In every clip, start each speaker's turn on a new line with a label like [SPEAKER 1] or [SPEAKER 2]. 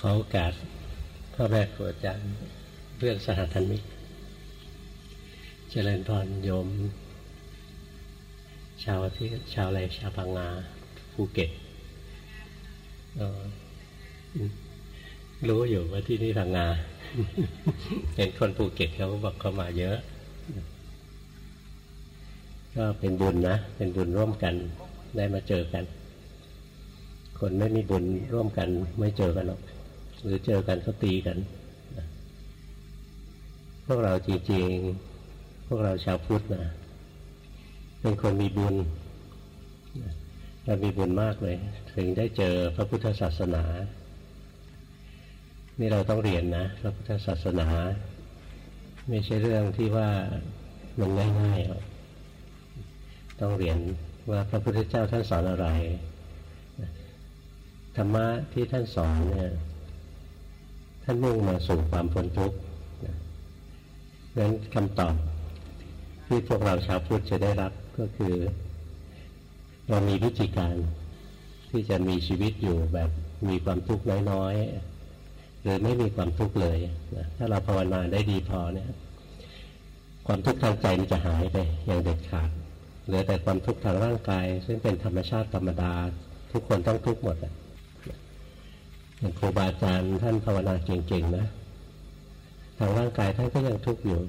[SPEAKER 1] ขอโอกาสพ่อแม่ครูอาจารย์เรื่องสหธรรมิก เจริญพรโยม ชาวที่ชาวไรชาวพังงาภูเก็ตรู้อยู่ว่าที่นี่พังงาเห็นคนภูเก็ตเขาบอกเขามาเยอะ ก็เป็นบุญนะ เป็นบุญร่วมกัน ได้มาเจอกัน คนไม่มีบุญร่วมกันไม่เจอกันหรอก หรือเจอกันก็ตีกันพวกเราจริงๆ พวกเราชาวพุทธนะเป็นคนมีบุญเรามีบุญมากเลย ถึงได้เจอพระพุทธศาสนา นี่เราต้องเรียนนะ พระพุทธศาสนา ไม่ใช่เรื่องที่ว่ามันง่ายๆหรอกต้องเรียนว่าพระพุทธเจ้าท่านสอนอะไรธรรมะที่ท่านสอนเนี่ย ท่านมุ่งมาสู่ความพ้นทุกข์นั้นคำตอบที่พวกเราชาวพุทธจะได้รับก็คือ เรามีวิธีการที่จะมีชีวิตอยู่แบบมีความทุกข์น้อยๆ หรือไม่มีความทุกข์เลยนะถ้าเราภาวนาได้ดีพอเนี่ย ความทุกข์ทางใจมันจะหายไปอย่างเด็ดขาดเหลือแต่ความทุกข์ทางร่างกาย ซึ่งเป็นธรรมชาติธรรมดา ทุกคนต้องทุกข์หมดอ ย่างครูบาอาจารย์ท่านภาวนาเก่งๆนะทางร่างกายท่านก็ยังทุกข์อยู่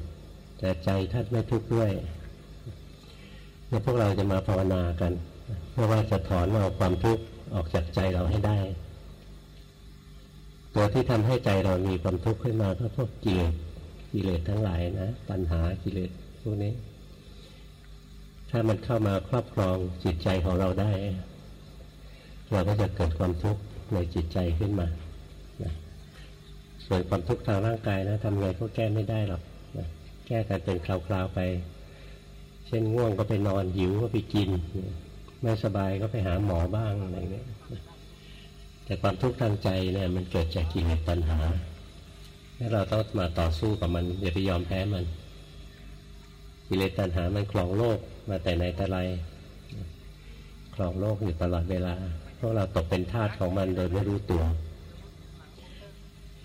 [SPEAKER 1] แต่ใจท่านไม่ทุกข์ด้วยเนี่ยพวกเราจะมาภาวนากันเพื่อว่าจะถอนเอาความทุกข์ออกจากใจเราให้ได้ ตัวที่ทำให้ใจเรามีความทุกข์ขึ้นมาก็พวกกิเลสกิเลสทั้งหลายนะปัญหากิเลสพวกนี้ ถ้ามันเข้ามาครอบครองจิตใจของเราได้ เราก็จะเกิดความทุกข์ ในจิตใจขึ้นมานะส่วนความทุกข์ทางร่างกายนะทำไงก็แก้ไม่ได้หรอกนะแก้กันเป็นคราวๆไป เช่นง่วงก็ไปนอนหิวก็ไปกิน ไม่สบายก็ไปหาหมอบ้างอะไรเงี้ยแต่ความทุกข์ทางใจเนี่ยมันเกิดจากกิเลสตัณหาให้เราต้องมาต่อสู้กับมันอย่าไปยอมแพ้มันกิเลสตัณหามันคลองโลกมาแต่ไหนแต่ไรคลองโลกอยู่ตลอดเวลา พวกเราตกเป็นทาสของมันโดยไม่รู้ตัว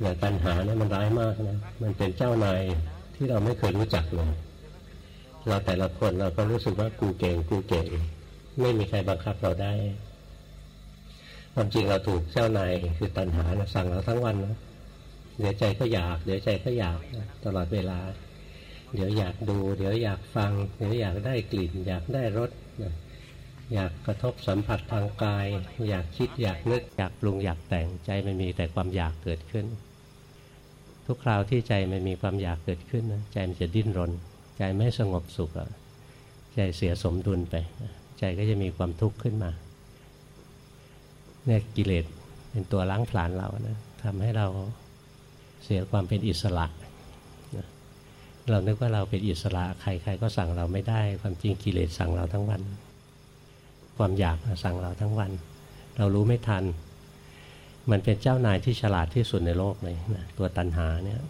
[SPEAKER 1] อย่างปัญหานี่มันร้ายมากนะ มันเป็นเจ้านายที่เราไม่เคยรู้จักเลย เราแต่ละคนเราก็รู้สึกว่ากูเก่งกูเก่ง ไม่มีใครบังคับเราได้ความจริงเราถูกเจ้านายคือตัณหานะสั่งเราทั้งวันนะเดี๋ยวใจก็อยาก เดี๋ยวใจก็อยากตลอดเวลา เดี๋ยวอยากดู เดี๋ยวอยากฟัง เดี๋ยวอยากได้กลิ่น อยากได้รส อยากกระทบสัมผัสทางกาย อยากคิดอยากนึกอยากปรุงอยากแต่งใจมันมีแต่ความอยากเกิดขึ้น ทุกคราวที่ใจมันมีความอยากเกิดขึ้นใจมันจะดิ้นรน ใจไม่สงบสุขใจเสียสมดุลไป ใจก็จะมีความทุกข์ขึ้นมาเนี่ยกิเลสเป็นตัวล้างผลาญเรานะทำให้เราเสียความเป็นอิสระเรานึกว่าเราเป็นอิสระ ใคร ๆ ก็สั่งเราไม่ได้ ความจริงกิเลสสั่งเราทั้งวัน ความอยากสั่งเราทั้งวัน เรารู้ไม่ทัน มันเป็นเจ้านายที่ฉลาดที่สุดในโลกเลยนะตัวตันหาเนี่ย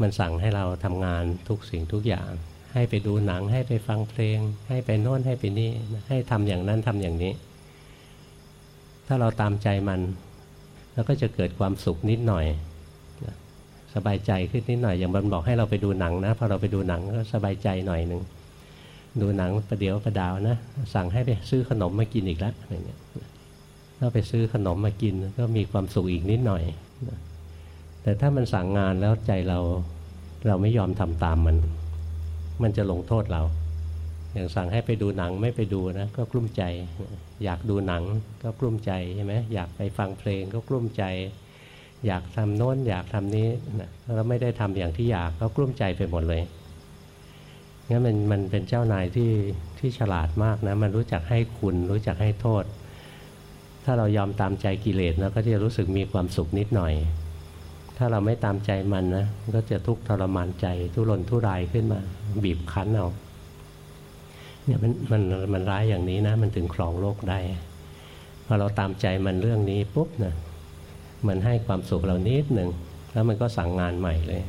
[SPEAKER 1] มันสั่งให้เราทำงานทุกสิ่งทุกอย่าง ให้ไปดูหนังให้ไปฟังเพลง ให้ไปโน่นให้ไปนี่ให้ทำอย่างนั้นทำอย่างนี้ ถ้าเราตามใจมันเราก็จะเกิดความสุขนิดหน่อยสบายใจขึ้นนิดหน่อยอย่างมันบอกให้เราไปดูหนังนะพอเราไปดูหนังก็สบายใจหน่อยหนึ่ง ดูหนังประเดี๋ยวประดาวนะ สั่งให้ไปซื้อขนมมากินอีกแล้วอะไรเงี้ยถ้าไปซื้อขนมมากินก็มีความสุขอีกนิดหน่อย แต่ถ้ามันสั่งงานแล้วใจเราเราไม่ยอมทำตามมัน มันจะลงโทษเรา อย่างสั่งให้ไปดูหนังไม่ไปดูนะก็กลุ้มใจ อยากดูหนังก็กลุ้มใจใช่ไหมอยากไปฟังเพลงก็กลุ้มใจ อยากทำโน้นอยากทำนี้นะแล้วไม่ได้ทำอย่างที่อยากก็กลุ้มใจไปหมดเลย งั้นมันมันเป็นเจ้านายที่ที่ฉลาดมากนะ มันรู้จักให้คุณรู้จักให้โทษ ถ้าเรายอมตามใจกิเลสเราก็จะรู้สึกมีความสุขนิดหน่อย ถ้าเราไม่ตามใจมันนะก็จะทุกข์ทรมานใจทุรนทุรายขึ้นมา บีบคั้นเอาเนี่ยมันมันมันร้ายอย่างนี้นะ มันถึงครองโลกได้พอเราตามใจมันเรื่องนี้ปุ๊บนะมันให้ความสุขเรานิดหนึ่งแล้วมันก็สั่งงานใหม่เลย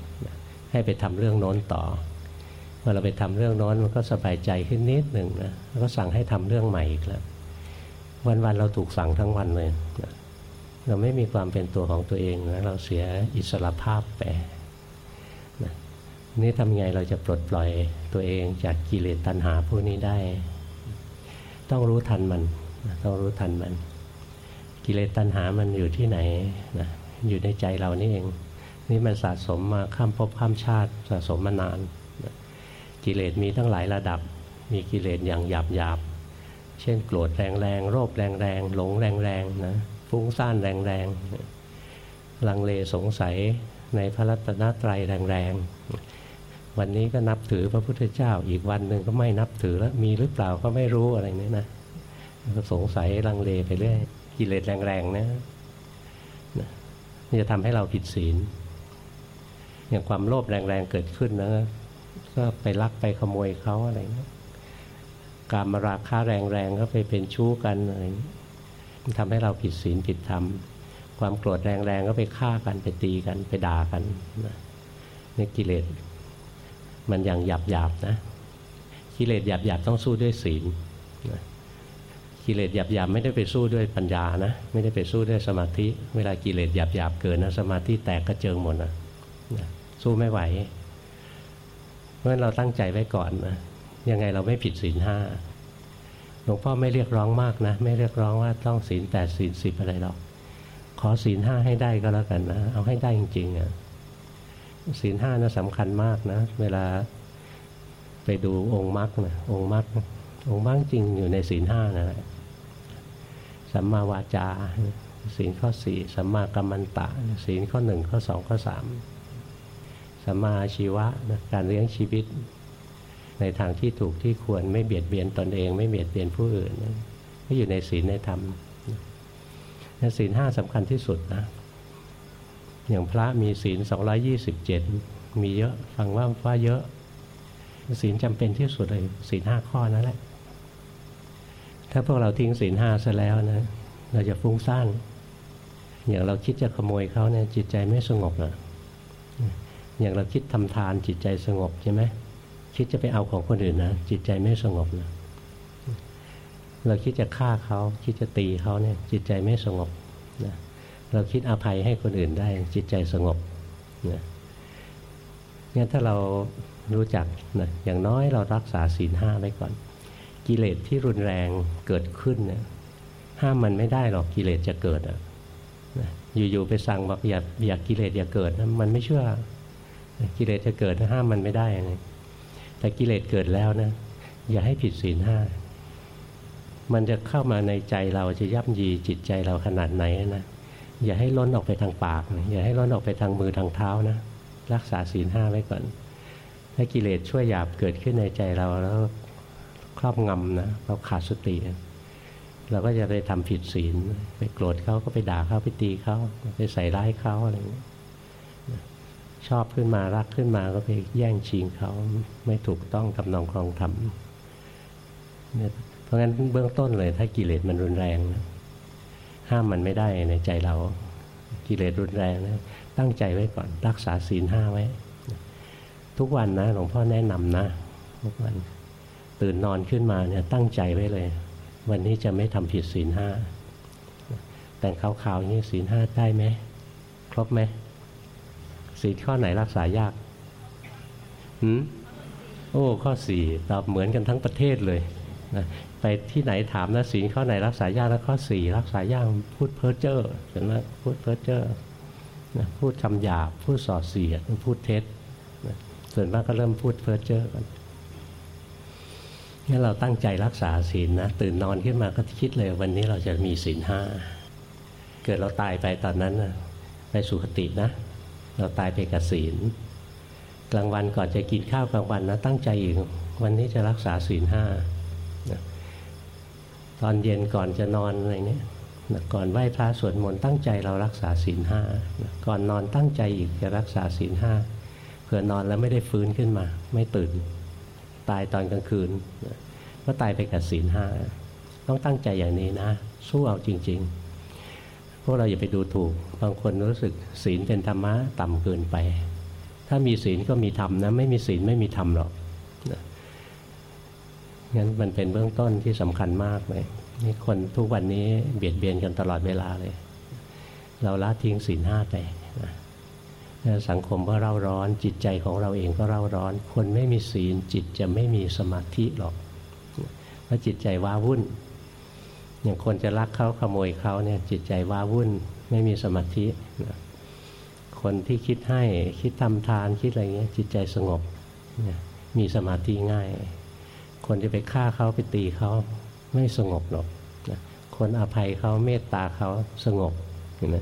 [SPEAKER 1] ให้ไปทำเรื่องโน้นต่อ อเราไปทำเรื่องน้อนมันก็สบายใจขึ้นนิดหนึ่งนะแล้วก็สั่งให้ทำเรื่องใหม่อีกแล้ววันๆเราถูกสั่งทั้งวันเลยนะเราไม่มีความเป็นตัวของตัวเองนะเราเสียอิสระภาพไปนะนี่ทำไงเราจะปลดปล่อยตัวเองจากกิเลสตัณหาพวกนี้ได้ ต้องรู้ทันมันต้องรู้ทันมัน กิเลสตัณหามันอยู่ที่ไหนนะอยู่ในใจเรานี่เอง นี่มันสะสมมาข้ามภพข้ามชาติสะสมมานาน กิเลสมีทั้งหลายระดับ มีกิเลสอย่างหยาบหยาบเช่นโกรธแรงแรงโลภแรงแรงหลงแรงแรงนะฟุ้งซ่านแรงแรงลังเลสงสัยในพระรัตนตรัยแรงแรงวันนี้ก็นับถือพระพุทธเจ้า อีกวันหนึ่งก็ไม่นับถือแล้วมีหรือเปล่าก็ไม่รู้อะไรนี้นะสงสัยลังเลไปเรื่อยกิเลสแรงๆนะนี่จะทำให้เราผิดศีลอย่างความโลภแรงๆเกิดขึ้นนะ ก็ไปลักไปขโมยเขาอะไรนะการมาราคาแรงๆก็ไปเป็นชู้กันอะไรมันทำให้เราผิดศีลผิดธรรม ความโกรธแรงๆก็ไปฆ่ากันไปตีกันไปด่ากันนี่กิเลสมันอย่างหยาบหยาบนะกิเลสหยาบหยาบต้องสู้ด้วยศีลกิเลสหยาบหยาบไม่ได้ไปสู้ด้วยปัญญานะ ไม่ได้ไปสู้ด้วยสมาธิ เวลากิเลสหยาบหยาบเกินนะสมาธิแตกก็เจิงหมดนะสู้ไม่ไหว เพราะฉะนั้นเราตั้งใจไว้ก่อนนะยังไงเราไม่ผิดศีลห้าหลวงพ่อไม่เรียกร้องมากนะ ไม่เรียกร้องว่าต้องศีลแปดศีลสิบอะไรหรอกขอศีลห้าให้ได้ก็แล้วกันนะ เอาให้ได้จริงๆอะศีลห้านะสำคัญมากนะ เวลาไปดูองค์มรรคนะองค์มรรคองค์มรรคจริงอยู่ในศีลห้านะั่นแหละสัมมาวาจาศีลข้อสี่สัมมากัมมันตะศีลข้อหนึ่งข้อสองข้อสาม สัมมาชีวะนะการเลี้ยงชีวิต ในทางที่ถูกที่ควรไม่เบียดเบียนตนเอง ไม่เบียดเบียนผู้อื่นก็อยู่ในศีลในธรรมศีลห้าสำคัญที่สุดนะ อย่างพระมีศีล 227 มีเยอะฟังว่าว่าเยอะศีลจำเป็นที่สุดเลยศีลห้าข้อนั่นแหละ ถ้าพวกเราทิ้งศีลห้าซะแล้วนะ เราจะฟุ้งซ่านอย่างเราคิดจะขโมยเขาเนี่ยจิตใจไม่สงบนะ อย่างเราคิดทำทานจิตใจสงบใช่ไหมคิดจะไปเอาของคนอื่นนะจิตใจไม่สงบนะเราคิดจะฆ่าเขาคิดจะตีเขาเนี่ยจิตใจไม่สงบนะเราคิดอภัยให้คนอื่นได้ จิตใจสงบนะงั้นถ้าเรารู้จักนะอย่างน้อยเรารักษาศีลห้าไว้ก่อน กิเลสที่รุนแรงเกิดขึ้นเนี่ยห้ามมันไม่ได้หรอกกิเลสจะเกิดอะอยู่ๆไปสั่งบอกอย่าอย่ากิเลสอย่าเกิดนะมันไม่เชื่อ กิเลสจะเกิดห้ามมันไม่ได้เลยแต่กิเลสเกิดแล้วนะ อย่าให้ผิดศีลห้ามันจะเข้ามาในใจเราจะย่ำยีจิตใจเราขนาดไหนนะอย่าให้ล้นออกไปทางปากอย่าให้ล้นออกไปทางมือทางเท้านะรักษาศีลห้าไว้ก่อน ถ้ากิเลสช่วยหยาบเกิดขึ้นในใจเราแล้วครอบงำนะเราขาดสติเราก็จะไปทำผิดศีล ไปโกรธเขาก็ไปด่าเขาไปตีเขาไปใส่ร้ายเขาอะไรอย่างนี้ ชอบขึ้นมารักขึ้นมาก็ไปแย่งชิงเขาไม่ถูกต้องกับนองครองธรรมเพราะงั้นเบื้องต้นเลย ถ้ากิเลสมันรุนแรงนะห้ามมันไม่ได้ในใจเรา กิเลสรุนแรงนะตั้งใจไว้ก่อนรักษาศีลห้าไว้ ทุกวันนะหลวงพ่อแนะนำนะทุกวันตื่นนอนขึ้นมาเนี่ยตั้งใจไว้เลย วันนี้จะไม่ทำผิดศีลห้าแต่ขาวๆอย่างนี้ศีลห้าได้ไหมครบไหม ศีลข้อไหนรักษายากหืมโอ้ข้อสี่ตอบเหมือนกันทั้งประเทศเลยนะไปที่ไหนถามนะศีลข้อไหนรักษายากแล้วข้อสี่รักษายากพูดเพ้อเจ้อเห็นไหมพูดเพ้อเจ้อนะพูดคำหยาบพูดส่อเสียดพูดเท็จนะส่วนมากก็เริ่มพูดเพ้อเจ้อกันงั้นเราตั้งใจรักษาศีลนะตื่นนอนขึ้นมาก็คิดเลยวันนี้เราจะมีศีลห้าเกิดเราตายไปตอนนั้นนะไปสุคตินะ เราตายไปกับศีล กลางวันก่อนจะกินข้าวกลางวันนะตั้งใจอีกวันนี้จะรักษาศีลห้าตอนเย็นก่อนจะนอนอะไรเนี่ยก่อนไหว้พระสวดมนต์ตั้งใจเรารักษาศีลห้าก่อนนอนตั้งใจอีกจะรักษาศีลห้าเผื่อนอนแล้วไม่ได้ฟื้นขึ้นมา ไม่ตื่น ตายตอนกลางคืนก็ตายไปกับศีลห้าต้องตั้งใจอย่างนี้นะ สู้เอาจริง ๆ พวกเราอย่าไปดูถูก บางคนรู้สึกศีลเป็นธรรมะต่ำเกินไป ถ้ามีศีลก็มีธรรมนะ ไม่มีศีลไม่มีธรรมหรอกงั้นมันเป็นเบื้องต้นที่สำคัญมากเลยนี่คนทุกวันนี้เบียดเบียนกันตลอดเวลาเลย เราละทิ้งศีลห้าไปสังคมก็เร่าร้อนจิตใจของเราเองก็เร่าร้อน คนไม่มีศีลจิตจะไม่มีสมาธิหรอกเพราะจิตใจว้าวุ่น อย่างคนจะรักเขาขโมยเขาเนี่ยจิตใจว้าวุ่น ไม่มีสมาธิคนที่คิดให้คิดทำทานคิดอะไรเงี้ยจิตใจสงบมีสมาธิง่าย คนจะไปฆ่าเขาไปตีเขาไม่สงบหรอกคนอภัยเขาเมตตาเขาสงบเห็นไหม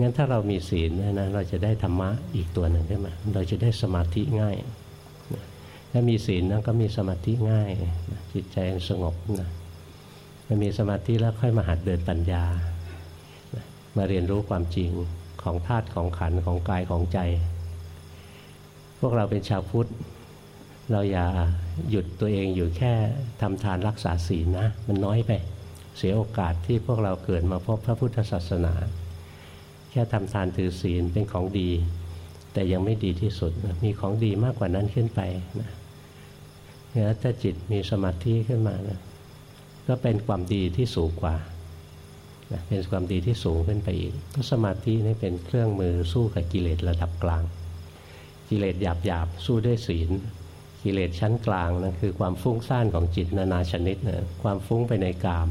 [SPEAKER 1] งั้นถ้าเรามีศีลนะเราจะได้ธรรมะอีกตัวหนึ่งขึ้นมาเราจะได้สมาธิง่ายถ้ามีศีลนะก็มีสมาธิง่ายจิตใจสงบนะมันมีสมาธิแล้วค่อยมาหัดเดินปัญญา มาเรียนรู้ความจริงของธาตุของขันของกายของใจ พวกเราเป็นชาวพุทธ เราอย่าหยุดตัวเองอยู่แค่ทำทานรักษาศีลนะ มันน้อยไป เสียโอกาสที่พวกเราเกิดมาพบพระพุทธศาสนา แค่ทำทานถือศีลเป็นของดี แต่ยังไม่ดีที่สุดมีของดีมากกว่านั้นขึ้นไปนะเนี่ยถ้าจิตมีสมาธิขึ้นมานะก็เป็นความดีที่สูงกว่า เป็นความดีที่สูงขึ้นไปอีกก็สมาธินี่เป็นเครื่องมือสู้กับกิเลสระดับกลาง กิเลสหยาบหยาบสู้ด้วยศีล กิเลสชั้นกลางนั่นคือความฟุ้งซ่านของจิตนานาชนิดนะความฟุ้งไปในกาม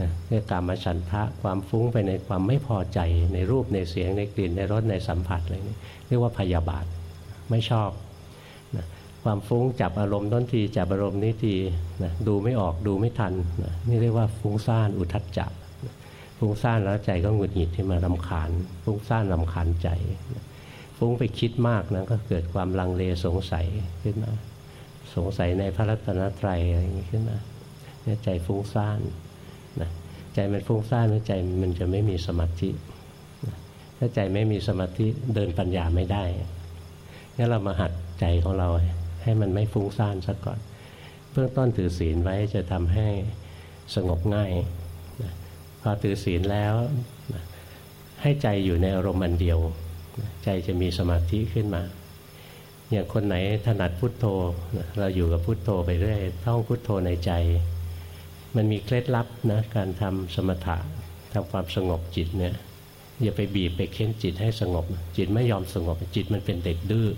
[SPEAKER 1] นะเรียกกามฉันทะความฟุ้งไปในความไม่พอใจในรูปในเสียงในกลิ่นในรสในสัมผัสอะไรนี้เรียกว่าพยาบาทไม่ชอบนะความฟุ้งจับอารมณ์ต้นทีจับอารมณ์นี้ทีนะดูไม่ออกดูไม่ทันนะนี่เรียกว่าฟุ้งซ่านอุทัจจะ ฟุ้งซ่านแล้วใจก็หงุดหงิดที่มาลำคาญฟุ้งซ่านลำคาญใจ ฟุ้งไปคิดมากนะก็เกิดความลังเลสงสัยขึ้นมาสงสัยในพระรัตนตรัยอะไรอย่างนี้ขึ้นมาเนี่ยใจฟุ้งซ่านนะใจมันฟุ้งซ่านแล้วใจมันจะไม่มีสมาธิถ้าใจไม่มีสมาธิเดินปัญญาไม่ได้งั้นเรามาหัดใจของเราให้มันไม่ฟุ้งซ่านซะก่อน เบื้องต้นถือศีลไว้จะทำให้สงบง่าย อถือศีลแล้วให้ใจอยู่ในอารมณ์อันเดียว ใจจะมีสมาธิขึ้นมา อย่างคนไหนถนัดพุทโธเราอยู่กับพุทโธไปเรื่อยท่องพุทโธในใจ มันมีเคล็ดลับนะการทำสมถะทำความสงบจิตเนี่ยอย่าไปบีบไปเค้นจิตให้สงบ จิตไม่ยอมสงบจิตมันเป็นเด็กดื้อ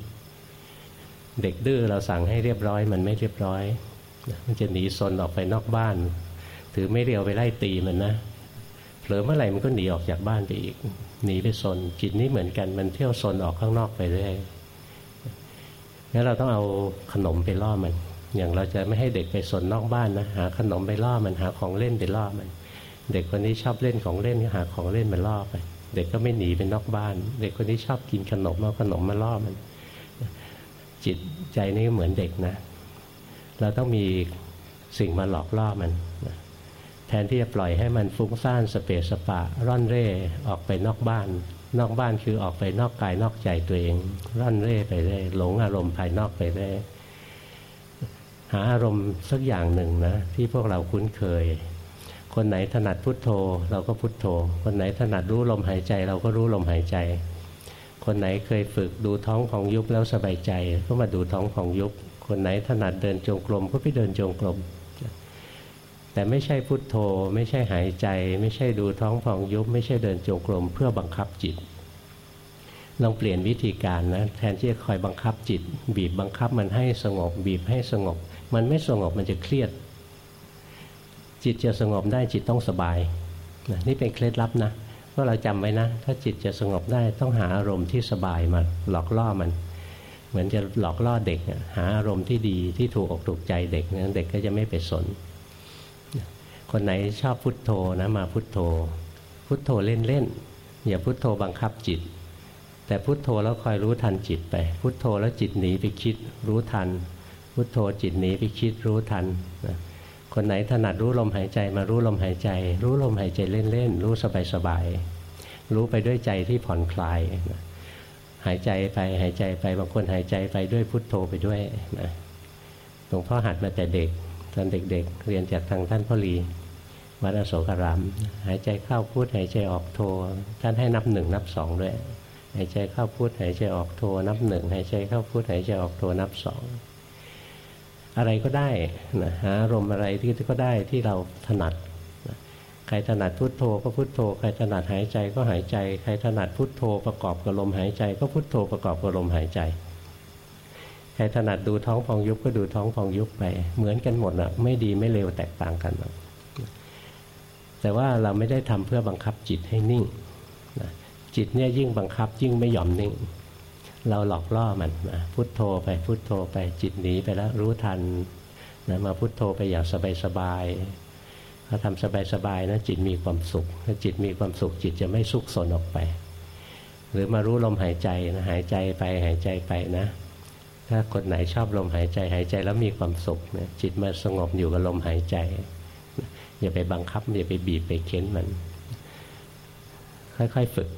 [SPEAKER 1] เด็กดื้อเราสั่งให้เรียบร้อย มันไม่เรียบร้อย มันจะหนีซนออกไปนอกบ้าน ถือไม่เรียวไปไล่ตีมันนะ ผลอเมื่อไหร่มันก็หนีออกจากบ้านไปอีก หนีไปซนจิตนี้เหมือนกันมันเที่ยวซนออกข้างนอกไปเรื่อยงั้นเราต้องเอาขนมไปล่อมัน อย่างเราจะไม่ให้เด็กไปสนนอกบ้านนะหาขนมไปล่อมันหาของเล่นไปล่อมัน เด็กคนนี้ชอบเล่นของเล่นก็หาของเล่นมาล่อไป เด็กก็ไม่หนีไปนอกบ้าน เด็กคนนี้ชอบกินขนมเอาขนมมาล่อมัน จิตใจนี้เหมือนเด็กนะ เราต้องมีสิ่งมาหลอกล่อมัน แทนที่จะปล่อยให้มันฟุ้งซ่านสเปสสปะ ร่อนเร่ออกไปนอกบ้าน นอกบ้านคือออกไปนอกกายนอกใจตัวเอง ร่อนเร่ไปเรื่อยหลงอารมณ์ภายนอกไปเรื่อยหาอารมณ์สักอย่างหนึ่งนะที่พวกเราคุ้นเคย คนไหนถนัดพุทโธ เราก็พุทโธ คนไหนถนัดรู้ลมหายใจ เราก็รู้ลมหายใจ คนไหนเคยฝึกดูท้องของยุบแล้วสบายใจ ก็มาดูท้องของยุบ คนไหนถนัดเดินจงกรมก็ไปเดินจงกรม แต่ไม่ใช่พุทโธ ไม่ใช่หายใจ ไม่ใช่ดูท้องฟองยุบ ไม่ใช่เดินจงกรมเพื่อบังคับจิตลองเปลี่ยนวิธีการนะแทนที่จะคอยบังคับจิต บีบบังคับมันให้สงบ บีบให้สงบ มันไม่สงบมันจะเครียด จิตจะสงบได้จิตต้องสบายนะนี่เป็นเคล็ดลับนะว่าเราจำไว้นะ ถ้าจิตจะสงบได้ต้องหาอารมณ์ที่สบายมาหลอกล่อมัน เหมือนจะหลอกล่อเด็กหาอารมณ์ที่ดีที่ถูกอกถูกใจเด็กนั้นเด็กก็จะไม่ไปสน คนไหนชอบพุทโธนะมาพุทโธ พุทโธเล่นๆอย่าพุทโธบังคับจิต แต่พุทโธแล้วคอยรู้ทันจิตไป พุทโธแล้วจิตหนีไปคิดรู้ทัน พุทโธจิตหนีไปคิดรู้ทันคนไหนถนัดรู้ลมหายใจมารู้ลมหายใจ รู้ลมหายใจเล่นๆรู้สบายๆรู้ไปด้วยใจที่ผ่อนคลายหายใจไปหายใจไปบางคนหายใจไปด้วยพุทโธไปด้วยนะหลวงพ่อหัดมาแต่เด็ก ตอนเด็กๆ เรียนจากทางท่านพ่อหลีวัดอโศการาม หายใจเข้าพุทหายใจออกโทท่านให้นับหนึ่งนับสองด้วย หายใจเข้าพุทหายใจออกโทนับหนึ่งหายใจเข้าพุทหายใจออกโทนับสองอะไรก็ได้นะหาอารมณ์อะไรที่ก็ได้ที่เราถนัดใครถนัดพุทโธก็พุทโธ ใครถนัดหายใจก็หายใจ ใครถนัดพุทโธประกอบกับลมหายใจ ก็พุทโธประกอบกับลมหายใจ ครถนัดดูท้องพองยุบก็ดูท้องพองยุบไป เหมือนกันหมดอะไม่ดีไม่เลวแตกต่างกันแต่ว่าเราไม่ได้ทำเพื่อบังคับจิตให้นิ่งจิตเนี่ยยิ่งบังคับยิ่งไม่ยอมนิ่ง เราหลอกล่อมันนะพุทโธไปพุทโธไปจิตหนีไปแล้วรู้ทันนะมาพุทโธไปอย่างสบายๆถ้าทำสบายๆนะจิตมีความสุขถ้าจิตมีความสุขจิตจะไม่สุกสนออกไป หรือมารู้ลมหายใจนะหายใจไปหายใจไปนะ ถ้าคนไหนชอบลมหายใจหายใจแล้วมีความสุขนะจิตมาสงบอยู่กับลมหายใจ อย่าไปบังคับ อย่าไปบีบไปเค้นมัน ค่อยๆฝึก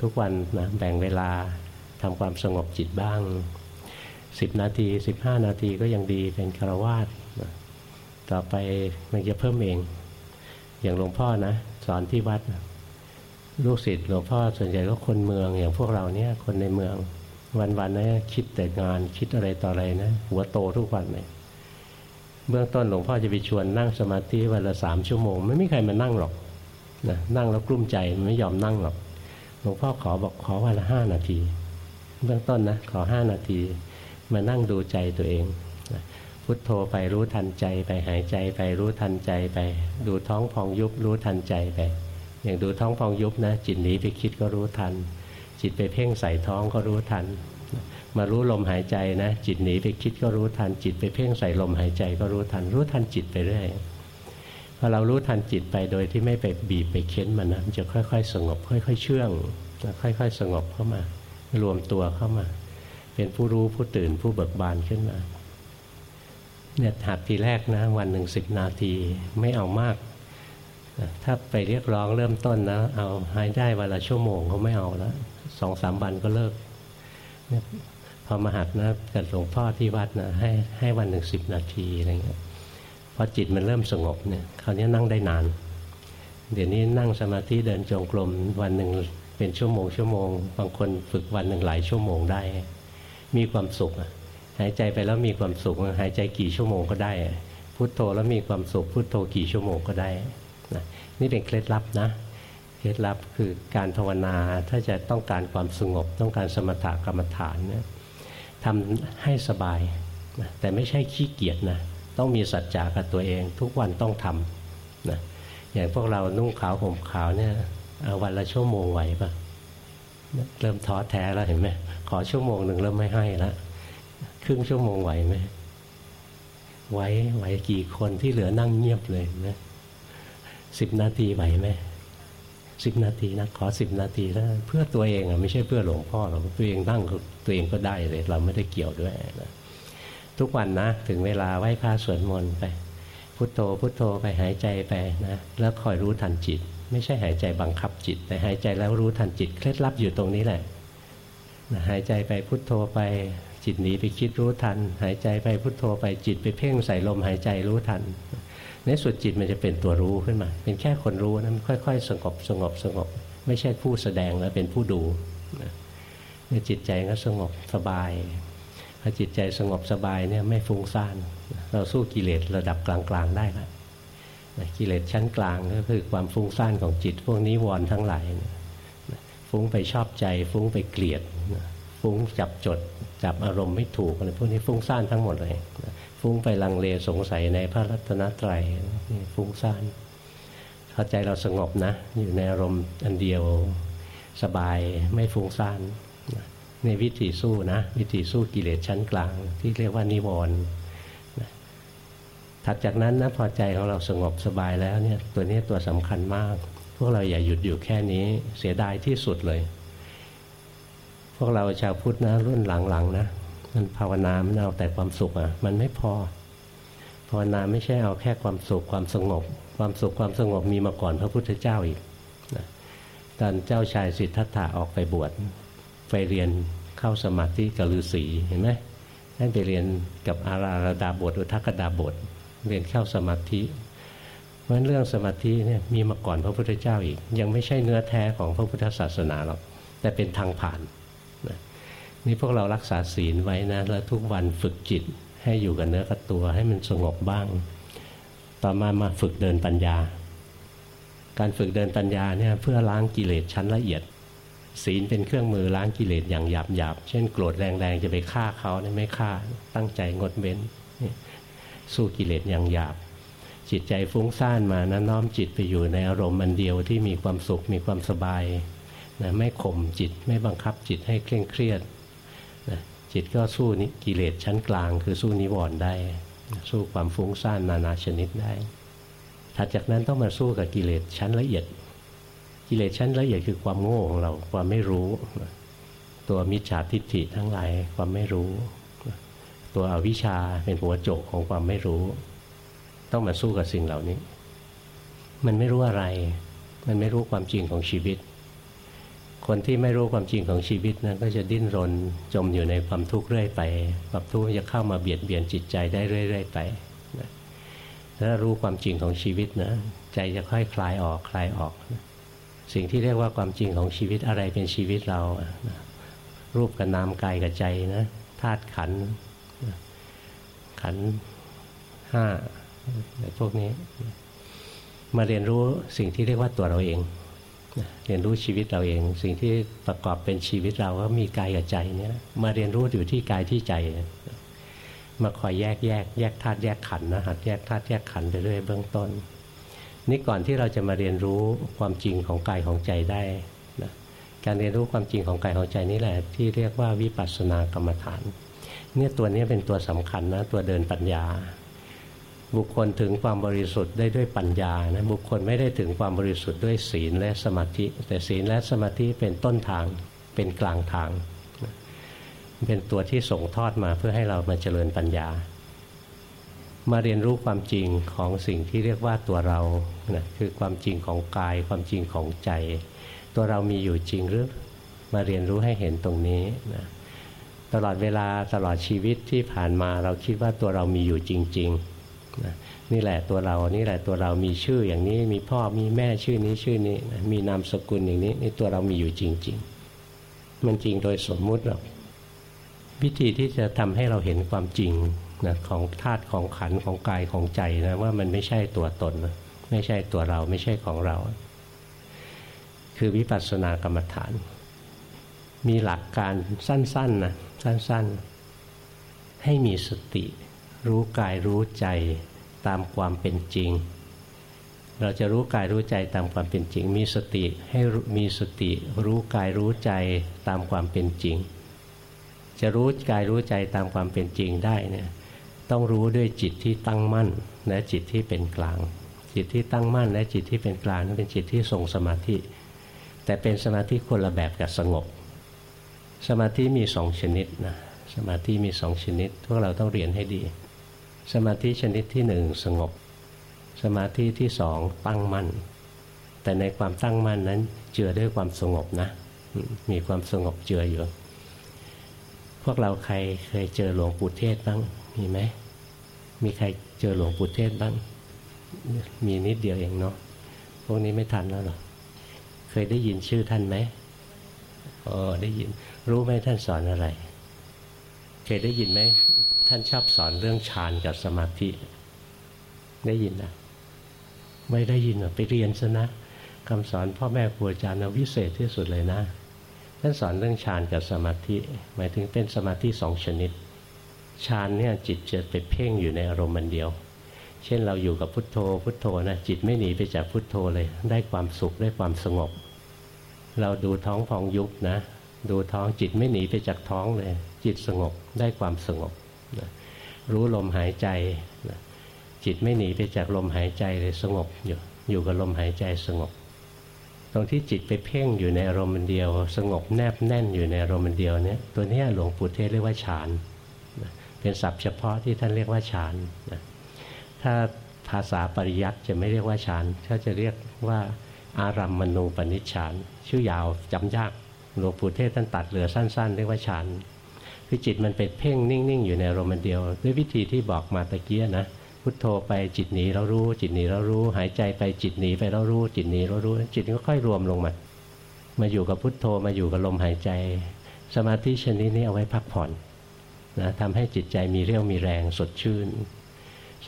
[SPEAKER 1] ทุกวันนะแบ่งเวลาทำความสงบจิตบ้างสิบนาทีสิบห้านาทีก็ยังดีเป็นคารวาสต่อไปมันจะเพิ่มเอง อย่างหลวงพ่อนะ สอนที่วัด ลูกศิษย์หลวงพ่อส่วนใหญ่ก็คนเมืองอย่างพวกเราเนี่ยคนในเมือง วันๆนะคิดแต่งานคิดอะไรต่ออะไรนะหัวโตทุกวันเลยเบื้องต้นหลวงพ่อจะไปชวนนั่งสมาธิวันละสามชั่วโมงไม่มีใครมานั่งหรอกนะนั่งแล้วกลุ้มใจไม่ยอมนั่งหรอกหลวงพ่อขอบอกขอวันละห้านาที เบื้องต้นนะขอห้านาที มานั่งดูใจตัวเองพุทโธไปรู้ทันใจไปหายใจไปรู้ทันใจไป ดูท้องพองยุบรู้ทันใจไป อย่างดูท้องพองยุบนะจิตหนีไปคิดก็รู้ทัน จิตไปเพ่งใส่ท้องก็รู้ทัน มารู้ลมหายใจนะ จิตหนีไปคิดก็รู้ทัน จิตไปเพ่งใส่ลมหายใจก็รู้ทัน รู้ทันจิตไปเรื่อยพอเรารู้ทันจิตไปโดยที่ไม่ไปบีบไปเค้นมันนะมันจะค่อย ๆ สงบ ค่อย ๆ เชื่องค่อยๆ สงบเข้ามารวมตัวเข้ามา เป็นผู้รู้ผู้ตื่นผู้เบิกบานขึ้นมาเนี่ยหัดทีแรกนะวันหนึ่งสิบนาทีไม่เอามาก ถ้าไปเรียกร้องเริ่มต้นนะ เอาหายได้วันละชั่วโมงเขาไม่เอาแล้ว สองสามวันก็เลิกพอมาหัดนะกับหลวงพ่อที่วัดนะให้ให้วันหนึ่งสิบนาทีอะไรเงี้ยพอจิตมันเริ่มสงบเนี่ยคราวนี้นั่งได้นาน เดี๋ยวนี้นั่งสมาธิเดินจงกรมวันหนึ่งเป็นชั่วโมงชั่วโมง บางคนฝึกวันหนึ่งหลายชั่วโมงได้ มีความสุขหายใจไปแล้วมีความสุขหายใจกี่ชั่วโมงก็ได้ พุโทโธแล้วมีความสุขพุโทโธกี่ชั่วโมงก็ได้นะนี่เป็นเคล็ดลับนะ เคล็ดลับคือการภาวนาถ้าจะต้องการความสงบ ต้องการสมถกรรมฐานเนี่ยทำให้สบาย แต่ไม่ใช่ขี้เกียจนะต้องมีสัจจะกับตัวเอง ทุกวันต้องทำนะอย่างพวกเรานุ่งขาวห่มขาวเนี่ยวันละชั่วโมงไหวปะเริ่มท้อแท้แล้วเห็นไหมขอชั่วโมงหนึ่งเริ่มไม่ให้แล้วครึ่งชั่วโมงไหวไหมไหวไหวกี่คนที่เหลือนั่งเงียบเลยนะสิบนาทีไหวไหม สิบนาทีนะขอสิบนาทีแล้วเพื่อตัวเองอะไม่ใช่เพื่อหลวงพ่อหรอกตัวเองนั่งตัวเองก็ได้เลย เราไม่ได้เกี่ยวด้วยนะทุกวันนะ ถึงเวลาไหว้พระสวดมนต์ไป พุโทโธพุโทโธไปหายใจไปนะแล้วคอยรู้ทันจิต ไม่ใช่หายใจบังคับจิต แต่หายใจแล้วรู้ทันจิตเคล็ดลับอยู่ตรงนี้แหละนะหายใจไปพุโทโธไปจิตหนีไปคิดรู้ทัน หายใจไปพุโทโธไปจิตไปเพ่งใส่ลมหายใจรู้ทัน ในสุดจิตมันจะเป็นตัวรู้ขึ้นมา เป็นแค่คนรู้นะมันค่อย ๆ สงบสงบสงบ ไม่ใช่ผู้แสดงแล้วเป็นผู้ดูเนี่ยจิตใจก็สงบสบายพอจิตใจสงบสบายเนี่ยไม่ฟุ้งซ่านเราสู้กิเลสระดับกลางๆได้แล้วกิเลสชั้นกลางก็คือความฟุ้งซ่านของจิต พวกนี้วอนทั้งหลายฟุ้งไปชอบใจ ฟุ้งไปเกลียดฟุ้งจับจดจับอารมณ์ไม่ถูกอะไรพวกนี้ฟุ้งซ่านทั้งหมดเลย ฟุ้งไปลังเลสงสัยในพระรัตนตรัยฟุ้งซ่านพอใจเราสงบนะ อยู่ในอารมณ์อันเดียวสบายไม่ฟุ้งซ่านในวิธีสู้นะ วิธีสู้กิเลสชั้นกลาง ที่เรียกว่านิวรณ์ถัดจากนั้นนะพอใจของเราสงบสบายแล้วเนี่ยตัวนี้ตัวสำคัญมาก พวกเราอย่าหยุดอยู่แค่นี้เสียดายที่สุดเลย พวกเราชาวพุทธนะรุ่นหลังๆนะ มันภาวนามันเอาแต่ความสุขอะ มันไม่พอ ภาวนาไม่ใช่เอาแค่ความสุขความสงบ ความสุขความสงบมีมาก่อนพระพุทธเจ้าอีกนะตอนเจ้าชายสิทธัตถะออกไปบวชไปเรียนเข้าสมาธิกับฤาษีเห็นไหมท่านไปเรียนกับอาราระดาบทอุทกดาบทเรียนเข้าสมาธิเพราะเรื่องสมาธิเนี่ยมีมาก่อนพระพุทธเจ้าอีก ยังไม่ใช่เนื้อแท้ของพระพุทธศาสนาหรอกแต่เป็นทางผ่าน นี่พวกเรารักษาศีลไว้นะแล้วทุกวันฝึกจิตให้อยู่กับเนื้อกับตัวให้มันสงบบ้าง ต่อมามาฝึกเดินปัญญา การฝึกเดินปัญญาเนี่ยเพื่อล้างกิเลสชั้นละเอียด ศีลเป็นเครื่องมือล้างกิเลสอย่างหยาบหยาบเช่นโกรธแรงๆจะไปฆ่าเขาเนี่ยไม่ฆ่าตั้งใจงดเว้นสู้กิเลสอย่างหยาบ จิตใจฟุ้งซ่านมานะน้อมจิตไปอยู่ในอารมณ์มันเดียวที่มีความสุขมีความสบายนะไม่ข่มจิตไม่บังคับจิตให้เคร่งเครียด จิตก็สู้นิกิเลสชั้นกลาง คือสู้นิวรณ์ได้ สู้ความฟุ้งซ่านนานาชนิดได้ ถัดจากนั้นต้องมาสู้กับกิเลสชั้นละเอียด กิเลสชั้นละเอียดคือความโง่ของเราความไม่รู้ ตัวมิจฉาทิฏฐิทั้งหลายความไม่รู้ ตัวอวิชชาเป็นหัวโจกของความไม่รู้ ต้องมาสู้กับสิ่งเหล่านี้ มันไม่รู้อะไร มันไม่รู้ความจริงของชีวิต คนที่ไม่รู้ความจริงของชีวิตนั้นก็จะดิ้นรนจมอยู่ในความทุกข์เรื่อยไปความทุกข์จะเข้ามาเบียดเบียนจิตใจได้เรื่อย ๆ ไปถ้ารู้ความจริงของชีวิตนะใจจะค่อยคลายออกคลายออกสิ่งที่เรียกว่าความจริงของชีวิตอะไรเป็นชีวิตเรารูปกับนามกายกับใจนะธาตุขันขันห้าพวกนี้ มาเรียนรู้สิ่งที่เรียกว่าตัวเราเอง เรียนรู้ชีวิตเราเอง สิ่งที่ประกอบเป็นชีวิตเราก็มีกายกับใจเนี่ยมาเรียนรู้อยู่ที่กายที่ใจ มาคอยแยกแยกแยกธาตุแยกขันนะหัดแยกธาตุแยกขันไปเรื่อยเบื้องต้น นี่ก่อนที่เราจะมาเรียนรู้ความจริงของกายของใจได้นะการเรียนรู้ความจริงของกายของใจนี่แหละ ที่เรียกว่าวิปัสสนากรรมฐาน เนี่ยตัวนี้เป็นตัวสำคัญนะตัวเดินปัญญา บุคคลถึงความบริสุทธิ์ได้ด้วยปัญญานะบุคคลไม่ได้ถึงความบริสุทธิ์ด้วยศีลและสมาธิ แต่ศีลและสมาธิเป็นต้นทางเป็นกลางทาง เป็นตัวที่ส่งทอดมาเพื่อให้เรามาเจริญปัญญา มาเรียนรู้ความจริงของสิ่งที่เรียกว่าตัวเรานะคือความจริงของกายความจริงของใจ ตัวเรามีอยู่จริงหรือมาเรียนรู้ให้เห็นตรงนี้นะตลอดเวลาตลอดชีวิตที่ผ่านมาเราคิดว่าตัวเรามีอยู่จริง ๆ นะนี่แหละตัวเรา นี่แหละตัวเรามีชื่ออย่างนี้ มีพ่อมีแม่ชื่อนี้ชื่อนี้นะมีนามสกุลอย่างนี้นี่ตัวเรามีอยู่จริง ๆ มันจริงโดยสมมุติหรอกวิธีที่จะทำให้เราเห็นความจริงนะของธาตุของขันของกายของใจนะว่ามันไม่ใช่ตัวตนไม่ใช่ตัวเราไม่ใช่ของเรา คือวิปัสสนากรรมฐาน มีหลักการสั้นๆนะสั้นๆ ให้มีสติ รู้กายรู้ใจ ตามความเป็นจริง เราจะรู้กายรู้ใจตามความเป็นจริง มีสติให้มีสติรู้กายรู้ใจตามความเป็นจริง จะรู้กายรู้ใจตามความเป็นจริงได้เนี่ยต้องรู้ด้วยจิตที่ตั้งมั่นและจิตที่เป็นกลาง จิตที่ตั้งมั่นและจิตที่เป็นกลางนั้นเป็นจิตที่ทรงสมาธิ แต่เป็นสมาธิคนละแบบกับสงบ สมาธิมีสองชนิดนะสมาธิมีสองชนิดพวกเราต้องเรียนให้ดี สมาธิชนิดที่หนึ่งสงบ สมาธิที่สองตั้งมั่น แต่ในความตั้งมั่นนั้นเจือด้วยความสงบนะ มีความสงบเจืออยู่ พวกเราใครเคยเจอหลวงปู่เทศบ้างมีไหมมีใครเจอหลวงปู่เทศบ้าง มีนิดเดียวเองเนาะพวกนี้ไม่ทันแล้วหรอเคยได้ยินชื่อท่านไหมอ๋อได้ยิน รู้ไหมท่านสอนอะไร เคยได้ยินไหม ท่านชอบสอนเรื่องฌานกับสมาธิ ได้ยินนะไม่ได้ยินไปเรียนซะนะคำสอนพ่อแม่ครูอาจารย์วิเศษที่สุดเลยนะท่านสอนเรื่องฌานกับสมาธิ หมายถึงเป็นสมาธิสองชนิดฌานเนี่ยจิตจะไปเพ่งอยู่ในอารมณ์มันเดียว เช่นเราอยู่กับพุทโธ พุทโธนะจิตไม่หนีไปจากพุทโธเลย ได้ความสุขได้ความสงบ เราดูท้องพองยุบนะ ดูท้องจิตไม่หนีไปจากท้องเลย จิตสงบได้ความสงบ นะรู้ลมหายใจนะจิตไม่หนีไปจากลมหายใจเลยสงบอยู่อยู่กับลมหายใจสงบ ตรงที่จิตไปเพ่งอยู่ในอารมณ์เดียว สงบแนบแน่นอยู่ในอารมณ์เดียวเนี่ยตัวนี้หลวงปู่เทศเรียกว่าฌานเป็นศัพท์เฉพาะที่ท่านเรียกว่าฌานถ้าภาษาปริยัติจะไม่เรียกว่าฌานเขาจะเรียกว่าอารัมมณูปนิชฌานชื่อยาวจำยากหลวงปู่เทศท่านตัดเหลือสั้น ๆ เรียกว่าฌาน คือจิตมันเป็นเพ่งนิ่งๆ อยู่ในอารมณ์เดียว ด้วยวิธีที่บอกมาตะเกียนะพุทโธไปจิตหนีเรารู้ จิตหนีเรารู้ หายใจไปจิตหนีไปเรารู้ จิตหนีเรารู้ จิตก็ค่อยรวมลงมามาอยู่กับพุทโธมาอยู่กับลมหายใจ สมาธิชนิดนี้เอาไว้พักผ่อนนะทำให้จิตใจมีเรี่ยวมีแรงสดชื่น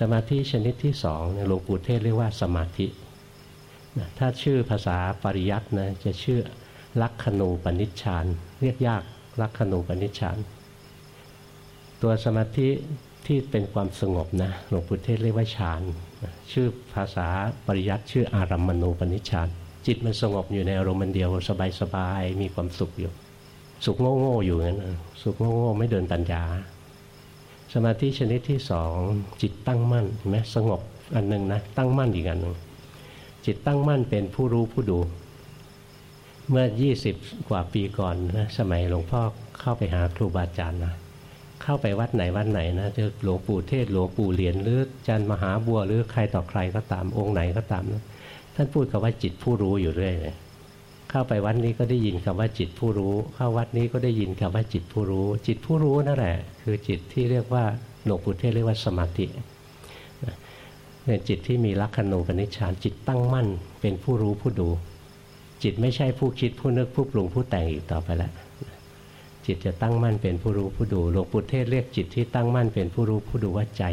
[SPEAKER 1] สมาธิชนิดที่สองหลวงปู่เทศเรียกว่าสมาธินะถ้าชื่อภาษาปริยัตินะจะชื่อลักขณูปนิชฌานเรียกยากลักขณูปนิชฌาน ตัวสมาธิที่เป็นความสงบนะหลวงปู่เทศเรียกว่าฌานชื่อภาษาปริยัติชื่ออารัมมณูปนิชฌานจิตมันสงบอยู่ในอารมณ์เดียวสบายๆมีความสุขอยู่ สุขโง่ๆอยู่งั้นสุขโง่ๆไม่เดินปัญญา สมาธิชนิดที่สองจิตตั้งมั่นไหมสงบอันหนึ่งนะตั้งมั่นอีกอันหนึ่งจิตตั้งมั่นเป็นผู้รู้ผู้ดู เมื่อ 20 กว่าปีก่อนนะสมัยหลวงพ่อเข้าไปหาครูบาอาจารย์นะ เข้าไปวัดไหนวัดไหนนะจะหลวงปู่เทศหลวงปู่เหรียญหรือจันมหาบัวหรือใครต่อใครก็ตามองค์ไหนก็ตามนะท่านพูดคำว่าจิตผู้รู้อยู่เรื่อยเลยเข้าไปวัดนี้ก็ได้ยินคำว่าจิตผู้รู้ เข้าวัดนี้ก็ได้ยินคำว่าจิตผู้รู้ จิตผู้รู้นั่นแหละ คือจิตที่เรียกว่าหลวงปู่เทศเรียกว่าสมาธิเป็นจิตที่มีลักขณูปนิชฌานจิตตั้งมั่น เป็นผู้รู้ผู้ดู จิตไม่ใช่ผู้คิดผู้นึกผู้ปรุงผู้แต่งอีกต่อไปแล้ว จิตจะตั้งมั่นเป็นผู้รู้ผู้ดูหลวงปู่เทศเรียกจิตที่ตั้งมั่นเป็นผู้รู้ผู้ดูว่าใจ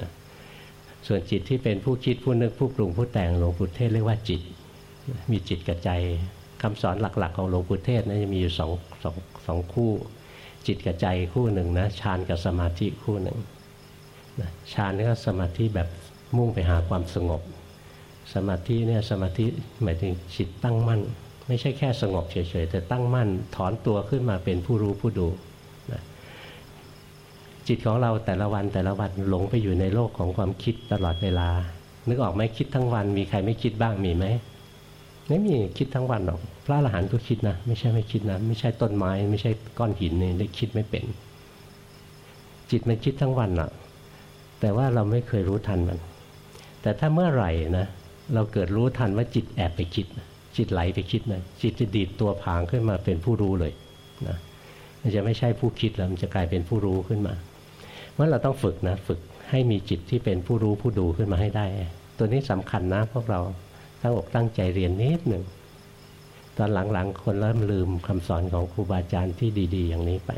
[SPEAKER 1] นะส่วนจิตที่เป็นผู้คิดผู้นึกผู้ปรุงผู้แต่งหลวงปู่เทศเรียกว่าจิต มีจิตกับใจคำสอนหลักๆ ของหลวงปู่เทศนะจะมีอยู่สองสองสองคู่ จิตกับใจคู่หนึ่งนะฌานกับสมาธิคู่หนึ่งฌานนี่ก็สมาธิแบบมุ่งไปหาความสงบ สมาธิเนี่ยสมาธิหมายถึงจิตตั้งมั่น ไม่ใช่แค่สงบเฉยๆ แต่ตั้งมั่นถอนตัวขึ้นมาเป็นผู้รู้ผู้ดูนะจิตของเราแต่ละวันแต่ละวันหลงไปอยู่ในโลกของความคิดตลอดเวลา นึกออกไหมคิดทั้งวัน มีใครไม่คิดบ้างมีไหมไม่มีคิดทั้งวันหรอก พระอรหันต์ก็คิดนะ ไม่ใช่ไม่คิดนะ ไม่ใช่ต้นไม้ ไม่ใช่ก้อนหินนี่ได้คิดไม่เป็น จิตมันคิดทั้งวันอะแต่ว่าเราไม่เคยรู้ทันมัน แต่ถ้าเมื่อไหร่นะ เราเกิดรู้ทันว่าจิตแอบไปคิดนะ จิตไหลไปคิดนะจิตจะดีดตัวผางขึ้นมาเป็นผู้รู้เลยนะมันจะไม่ใช่ผู้คิดแล้วมันจะกลายเป็นผู้รู้ขึ้นมาเมื่อเราต้องฝึกนะฝึกให้มีจิตที่เป็นผู้รู้ผู้ดูขึ้นมาให้ได้ ตัวนี้สำคัญนะพวกเราตั้งอกตั้งใจเรียนนิดหนึ่งตอนหลังๆ คนเริ่มลืมคำสอนของครูบาอาจารย์ที่ดี ๆ อย่างนี้ไป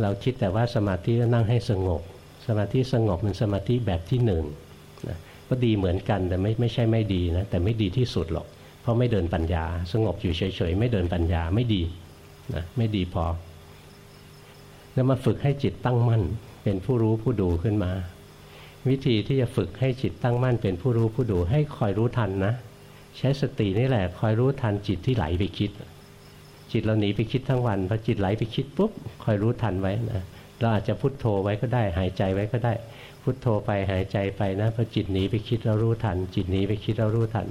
[SPEAKER 1] เราคิดแต่ว่าสมาธินั่งให้สงบ สมาธิสงบเป็นสมาธิแบบที่หนึ่งนะก็ดีเหมือนกันแต่ไม่ไม่ใช่ไม่ดีนะแต่ไม่ดีที่สุดหรอก เพราะไม่เดินปัญญา สงบอยู่เฉยๆ ไม่เดินปัญญาไม่ดีนะไม่ดีพอ แล้วมาฝึกให้จิตตั้งมั่น เป็นผู้รู้ผู้ดูขึ้นมา วิธีที่จะฝึกให้จิตตั้งมั่น เป็นผู้รู้ผู้ดู ให้คอยรู้ทันนะ ใช้สตินี่แหละ คอยรู้ทันจิตที่ไหลไปคิด จิตเราหนีไปคิดทั้งวันพอจิตไหลไปคิดปุ๊บคอยรู้ทันไว้นะเราอาจจะพุโทโธไว้ก็ได้ หายใจไว้ก็ได้ พุโทโธไปหายใจไปนะพอจิตหนีไปคิดเรารู้ทัน จิตหนีไปคิดเรารู้ทัน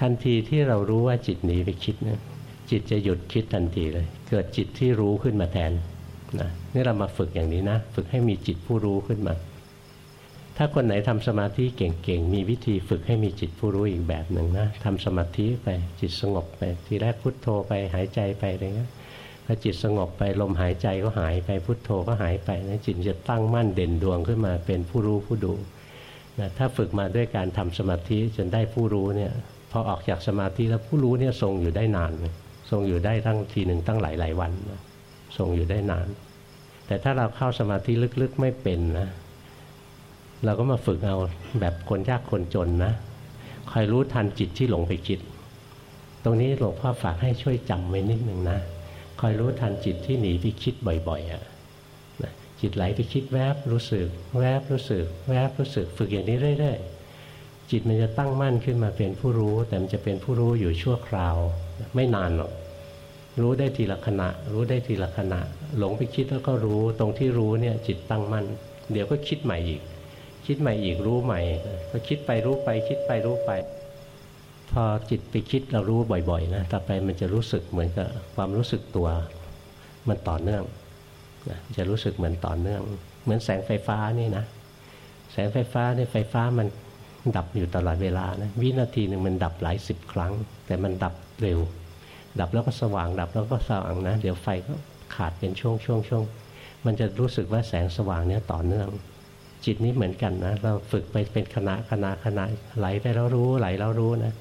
[SPEAKER 1] ทันทีที่เรารู้ว่าจิตหนีไปคิดนะจิตจะหยุดคิดทันทีเลย เกิดจิตที่รู้ขึ้นมาแทนนะนี่เรามาฝึกอย่างนี้นะ ฝึกให้มีจิตผู้รู้ขึ้นมา ถ้าคนไหนทำสมาธิเก่งๆ มีวิธีฝึกให้มีจิตผู้รู้อีกแบบหนึ่งนะทำสมาธิไปจิตสงบไป ทีแรกพุทโธไปหายใจไปอะไรเงี้ยพอจิตสงบไปลมหายใจก็หายไปพุทโธก็หายไปนะจิตจะตั้งมั่นเด่นดวงขึ้นมาเป็นผู้รู้ผู้ดูนะถ้าฝึกมาด้วยการทำสมาธิจนได้ผู้รู้เนี่ย พอออกจากสมาธิแล้วผู้รู้เนี่ยทรงอยู่ได้นานทรงอยู่ได้ตั้งทีหนึ่งตั้งหลายหลายวันทรงอยู่ได้นาน แต่ถ้าเราเข้าสมาธิลึกๆไม่เป็นนะ เราก็มาฝึกเอาแบบคนยากคนจนนะคอยรู้ทันจิตที่หลงไปคิด ตรงนี้หลวงพ่อฝากให้ช่วยจำไว้นิดหนึ่งนะคอยรู้ทันจิตที่หนีไปคิดบ่อยๆอะ่ะจิตไหลไปคิดแวบรู้สึก แวบรู้สึก แวบรู้สึก ฝึกอย่างนี้เรื่อยๆ จิตมันจะตั้งมั่นขึ้นมาเป็นผู้รู้ แต่มันจะเป็นผู้รู้อยู่ชั่วคราว ไม่นานหรอกรู้ได้ทีละขณะ รู้ได้ทีละขณะ หลงไปคิดแล้วก็รู้ตรงที่รู้เนี่ยจิตตั้งมั่นเดี๋ยวก็คิดใหม่อีก คิดใหม่อีกรู้ใหม่ก็คิดไปรู้ไป คิดไปรู้ไป พอจิตไปคิดเรารู้บ่อยๆนะต่อไปมันจะรู้สึกเหมือนกับความรู้สึกตัว มันต่อเนื่องจะรู้สึกเหมือนต่อเนื่อง เหมือนแสงไฟฟ้านี่นะ แสงไฟฟ้าในไฟฟ้ามัน ดับอยู่ตลอดเวลานะวินาทีหนึ่งมันดับหลายสิบครั้ง แต่มันดับเร็ว ดับแล้วก็สว่าง ดับแล้วก็สว่างนะ เดี๋ยวไฟก็ขาดเป็นช่วงช่วงช่วงมันจะรู้สึกว่าแสงสว่างเนี้ยต่อเนื่อง จิตนี้เหมือนกันนะ เราฝึกไปเป็นคณะคณะคณะไหลไปแล้วรู้ไหลแล้วรู้นะ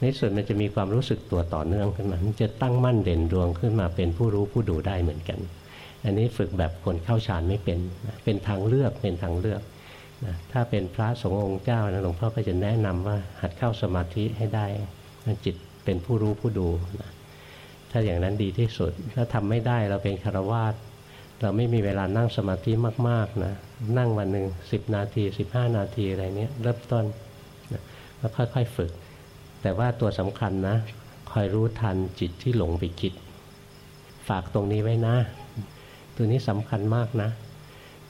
[SPEAKER 1] ในส่วนมันจะมีความรู้สึกตัวต่อเนื่องขึ้นมามันจะตั้งมั่นเด่นดวงขึ้นมาเป็นผู้รู้ผู้ดูได้เหมือนกัน อันนี้ฝึกแบบคนเข้าฌานไม่เป็น เป็นทางเลือกเป็นทางเลือก นะถ้าเป็นพระสงฆ์องค์เจ้านะหลวงพ่อก็จะแนะนำว่าหัดเข้าสมาธิให้ได้จิตเป็นผู้รู้ผู้ดูนะถ้าอย่างนั้นดีที่สุด ถ้าทำไม่ได้เราเป็นคารวาสเราไม่มีเวลานั่งสมาธิมากๆนะนั่งวันหนึ่งสิบนาทีสิบห้านาทีอะไรเนี้ยเริ่มต้นนะแล้วค่อยๆฝึก แต่ว่าตัวสำคัญนะคอยรู้ทันจิตที่หลงไปคิด ฝากตรงนี้ไว้นะ ตัวนี้สำคัญมากนะ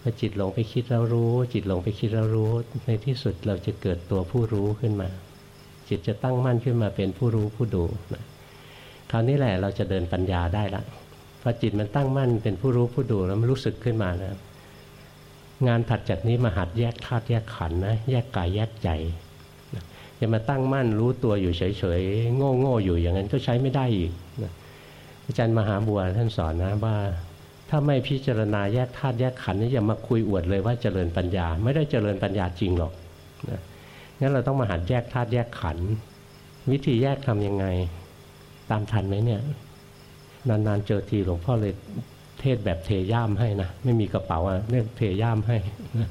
[SPEAKER 1] อจิตหลงไปคิดแล้วรู้ จิตหลงไปคิดแล้วรู้ ในที่สุดเราจะเกิดตัวผู้รู้ขึ้นมา จิตจะตั้งมั่นขึ้นมาเป็นผู้รู้ผู้ดูนะคราวนี้แหละเราจะเดินปัญญาได้ละพอจิตมันตั้งมั่นเป็นผู้รู้ผู้ดูแล้วมันรู้สึกขึ้นมานะงานถัดจากนี้มาหัดแยกธาตุแยกขันนะแยกกายแยกใจจะมาตั้งมั่นรู้ตัวอยู่เฉยๆโง่ๆอยู่อย่างนั้นก็ใช้ไม่ได้อีกอาจารย์มหาบัวท่านสอนนะว่า ถ้าไม่พิจารณาแยกธาตุแยกขันธ์นี่อย่ามาคุยอวดเลยว่าเจริญปัญญา ไม่ได้เจริญปัญญาจริงหรอกนะงั้นเราต้องมาหัดแยกธาตุแยกขันธ์วิธีแยกทํำยังไง ตามทันไหมเนี่ย นานๆเจอทีหลวงพ่อเลยเทศแบบเทย่ามให้นะไม่มีกระเป๋าอะเนี่ยเทย่ามให้นะ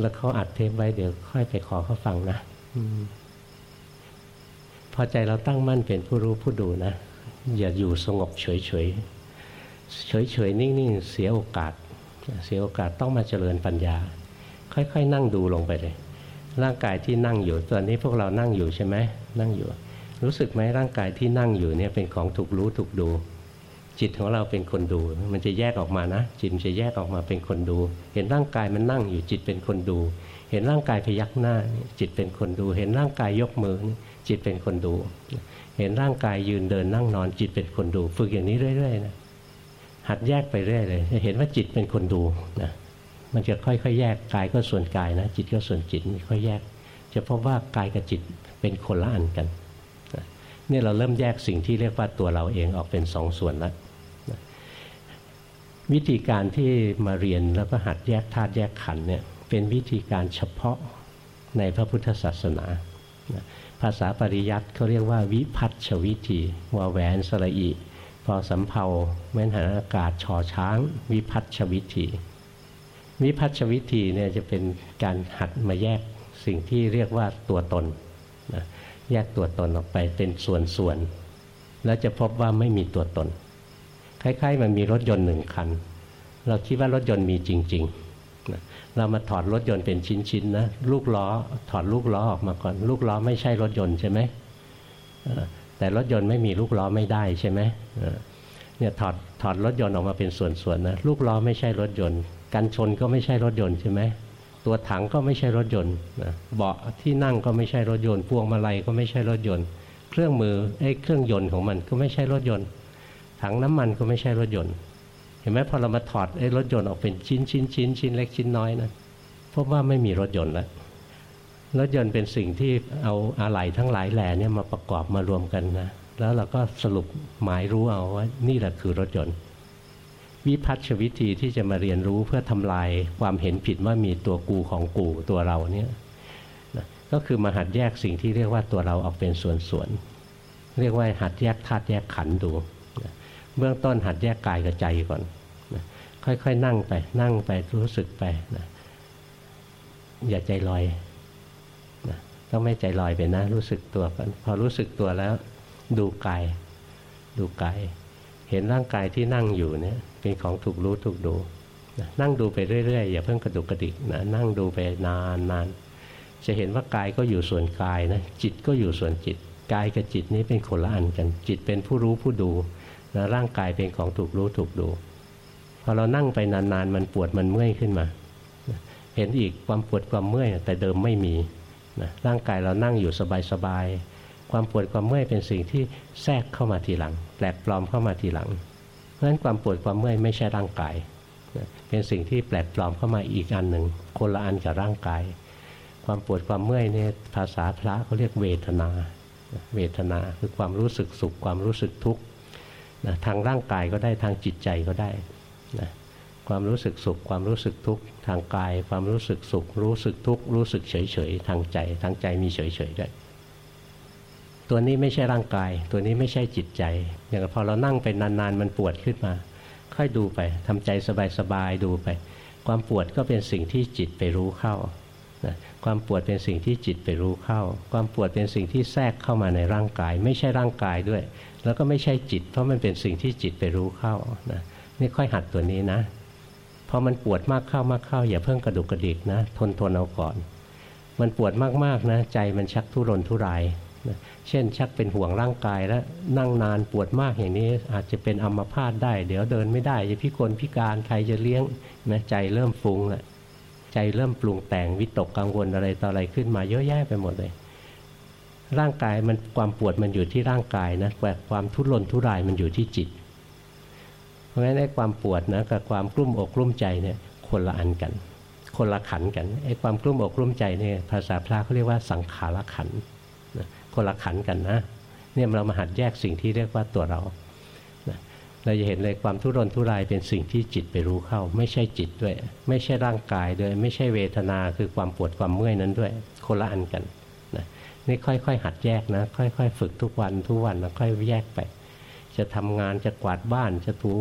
[SPEAKER 1] แล้วเขาอัดเทปไว้เดี๋ยวค่อยไปขอเขาฟังนะพอใจเราตั้งมั่นเป็นผู้รู้ผู้ดูนะอย่าอยู่สงบเฉยๆ เฉยๆ นิ่งๆ เสียโอกาส เสียโอกาสต้องมาเจริญปัญญา ค่อยๆ นั่งดูลงไปเลย ร่างกายที่นั่งอยู่ตอนนี้พวกเรานั่งอยู่ใช่ไหมนั่งอยู่ รู้สึกไหมร่างกายที่นั่งอยู่เนี่ยเป็นของถูกรู้ถูกดู จิตของเราเป็นคนดู มันจะแยกออกมานะ จิตจะแยกออกมาเป็นคนดู เห็นร่างกายมันนั่งอยู่จิตเป็นคนดู เห็นร่างกายพยักหน้า จิตเป็นคนดู เห็นร่างกายยกมือจิตเป็นคนดู เห็นร่างกายยืนเดินนั่งนอนจิตเป็นคนดู ฝึกอย่างนี้เรื่อยๆนะ หัดแยกไปเรื่อยเลยจะเห็นว่าจิตเป็นคนดูนะมันจะค่อยๆ แยกกายก็ส่วนกายนะ จิตก็ส่วนจิตค่อยแยก จะพบว่ากายกับจิตเป็นคนละอันกันนี่เราเริ่มแยกสิ่งที่เรียกว่าตัวเราเองออกเป็นสองส่วนแล้ววิธีการที่มาเรียนแล้วก็หัดแยกธาตุแยกขันเนี่ยเป็นวิธีการเฉพาะในพระพุทธศาสนา ภาษาปริยัติเขาเรียกว่าวิพัฒชวิธีวาแหวนสระอี อสำเพาเว้นหันอากาศชอช้าง วิพัฒชวิธีวิพัฒชวิธีเนี่ยจะเป็นการหัดมาแยกสิ่งที่เรียกว่าตัวตนนะแยกตัวตนออกไปเป็นส่วนๆแล้วจะพบว่าไม่มีตัวตน คล้ายๆ มันมีรถยนต์หนึ่งคัน เราคิดว่ารถยนต์มีจริงๆนะเรามาถอดรถยนต์เป็นชิ้นๆนะลูกล้อถอดลูกล้อออกมาก่อน ลูกล้อไม่ใช่รถยนต์ใช่ไหม แต่รถยนต์ไม่มีลูกล้อไม่ได้ใช่ไหมเนี่ยถอดถอดรถยนต์ออกมาเป็นส่วนๆนะลูกล้อไม่ใช่รถยนต์กันชนก็ไม่ใช่รถยนต์ใช่ไหมตัวถังก็ไม่ใช่รถยนต์เบาะที่นั่งก็ไม่ใช่รถยนต์พวงมาลัยก็ไม่ใช่รถยนต์ เครื่องมือไอ้เครื่องยนต์ของมันก็ไม่ใช่รถยนต์ ถังน้ำมันก็ไม่ใช่รถยนต์ เห็นไหมพอเรามาถอดไอ้รถยนต์ออกเป็นชิ้นชิ้นชิ้นชิ้นเล็กชิ้นน้อยนะพบว่าไม่มีรถยนต์แล้ว รถยนต์เป็นสิ่งที่เอาอะไหล่ทั้งหลายแหล่เนี่ยมาประกอบมารวมกันนะ แล้วเราก็สรุปหมายรู้เอาว่านี่แหละคือรถยนต์ วิพัฒชวิธีที่จะมาเรียนรู้เพื่อทำลายความเห็นผิดว่ามีตัวกูของกูตัวเราเนี่ยนะก็คือมาหัดแยกสิ่งที่เรียกว่าตัวเราออกเป็นส่วนๆเรียกว่าหัดแยกธาตุแยกขันธ์ดูนะเบื้องต้นหัดแยกกายกับใจก่อนนะค่อยๆนั่งไปนั่งไปรู้สึกไปนะอย่าใจลอย ต้องไม่ใจลอยไปนะ รู้สึกตัวกันพอรู้สึกตัวแล้วดูกายดูกาย เห็นร่างกายที่นั่งอยู่เนี่ยเป็นของถูกรู้ถูกดูนั่งดูไปเรื่อยๆ อย่าเพิ่งกระดุกกระดิกนะนั่งดูไปนานนานจะเห็นว่ากายก็อยู่ส่วนกายนะจิตก็อยู่ส่วนจิต กายกับจิตนี้เป็นคนละอันกัน จิตเป็นผู้รู้ผู้ดูนะร่างกายเป็นของถูกรู้ถูกดู พอเรานั่งไปนานๆ มันปวดมันเมื่อยขึ้นมา เห็นอีกความปวดความเมื่อยแต่เดิมไม่มี นะร่างกายเรานั่งอยู่สบายๆความปวดความเมื่อยเป็นสิ่งที่แทรกเข้ามาทีหลัง แปลกปลอมเข้ามาทีหลัง เพราะฉะนั้นความปวดความเมื่อยไม่ใช่ร่างกายนะเป็นสิ่งที่แปลกปลอมเข้ามาอีกอันหนึ่งคนละอันกับร่างกาย ความปวดความเมื่อยเนี่ยภาษาพระเขาเรียกเวทนา เวทนาคือความรู้สึกสุขความรู้สึกทุกข์นะทางร่างกายก็ได้ทางจิตใจก็ได้นะ ความรู้สึกสุข ความรู้สึกทุกข์ทางกาย ความรู้สึกสุข รู้สึกทุกข์รู้สึกเฉยเฉยทางใจ ทางใจมีเฉยเฉยด้วยตัวนี้ไม่ใช่ร่างกาย ตัวนี้ไม่ใช่จิตใจ อย่างพอเรานั่งไปนานๆ มันปวดขึ้นมา ค่อยดูไปทำใจสบายๆดูไป ความปวดก็เป็นสิ่งที่จิตไปรู้เข้านะความปวดเป็นสิ่งที่จิตไปรู้เข้า ความปวดเป็นสิ่งที่แทรกเข้ามาในร่างกาย ไม่ใช่ร่างกายด้วย แล้วก็ไม่ใช่จิต เพราะมันเป็นสิ่งที่จิตไปรู้เข้านะนี่ค่อยหัดตัวนี้นะ พอมันปวดมากเข้ามากเข้าอย่าเพิ่งกระดุกกระดิกนะทนทนเอาก่อน มันปวดมากๆนะใจมันชักทุรนทุรายนะเช่นชักเป็นห่วงร่างกายแล้วนั่งนานปวดมากอย่างนี้อาจจะเป็นอัมพาตได้ เดี๋ยวเดินไม่ได้จะพิกลพิการใครจะเลี้ยงนะใจเริ่มฟุ้งแหละใจเริ่มปรุงแต่งวิตกกังวลอะไรต่ออะไรขึ้นมาเยอะแยะไปหมดเลย ร่างกายมันความปวดมันอยู่ที่ร่างกายนะแต่ความทุรนทุรายมันอยู่ที่จิต เพราะฉะนั้นไอ้ความปวดนะกับความกลุ้มอกกลุ้มใจเนี่ยคนละอันกัน คนละขันกันไอ้ความกลุ้มอกกลุ้มใจเนี่ยภาษาพระเขาเรียกว่าสังขารขันคนละขันกันนะเนี่ยเรามาหัดแยกสิ่งที่เรียกว่าตัวเราเราจะเห็นเลยความทุรนทุรายเป็นสิ่งที่จิตไปรู้เข้า ไม่ใช่จิตด้วย ไม่ใช่ร่างกายด้วย ไม่ใช่เวทนาคือความปวดความเมื่อยนั้นด้วย คนละอันกันนะนี่ค่อยๆ หัดแยกนะ ค่อย ๆ ฝึกทุกวันทุกวันแล้วค่อยแยกไป จะทำงานจะกวาดบ้านจะถู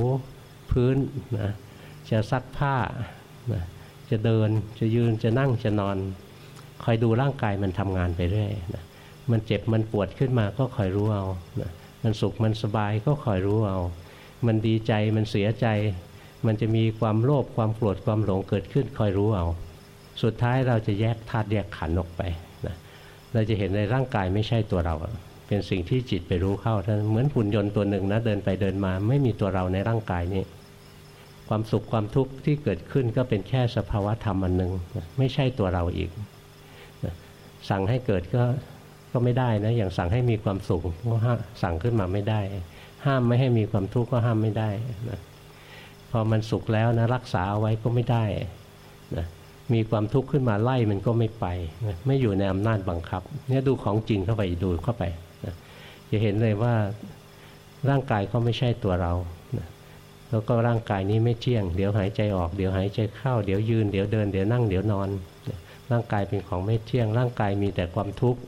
[SPEAKER 1] พื้นนะจะซักผ้านะจะเดินจะยืนจะนั่งจะนอน คอยดูร่างกายมันทำงานไปเรื่อยนะมันเจ็บมันปวดขึ้นมาก็คอยรู้เอานะมันสุขมันสบายก็คอยรู้เอา มันดีใจมันเสียใจ มันจะมีความโลภความโกรธความหลงเกิดขึ้นคอยรู้เอา สุดท้ายเราจะแยกธาตุแยกขันออกไปนะเราจะเห็นในร่างกายไม่ใช่ตัวเรา เป็นสิ่งที่จิตไปรู้เข้าท่านเหมือนหุ่นยนต์ตัวหนึ่งนะเดินไปเดินมา ไม่มีตัวเราในร่างกายนี้ ความสุขความทุกข์ที่เกิดขึ้นก็เป็นแค่สภาวะธรรมอันหนึ่งไม่ใช่ตัวเราอีก สั่งให้เกิดก็ก็ไม่ได้นะอย่างสั่งให้มีความสุขก็สั่งขึ้นมาไม่ได้ ห้ามไม่ให้มีความทุกข์ก็ห้ามไม่ได้นะพอมันสุขแล้วนะรักษาเอาไว้ก็ไม่ได้นะมีความทุกข์ขึ้นมาไล่มันก็ไม่ไปนะไม่อยู่ในอำนาจบังคับ เนี่ยดูของจริงเข้าไปดูเข้าไป จะเห็นเลยว่าร่างกายก็ไม่ใช่ตัวเรา แล้วก็ร่างกายนี้ไม่เที่ยง เดี๋ยวหายใจออกเดี๋ยวหายใจเข้า เดี๋ยวยืนเดี๋ยวเดินเดี๋ยวนั่งเดี๋ยวนอน ร่างกายเป็นของไม่เที่ยง ร่างกายมีแต่ความทุกข์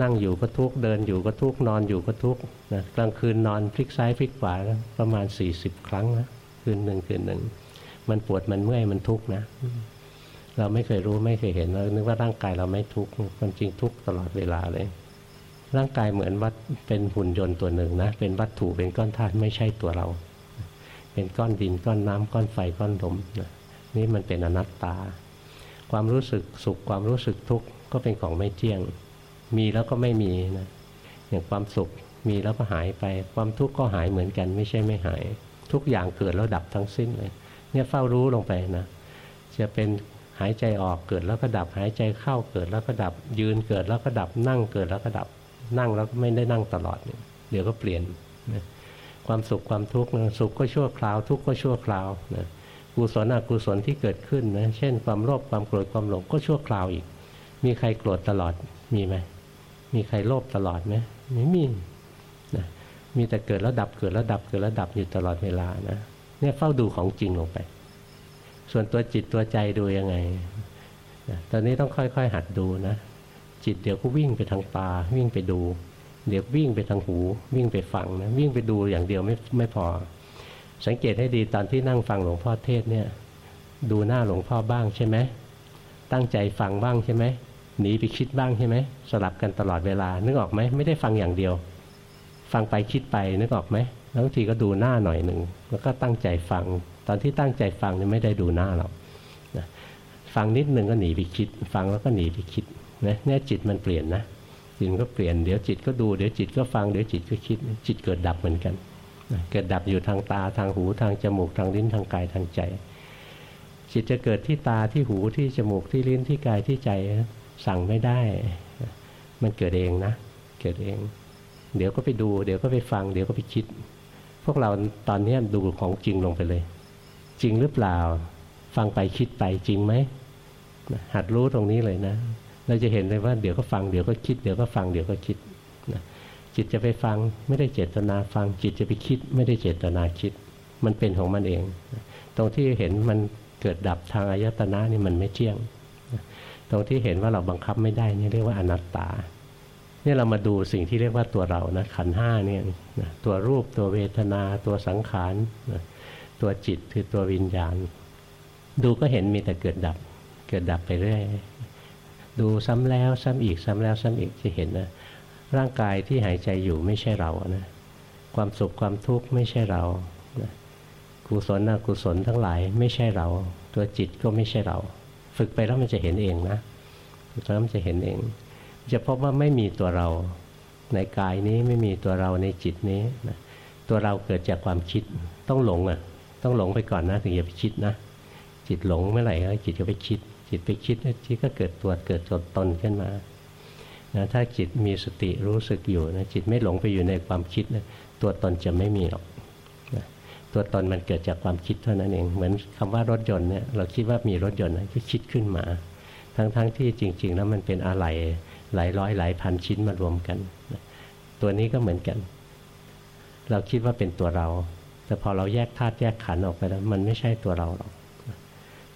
[SPEAKER 1] นั่งอยู่ก็ทุกข์ เดินอยู่ก็ทุกข์ นอนอยู่ก็ทุกข์นะกลางคืนนอนพลิกซ้ายพลิกขวาประมาณ 40 ครั้งนะคืนหนึ่งคืนหนึ่ง มันปวดมันเมื่อยมันทุกข์นะ เราไม่เคยรู้ไม่เคยเห็นเรานึกว่าร่างกายเราไม่ทุกข์ความจริงทุกข์ตลอดเวลาเลย ร่างกายเหมือนวัดเป็นหุ่นยนต์ตัวหนึ่งนะ เป็นวัตถุเป็นก้อนธาตุไม่ใช่ตัวเรา เป็นก้อนดินก้อนน้ำก้อนไฟก้อนลมนะนี่มันเป็นอนัตตา ความรู้สึกสุขความรู้สึกทุกข์ก็เป็นของไม่เที่ยง มีแล้วก็ไม่มีนะอย่างความสุขมีแล้วก็หายไป ความทุกข์ก็หายเหมือนกัน ไม่ใช่ไม่หาย ทุกอย่างเกิดแล้วดับทั้งสิ้นเลย เนี่ยเฝ้ารู้ลงไปนะจะเป็นหายใจออกเกิดแล้วก็ดับหายใจเข้าเกิดแล้วก็ดับยืนเกิดแล้วก็ดับนั่งเกิดแล้วก็ดับ นั่งแล้วก็ไม่ได้นั่งตลอด เดี๋ยวก็เปลี่ยนนะความสุขความทุกข์นะสุขก็ชั่วคราว ทุกข์ก็ชั่วคราวนะกุศลอกุศลที่เกิดขึ้นนะเช่น ความโลภความโกรธความหลงก็ชั่วคราวอีก มีใครโกรธตลอดมีไหมมีใครโลภตลอดไหมไม่มีนะมีแต่เกิดแล้วดับเกิดแล้วดับเกิดแล้วดับอยู่ตลอดเวลานะเนี่ยเฝ้าดูของจริงลงไป ส่วนตัวจิตตัวใจดูยังไงนะตอนนี้ต้องค่อย ๆ หัดดูนะ จิตเดี๋ยวก็วิ่งไปทางตา วิ่งไปดู เดี๋ยววิ่งไปทางหู วิ่งไปฟังนะวิ่งไปดูอย่างเดียวไม่ไม่พอ สังเกตให้ดีตอนที่นั่งฟังหลวงพ่อเทศเนี่ยดูหน้าหลวงพ่อบ้างใช่ไหมตั้งใจฟังบ้างใช่ไหมหนีไปคิดบ้างใช่ไหมสลับกันตลอดเวลา นึกออกไหมไม่ได้ฟังอย่างเดียว ฟังไปคิดไปนึกออกไหมแล้วบางทีก็ดูหน้าหน่อยหนึ่งแล้วก็ตั้งใจฟัง ตอนที่ตั้งใจฟังเนี่ยไม่ได้ดูหน้าหรอกนะฟังนิดนึงก็หนีไปคิด ฟังแล้วก็หนีไปคิด นะเนี่ยจิตมันเปลี่ยนนะจิตก็เปลี่ยนเดี๋ยวจิตก็ดูเดี๋ยวจิตก็ฟังเดี๋ยวจิตก็คิดจิตเกิดดับเหมือนกันเกิดดับอยู่ทางตาทางหูทางจมูกทางลิ้นทางกายทางใจ จิตจะเกิดที่ตาที่หูที่จมูกที่ลิ้นที่กายที่ใจสั่งไม่ได้ มันเกิดเองนะ เกิดเอง เดี๋ยวก็ไปดู เดี๋ยวก็ไปฟัง เดี๋ยวก็ไปคิด พวกเราตอนนี้ดูของจริงลงไปเลย จริงหรือเปล่า ฟังไปคิดไปจริงไหมหัดรู้ตรงนี้เลยนะ เราจะเห็นเลยว่าเดี๋ยวก็ฟังเดี๋ยวก็คิดเดี๋ยวก็ฟังเดี๋ยวก็คิดนะจิตจะไปฟังไม่ได้เจตนาฟังจิตจะไปคิด ไม่ได้เจตนาคิด มันเป็นของมันเอง ตรงที่เห็นมันเกิดดับทางอายตนะนี่มันไม่เที่ยง ตรงที่เห็นว่าเราบังคับไม่ได้นี่เรียกว่าอนัตตาเนี่ยเรามาดูสิ่งที่เรียกว่าตัวเรานะขันห้าเนี่ยนะตัวรูปตัวเวทนาตัวสังขารนะตัวจิตคือตัววิญญาณ ดูก็เห็นมีแต่เกิดดับ เกิดดับไปเรื่อย ดูซ้ำแล้วซ้ำอีกซ้ำแล้วซ้ำอีกจะเห็นนะร่างกายที่หายใจอยู่ไม่ใช่เรานะความสุขความทุกข์ไม่ใช่เรากุศลอกุศลทั้งหลายไม่ใช่เรา ตัวจิตก็ไม่ใช่เรา ฝึกไปแล้วมันจะเห็นเองนะฝึกแล้วมันจะเห็นเอง จะพบว่าไม่มีตัวเรา ในกายนี้ไม่มีตัวเราในจิตนี้นะตัวเราเกิดจากความคิดต้องหลงอะ ต้องหลงไปก่อนนะถึงจะไปคิดนะ จิตหลงเมื่อไหร่ก็จิตก็ไปคิด จิตไปคิดจิตก็เกิดตัวเกิดตนตนขึ้นมานะถ้าจิตมีสติรู้สึกอยู่นะจิตไม่หลงไปอยู่ในความคิดนะตัวตนจะไม่มีหรอกนะตัวตนมันเกิดจากความคิดเท่านั้นเอง เหมือนคำว่ารถยนต์เนี่ยเราคิดว่ามีรถยนต์นะก็คิดขึ้นมา ทั้งๆทที่จริง ๆ แล้วมันเป็นอะไหล่หลายร้อยหลายพันชิ้นมารวมกันนะตัวนี้ก็เหมือนกัน เราคิดว่าเป็นตัวเรา แต่พอเราแยกธาตุแยกขันออกไปแล้ว มันไม่ใช่ตัวเราหรอก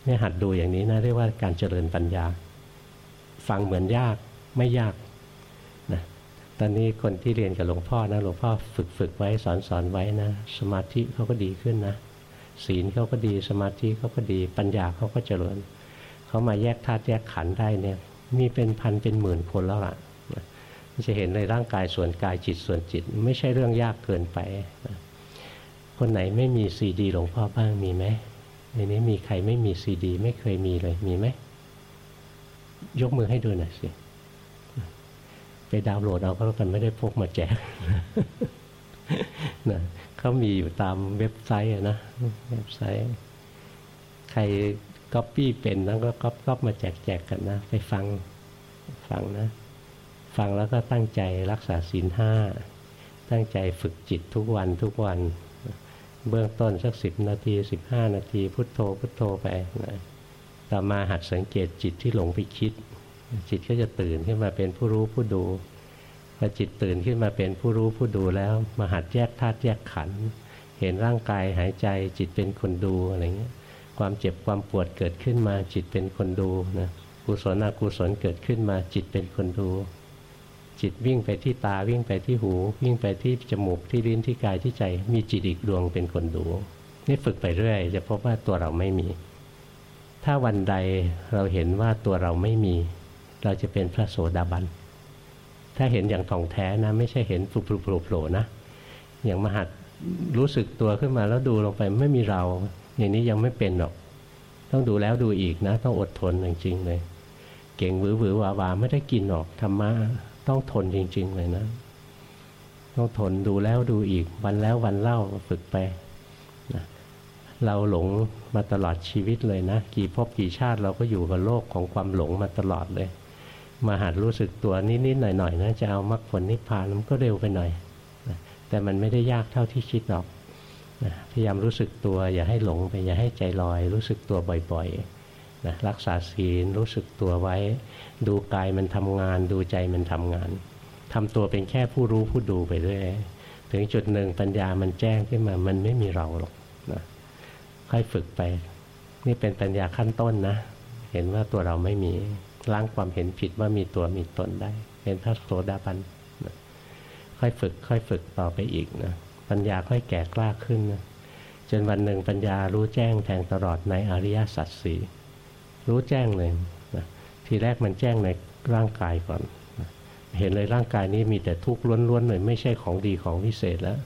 [SPEAKER 1] เนี่ยหัดดูอย่างนี้นะเรียกว่าการเจริญปัญญา ฟังเหมือนยากไม่ยากนะตอนนี้คนที่เรียนกับหลวงพ่อนะหลวงพ่อฝึกฝึกไว้สอนสอนไว้นะสมาธิเขาก็ดีขึ้นนะศีลเขาก็ดีสมาธิเขาก็ดีปัญญาเขาก็เจริญเขามาแยกธาตุแยกขันธ์ได้เนี่ยมีเป็นพันเป็นหมื่นคนแล้วล่ะจะเห็นในร่างกายส่วนกายจิตส่วนจิต ไม่ใช่เรื่องยากเกินไป คนไหนไม่มีซีดีหลวงพ่อบ้างมีไหม ในนี้มีใครไม่มีซีดี ไม่เคยมีเลยมีไหม ยกมือให้ดูหน่อยสิ ไปดาวน์โหลดเอาก็แล้วกันไม่ได้พกมาแจกนะเขามีอยู่ตามเว็บไซต์นะเว็บไซต์ ใครก๊อปปี้เป็นแล้วก็ก๊อปก๊อปมาแจกแจกกันนะ ไปฟังฟังนะ ฟังแล้วก็ตั้งใจรักษาศีลห้าตั้งใจฝึกจิตทุกวันทุกวัน เบื้องต้นสักสิบนาทีสิบห้านาที พุทโธพุทโธไปนะต่อมาหัดสังเกตจิตที่หลงไปคิด จิตก็จะตื่นขึ้นมาเป็นผู้รู้ผู้ดูพอจิตตื่นขึ้นมาเป็นผู้รู้ผู้ดูแล้ว มาหัดแยกธาตุแยกขันธ์เห็นร่างกายหายใจจิตเป็นคนดูอะไรเงี้ยความเจ็บความปวดเกิดขึ้นมาจิตเป็นคนดูนะกุศลอกุศลเกิดขึ้นมาจิตเป็นคนดู จิตวิ่งไปที่ตาวิ่งไปที่หู วิ่งไปที่จมูกที่ลิ้นที่กายที่ใจ มีจิตอีกดวงเป็นคนดู นี่ฝึกไปเรื่อย จะพบว่าตัวเราไม่มี ถ้าวันใดเราเห็นว่าตัวเราไม่มี เราจะเป็นพระโสดาบัน ถ้าเห็นอย่างท่องแท้นะ ไม่ใช่เห็นปลุกปลุกโผล่นะ อย่างมหัดรู้สึกตัวขึ้นมาแล้วดูลงไปไม่มีเรา อย่างนี้ยังไม่เป็นหรอก ต้องดูแล้วดูอีกนะ ต้องอดทนจริงๆเลย เก่งหวือหวือวาวาไม่ได้กินหรอกธรรมะ ต้องทนจริง ๆ เลยนะ ต้องทนดูแล้วดูอีก วันแล้ววันเล่าฝึกไปนะเราหลงมาตลอดชีวิตเลยนะ กี่ภพกี่ชาติเราก็อยู่กับโลกของความหลงมาตลอดเลย มาหัดรู้สึกตัวนิดๆหน่อยๆนะจะเอามรรคผลนิพพานมันก็เร็วไปหน่อยนะแต่มันไม่ได้ยากเท่าที่คิดหรอกนะพยายามรู้สึกตัว อย่าให้หลงไปอย่าให้ใจลอย รู้สึกตัวบ่อย ๆ นะรักษาศีลรู้สึกตัวไว้ ดูกายมันทำงาน ดูใจมันทำงานทำตัวเป็นแค่ผู้รู้ผู้ดูไปเรื่อยถึงจุดหนึ่งปัญญามันแจ้งขึ้นมามันไม่มีเราหรอกนะค่อยฝึกไป นี่เป็นปัญญาขั้นต้นนะ เห็นว่าตัวเราไม่มีล้างความเห็นผิดว่ามีตัวมีตนได้ เป็นพระโสดาบันนะค่อยฝึก ค่อยฝึกต่อไปอีกนะปัญญาค่อยแก่กล้าขึ้นนะจนวันหนึ่งปัญญารู้แจ้งแทงตลอดในอริยสัจสี่ รู้แจ้งเลยทีแรกมันแจ้งในร่างกายก่อนเห็นเลยร่างกายนี้มีแต่ทุกข์ล้วนๆเลยไม่ใช่ของดีของพิเศษแล้ว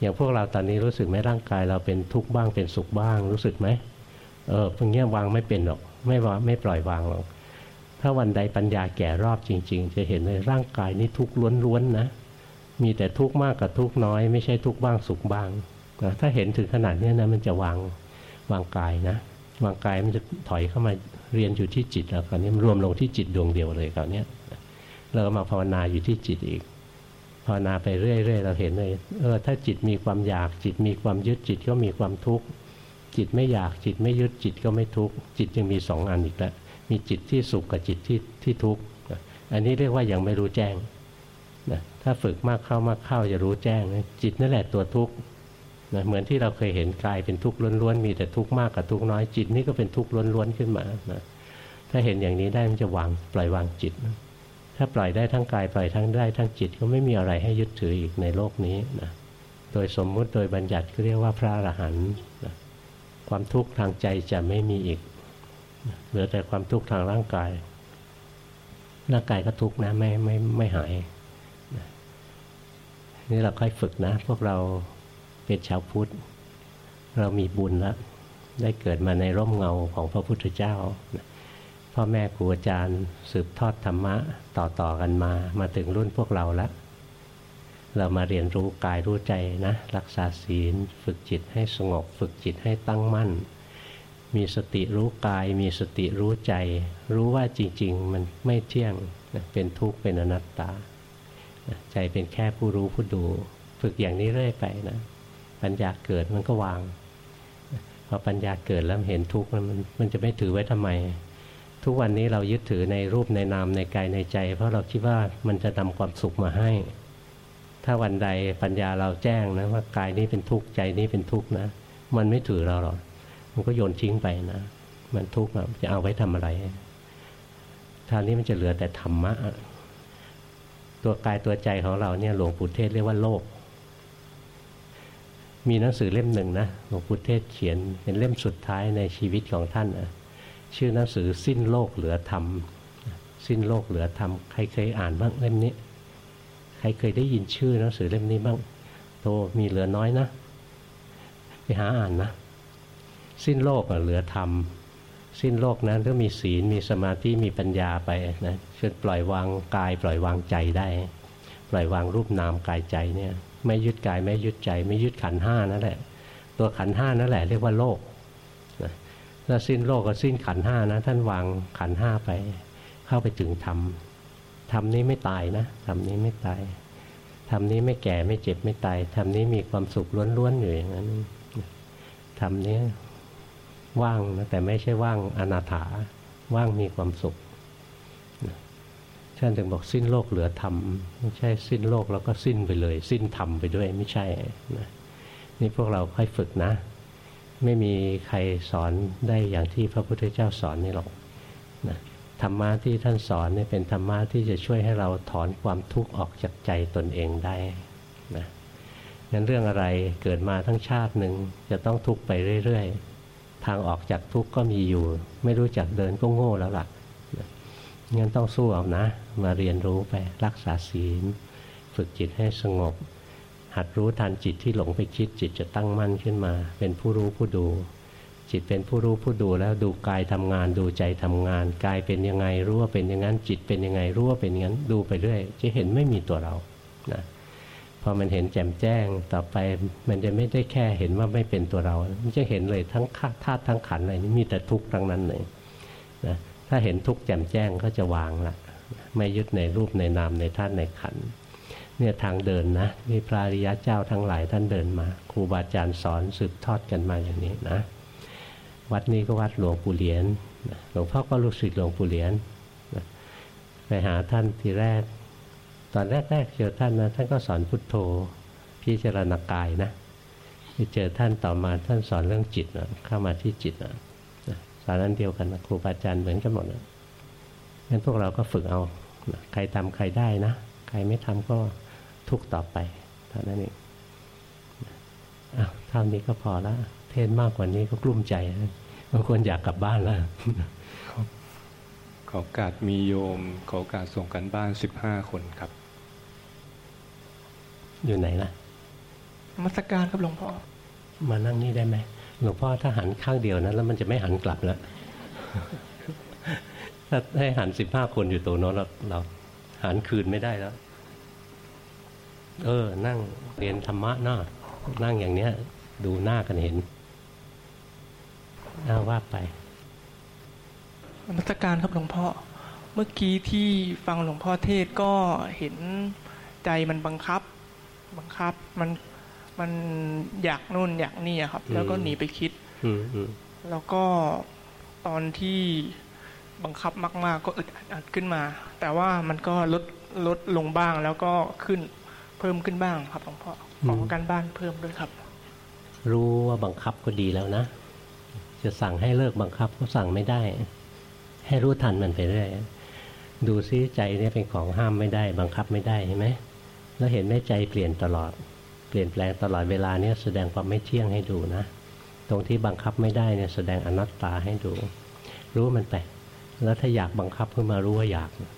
[SPEAKER 1] อย่างพวกเราตอนนี้รู้สึกไหมร่างกายเราเป็นทุกข์บ้างเป็นสุขบ้าง รู้สึกไหมเออพวกนี้วางไม่เป็นหรอกไม่ว่าไม่ปล่อยวางหรอกถ้าวันใดปัญญาแก่รอบจริง ๆ จะเห็นเลยร่างกายนี้ทุกข์ล้วนๆนะมีแต่ทุกข์มากกับทุกข์น้อย ไม่ใช่ทุกข์บ้างสุขบ้างนะถ้าเห็นถึงขนาดนี้นะมันจะวางวางกายนะวางกายมันจะถอยเข้ามา เรียนอยู่ที่จิตแล้วคราวนี้มันรวมลงที่จิตดวงเดียวเลยคราวนี้เราก็มาภาวนาอยู่ที่จิตอีกภาวนาไปเรื่อยๆเราเห็นเลยเออถ้าจิตมีความอยากจิตมีความยึดจิตก็มีความทุกข์จิตไม่อยากจิตไม่ยึดจิตก็ไม่ทุกข์จิตยังมีสองอันอีกแล้วมีจิตที่สุขกับจิตที่ที่ทุกข์อันนี้เรียกว่ายังไม่รู้แจ้งนะถ้าฝึกมากเข้ามากเข้าจะรู้แจ้งจิตนั่นแหละตัวทุกข์ นะเหมือนที่เราเคยเห็นกายเป็นทุกข์ล้วนๆมีแต่ทุกข์มากกับทุกข์น้อยจิตนี่ก็เป็นทุกข์ล้วนๆขึ้นมานะถ้าเห็นอย่างนี้ได้มันจะวางปล่อยวางจิตนะถ้าปล่อยได้ทั้งกายปล่อยทั้งได้ทั้งจิตก็ไม่มีอะไรให้ยึดถืออีกในโลกนี้นะโดยสมมุติโดยบัญญัติก็เรียกว่าพระอรหันต์นะความทุกข์ทางใจจะไม่มีอีกเหลือแต่ความทุกข์ทางร่างกาย ร่างกายก็ทุกข์นะไม่ไม่ไม่หายนี่เราค่อยฝึกนะ พวกเรา เป็นชาวพุทธ เรามีบุญแล้วได้เกิดมาในร่มเงาของพระพุทธเจ้า พ่อแม่ครูอาจารย์ สืบทอดธรรมะต่อๆกันมา มาถึงรุ่นพวกเราแล้วเรามาเรียนรู้กายรู้ใจนะ รักษาศีล ฝึกจิตให้สงบ ฝึกจิตให้ตั้งมั่น มีสติรู้กาย มีสติรู้ใจ รู้ว่าจริง ๆ มันไม่เที่ยงเป็นทุกข์เป็นอนัตตา ใจเป็นแค่ผู้รู้ผู้ดู ฝึกอย่างนี้เรื่อยไปนะ ปัญญาเกิดมันก็วางพอปัญญาเกิดแล้วเห็นทุกข์มันมันจะไม่ถือไว้ทำไม ทุกวันนี้เรายึดถือในรูปในนามในกายในใจ เพราะเราคิดว่ามันจะนำความสุขมาให้ ถ้าวันใดปัญญาเราแจ้งนะว่ากายนี้เป็นทุกข์ใจนี้เป็นทุกข์นะ มันไม่ถือเราหรอกมันก็โยนทิ้งไปนะ มันทุกข์จะเอาไว้ทำอะไรทางนี้มันจะเหลือแต่ธรรมะ ตัวกายตัวใจของเราเนี่ยหลวงปู่เทศเรียกว่าโลก มีหนังสือเล่มหนึ่งนะหลวงปู่เทศเขียนเป็นเล่มสุดท้ายในชีวิตของท่านนะชื่อหนังสือสิ้นโลกเหลือธรรม สิ้นโลกเหลือธรรมใครเคยอ่านบ้างเล่มนี้ ใครเคยได้ยินชื่อหนังสือเล่มนี้บ้างโตมีเหลือน้อยนะ ไปหาอ่านนะ สิ้นโลกเหลือธรรม สิ้นโลกนั้นต้องมีศีลมีสมาธิมีปัญญาไปนะจนปล่อยวางกาย ปล่อยวางใจได้ ปล่อยวางรูปนามกายใจเนี่ย ไม่ยึดกายไม่ยึดใจ ไม่ยึดขันห้านั่นแหละ ตัวขันห้านั่นแหละเรียกว่าโลกนะถ้าสิ้นโลกก็สิ้นขันห้านะ ท่านวางขันห้าไป เข้าไปถึงธรรมธรรมนี้ไม่ตายนะธรรมนี้ไม่ตายธรรมนี้ไม่แก่ไม่เจ็บไม่ตายธรรมนี้มีความสุขล้วนๆอยู่อย่างนั้นธรรมนี้ว่างนะแต่ไม่ใช่ว่างอนาถาว่างมีความสุข ท่านถึงบอกสิ้นโลกเหลือธรรมไม่ใช่สิ้นโลกแล้วก็สิ้นไปเลย สิ้นธรรมไปด้วยไม่ใช่นะนี่พวกเราค่อยฝึกนะ ไม่มีใครสอนได้อย่างที่พระพุทธเจ้าสอนนี่หรอกนะธรรมะที่ท่านสอนนี่เป็นธรรมะที่จะช่วยให้เราถอนความทุกข์ออกจากใจตนเองได้นะงั้นเรื่องอะไรเกิดมาทั้งชาติหนึ่งจะต้องทุกข์ไปเรื่อย ๆ ทางออกจากทุกข์ก็มีอยู่ ไม่รู้จักเดินก็โง่แล้วล่ะ งั้นต้องสู้เอานะ มาเรียนรู้ไปรักษาศีล ฝึกจิตให้สงบ หัดรู้ทันจิตที่หลงไปคิดจิตจะตั้งมั่นขึ้นมา เป็นผู้รู้ผู้ดู จิตเป็นผู้รู้ผู้ดูแล้วดูกายทำงานดูใจทำงานกายเป็นยังไงรู้ว่าเป็นอย่างนั้น จิตเป็นยังไงรู้ว่าเป็นอย่างนั้นดูไปเรื่อยจะเห็นไม่มีตัวเรานะพอมันเห็นแจ่มแจ้งต่อไปมันจะไม่ได้แค่เห็นว่าไม่เป็นตัวเรา มันจะเห็นเลยทั้งธาตุทั้งขันอะไรนี่มีแต่ทุกข์ทั้งนั้นเลยนะ ถ้าเห็นทุกข์แจ่มแจ้งก็จะวางละไม่ยึดในรูปในนามในธาตุในขันเนี่ยทางเดินนะนี่พระริยะเจ้าทั้งหลายท่านเดินมาครูบาอาจารย์สอนสืบทอดกันมาอย่างนี้นะวัดนี้ก็วัดหลวงปู่เหรียญหลวงพ่อก็ลูกศิษย์หลวงปู่เหรียญไปหาท่านทีแรก ตอนแรกๆเจอท่านนะท่านก็สอนพุทโธพิจารณากายนะไปเจอท่านต่อมาท่านสอนเรื่องจิตนะเข้ามาที่จิตนะ สอนนั้นเดียวกันนะครูบาอาจารย์เหมือนกันหมดนะงั้นพวกเราก็ฝึกเอา ใครทำใครได้นะ ใครไม่ทำก็ทุกต่อไปเท่านั้นเองอ้าวเท่านี้ก็พอแล้วเทศมากกว่านี้ก็กลุ้มใจบางคนอยากกลับบ้านแล้ว
[SPEAKER 2] ขอการมีโยมขอการส่งกันบ้านสิบห้าคนครับ
[SPEAKER 1] อยู่ไหนล่ะ
[SPEAKER 3] มัสการครับหลวงพ่อ
[SPEAKER 1] มานั่งนี่ได้ไหม หลวงพ่อถ้าหันข้างเดียวนะแล้วมันจะไม่หันกลับแล้วถ้าให้หันสิบห้าคนอยู่ตัวโน้นเราหันคืนไม่ได้แล้ว เออ นั่งเรียนธรรมะหน้านั่งอย่างเนี้ย ดูหน้ากันเห็นน่าว่าไป
[SPEAKER 3] มัสการครับหลวงพ่อ เมื่อกี้ที่ฟังหลวงพ่อเทศก็เห็นใจมันบังคับ บังคับ มัน มันอยากนู่นอยากนี่ครับ แล้วก็หนีไปคิดแล้วก็ตอนที่บังคับมาก ๆ ก็อึดอัดขึ้นมา แต่ว่ามันก็ลดลดลงบ้างแล้วก็ขึ้นเพิ่มขึ้นบ้างครับหลวงพ่อของการบ้านเพิ่มด้วยครับ
[SPEAKER 1] รู้ว่าบังคับก็ดีแล้วนะ จะสั่งให้เลิกบังคับก็สั่งไม่ได้ ให้รู้ทันมันไปเรื่อยดูซิใจเนี่ยเป็นของห้ามไม่ได้ บังคับไม่ได้ใช่ไหมแล้วเห็นไหมใจเปลี่ยนตลอดเปลี่ยนแปลงตลอดเวลาเนี่ยแสดงความไม่เที่ยงให้ดูนะ ตรงที่บังคับไม่ได้เนี่ยแสดงอนัตตาให้ดู รู้มันไปแล้วถ้าอยากบังคับขึ้นมารู้ว่าอยากนะ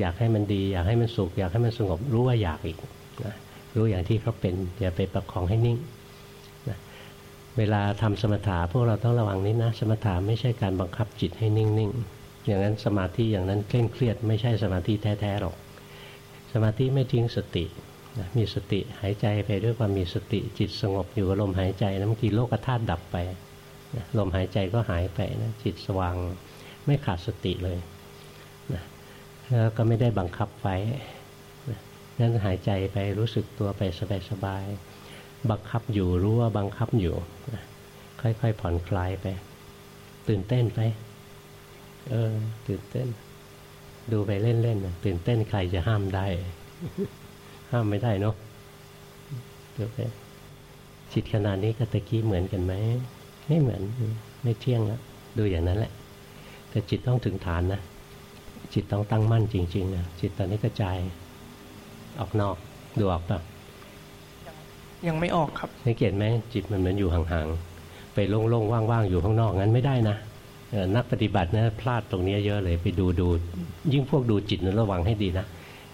[SPEAKER 1] อยากให้มันดี อยากให้มันสุขอยากให้มันสงบรู้ว่าอยากอีกนะรู้อย่างที่เขาเป็นอย่าไปประคองให้นิ่งนะเวลาทำสมถะพวกเราต้องระวังนิดนะ สมถะไม่ใช่การบังคับจิตให้นิ่งๆอย่างนั้นสมาธิอย่างนั้นเคร่งเครียดไม่ใช่สมาธิแท้ๆหรอก สมาธิไม่ทิ้งสติ นะมีสติหายใจไปด้วยความมีสติจิตสงบอยู่กับลมหายใจแล้วบางทีโลกธาตุดับไปนะลมหายใจก็หายไปนะจิตสว่างไม่ขาดสติเลยนะแล้วก็ไม่ได้บังคับไว้นะนั่นหายใจไปรู้สึกตัวไปสบายๆบังคับอยู่รู้ว่าบังคับอยู่นะค่อยๆผ่อนคลายไป ตื่นเต้นไปเออตื่นเต้น ดูไปเล่นๆนะตื่นเต้นใครจะห้ามได้ ห้ามไม่ได้เนาะเดี๋ยวไปจิตขนาดนี้กับตะกี้เหมือนกันไหมไม่เหมือนไม่เที่ยงแล้วดูอย่างนั้นแหละ แต่จิตต้องถึงฐานนะจิตต้องตั้งมั่นจริงๆนะจิตตอนนี้กระจายออกนอกดูออกปะ
[SPEAKER 3] ยังไม่ออกครับ
[SPEAKER 1] สังเกตไหมจิตมันเหมือนอยู่ห่างๆไปโล่งๆว่างๆอยู่ข้างนอกงั้นไม่ได้นะเอ่อนักปฏิบัตินะพลาดตรงนี้เยอะเลยไปดูดูยิ่งพวกดูจิตนั้นระวังให้ดีนะ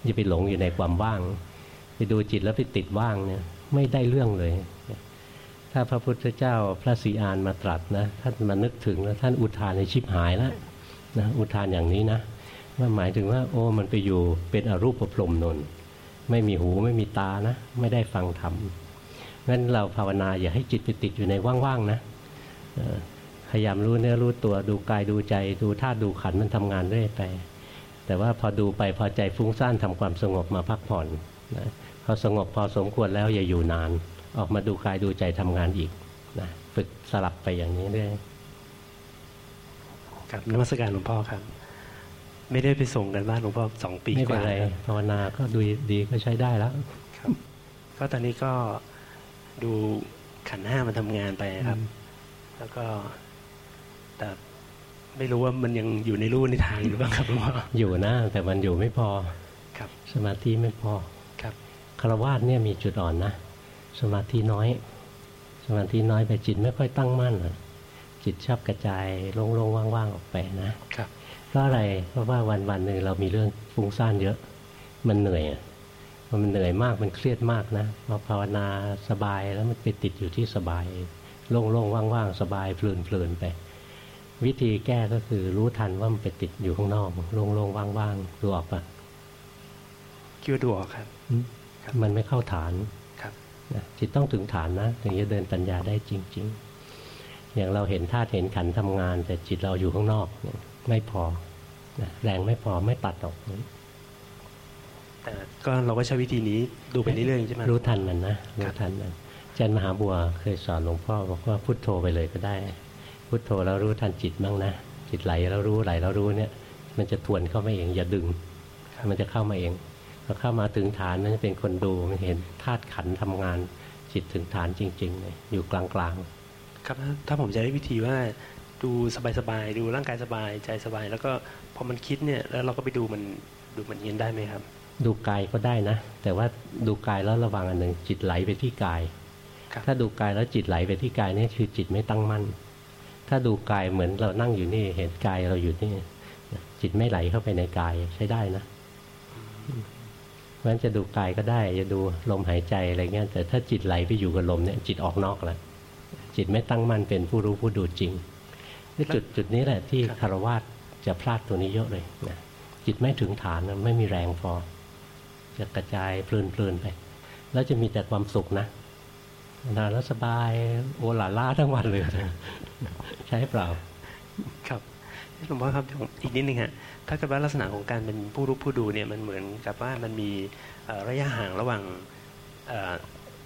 [SPEAKER 1] อย่าไปหลงอยู่ในความว่างไป ดูจิตแล้วไปติดว่างเนี่ยไม่ได้เรื่องเลย ถ้าพระพุทธเจ้าพระศรีอานมาตรัสนะท่านมานึกถึงแล้วท่านอุทานในชิบหายแล้วนะอุทานอย่างนี้นะว่าหมายถึงว่า โอ้มันไปอยู่เป็นอรูปพรมนนไม่มีหูไม่มีตานะ ไม่ได้ฟังธรรมงั้นเราภาวนาอย่าให้จิตไปติดอยู่ในว่างๆนะพยายามรู้เนื้อรู้ตัวดูกายดูใจ ดูธาตุดูขันมันทำงานเรื่อยไป แต่ว่าพอดูไปพอใจฟุ้งซ่านทำความสงบมาพักผ่อนนะ อสงบพอสมควรแล้วอย่าอยู่นาน ออกมาดูกายดูใจทำงานอีกนะฝึกสลับไปอย่างนี้เรื่อย
[SPEAKER 4] ครับนมัสการหลวงพ่อครับ ไม่ได้ไปส่งกันบ้านหลวงพ่อสองปี
[SPEAKER 1] ไม่
[SPEAKER 4] ก
[SPEAKER 1] เป็น
[SPEAKER 4] ว่า
[SPEAKER 1] ไร
[SPEAKER 4] แล้ว
[SPEAKER 1] ภาวนาก็ดูดีก็ใช้ได้แล้ว
[SPEAKER 4] ครับ ก็ตอนนี้ก็ดูขันธ์ห้ามันทำงานไปครับ แล้วก็แต่ไม่รู้ว่ามันยังอยู่ในรูในทางอยู่บ้างครับหลวงพ่อ
[SPEAKER 1] อยู่นะแต่มันอยู่ไม่พอ
[SPEAKER 4] ครับ
[SPEAKER 1] สมาธิไม่พอ
[SPEAKER 4] ครับ
[SPEAKER 1] คารวาสเนี่ยมีจุดอ่อนนะ สมาธิน้อย สมาธิน้อยไปจิตไม่ค่อยตั้งมั่นอะจิตชอบกระจายโล่งๆว่างๆออกไปนะครับเพราะอะไรเพราะว่าวันวันๆหนึ่งเรามีเรื่องฟุ้งซ่านเยอะ มันเหนื่อยอะพอมันเหนื่อยมากมันเครียดมากนะพอภาวนาสบายแล้วมันไปติดอยู่ที่สบายโล่งๆว่างๆสบายเพลินๆไป วิธีแก้ก็คือรู้ทันว่ามันไปติดอยู่ข้างนอกโล่งๆว่างๆดูออกปะ
[SPEAKER 4] คิดว่าดูออกครับครับ
[SPEAKER 1] มันไม่เข้าฐาน
[SPEAKER 4] ครับ
[SPEAKER 1] นะจิตต้องถึงฐานนะถึงจะเดินปัญญาได้จริง ๆ อย่างเราเห็นธาตุเห็นขันธ์ทำงาน แต่จิตเราอยู่ข้างนอกเนี่ยไม่พอนะแรงไม่พอไม่ตัดออก
[SPEAKER 4] แต่ก็เราก็ใช้วิธีนี้ดูไปเรื่อยๆใช่ไหม
[SPEAKER 1] รู้ทันมันนะรู้ทันมันอาจารย์มหาบัวเคยสอนหลวงพ่อบอกว่าพุทโธไปเลยก็ได้ พุทโธแล้วรู้ทันจิตบ้างนะจิตไหลแล้วรู้ไหลแล้วรู้เนี่ย มันจะทวนเข้ามาเองอย่าดึง มันจะเข้ามาเองพ อเข้ามาถึงฐานมันจะเป็นคนดูมันเห็นธาตุขันธ์ทำงานจิตถึงฐานจริงๆเลยอยู่กลางๆ
[SPEAKER 4] ครับถ้าถ้าผมจะได้วิธีว่าดูสบายๆดูร่างกายสบายใจสบาย แล้วก็พอมันคิดเนี่ยแล้วเราก็ไปดูมันดูมันเย็นได้ไหมครับ
[SPEAKER 1] ดูกายก็ได้นะ แต่ว่าดูกายแล้วระวังอันหนึ่งจิตไหลไปที่กาย
[SPEAKER 4] ครับ
[SPEAKER 1] ถ้าดูกายแล้วจิตไหลไปที่กายนี่คือจิตไม่ตั้งมั่น ถ้าดูกายเหมือนเรานั่งอยู่นี่เห็นกายเราอยู่นี่จิตไม่ไหลเข้าไปในกายใช้ได้นะ เพราะฉะนั้นจะดูกายก็ได้ จะดูลมหายใจอะไรเงี้ยแต่ถ้าจิตไหลไปอยู่กับลมเนี่ยจิตออกนอกแล้วจิตไม่ตั้งมั่นเป็นผู้รู้ผู้ดูจริงนี่จุดจุดนี้แหละที่คารวาสจะพลาดตัวนี้เยอะเลยนะจิตไม่ถึงฐานไม่มีแรงพอ จะกระจายเพลินๆไป แล้วจะมีแต่ความสุขนะนานแล้วสบายโอลาล่าทั้งวันเลย ใช่เปล่า
[SPEAKER 4] ครับหลวงพ่อครับอีกนิดนึงฮะ ถ้าเกิดว่าลักษณะของการเป็นผู้รู้ผู้ดูเนี่ยมันเหมือนกับว่ามันมีเอ่อระยะห่างระหว่างเอ่อ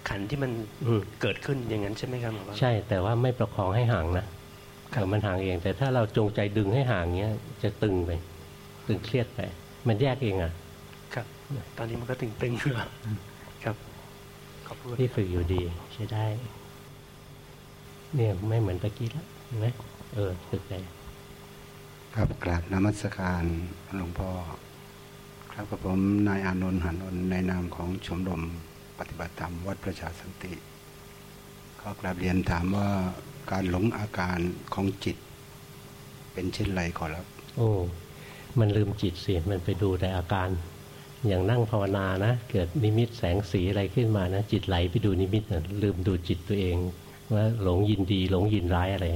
[SPEAKER 4] ขันธ์ที่มัน
[SPEAKER 1] อืม
[SPEAKER 4] เกิดขึ้นอย่างนั้นใช่ไหมครับหลวงพ่อ
[SPEAKER 1] ใช่แต่ว่าไม่ประคองให้ห่างนะเดี๋ยวมันห่างเอง แต่ถ้าเราจงใจดึงให้ห่างเงี้ยจะตึงไป ตึงเครียดไป มันแยกเองอะ
[SPEAKER 4] ครับ ตอนนี้มันก็ตึงๆอยู่ครับขอบคุณ
[SPEAKER 1] ที่ฝึกอยู่ดีใช้ได้ เนี่ยไม่เหมือนตะกี้แล้วเห็นไหมเออฝึกไป
[SPEAKER 5] ครับกราบนมัสการหลวงพ่อ ครับกับผมนายอานนท์หานนท์ในนามของชมรมปฏิบัติธรรมวัดประชาสันติขอกราบเรียนถามว่าการหลงอาการของจิต เป็นเช่นไรขอรับ
[SPEAKER 1] โอ้มันลืมจิตสิมันไปดูแต่อาการ อย่างนั่งภาวนานะ เกิดนิมิตแสงสีอะไรขึ้นมานะ จิตไหลไปดูนิมิตนะลืมดูจิตตัวเอง ว่าหลงยินดี หลงยินร้ายอะไร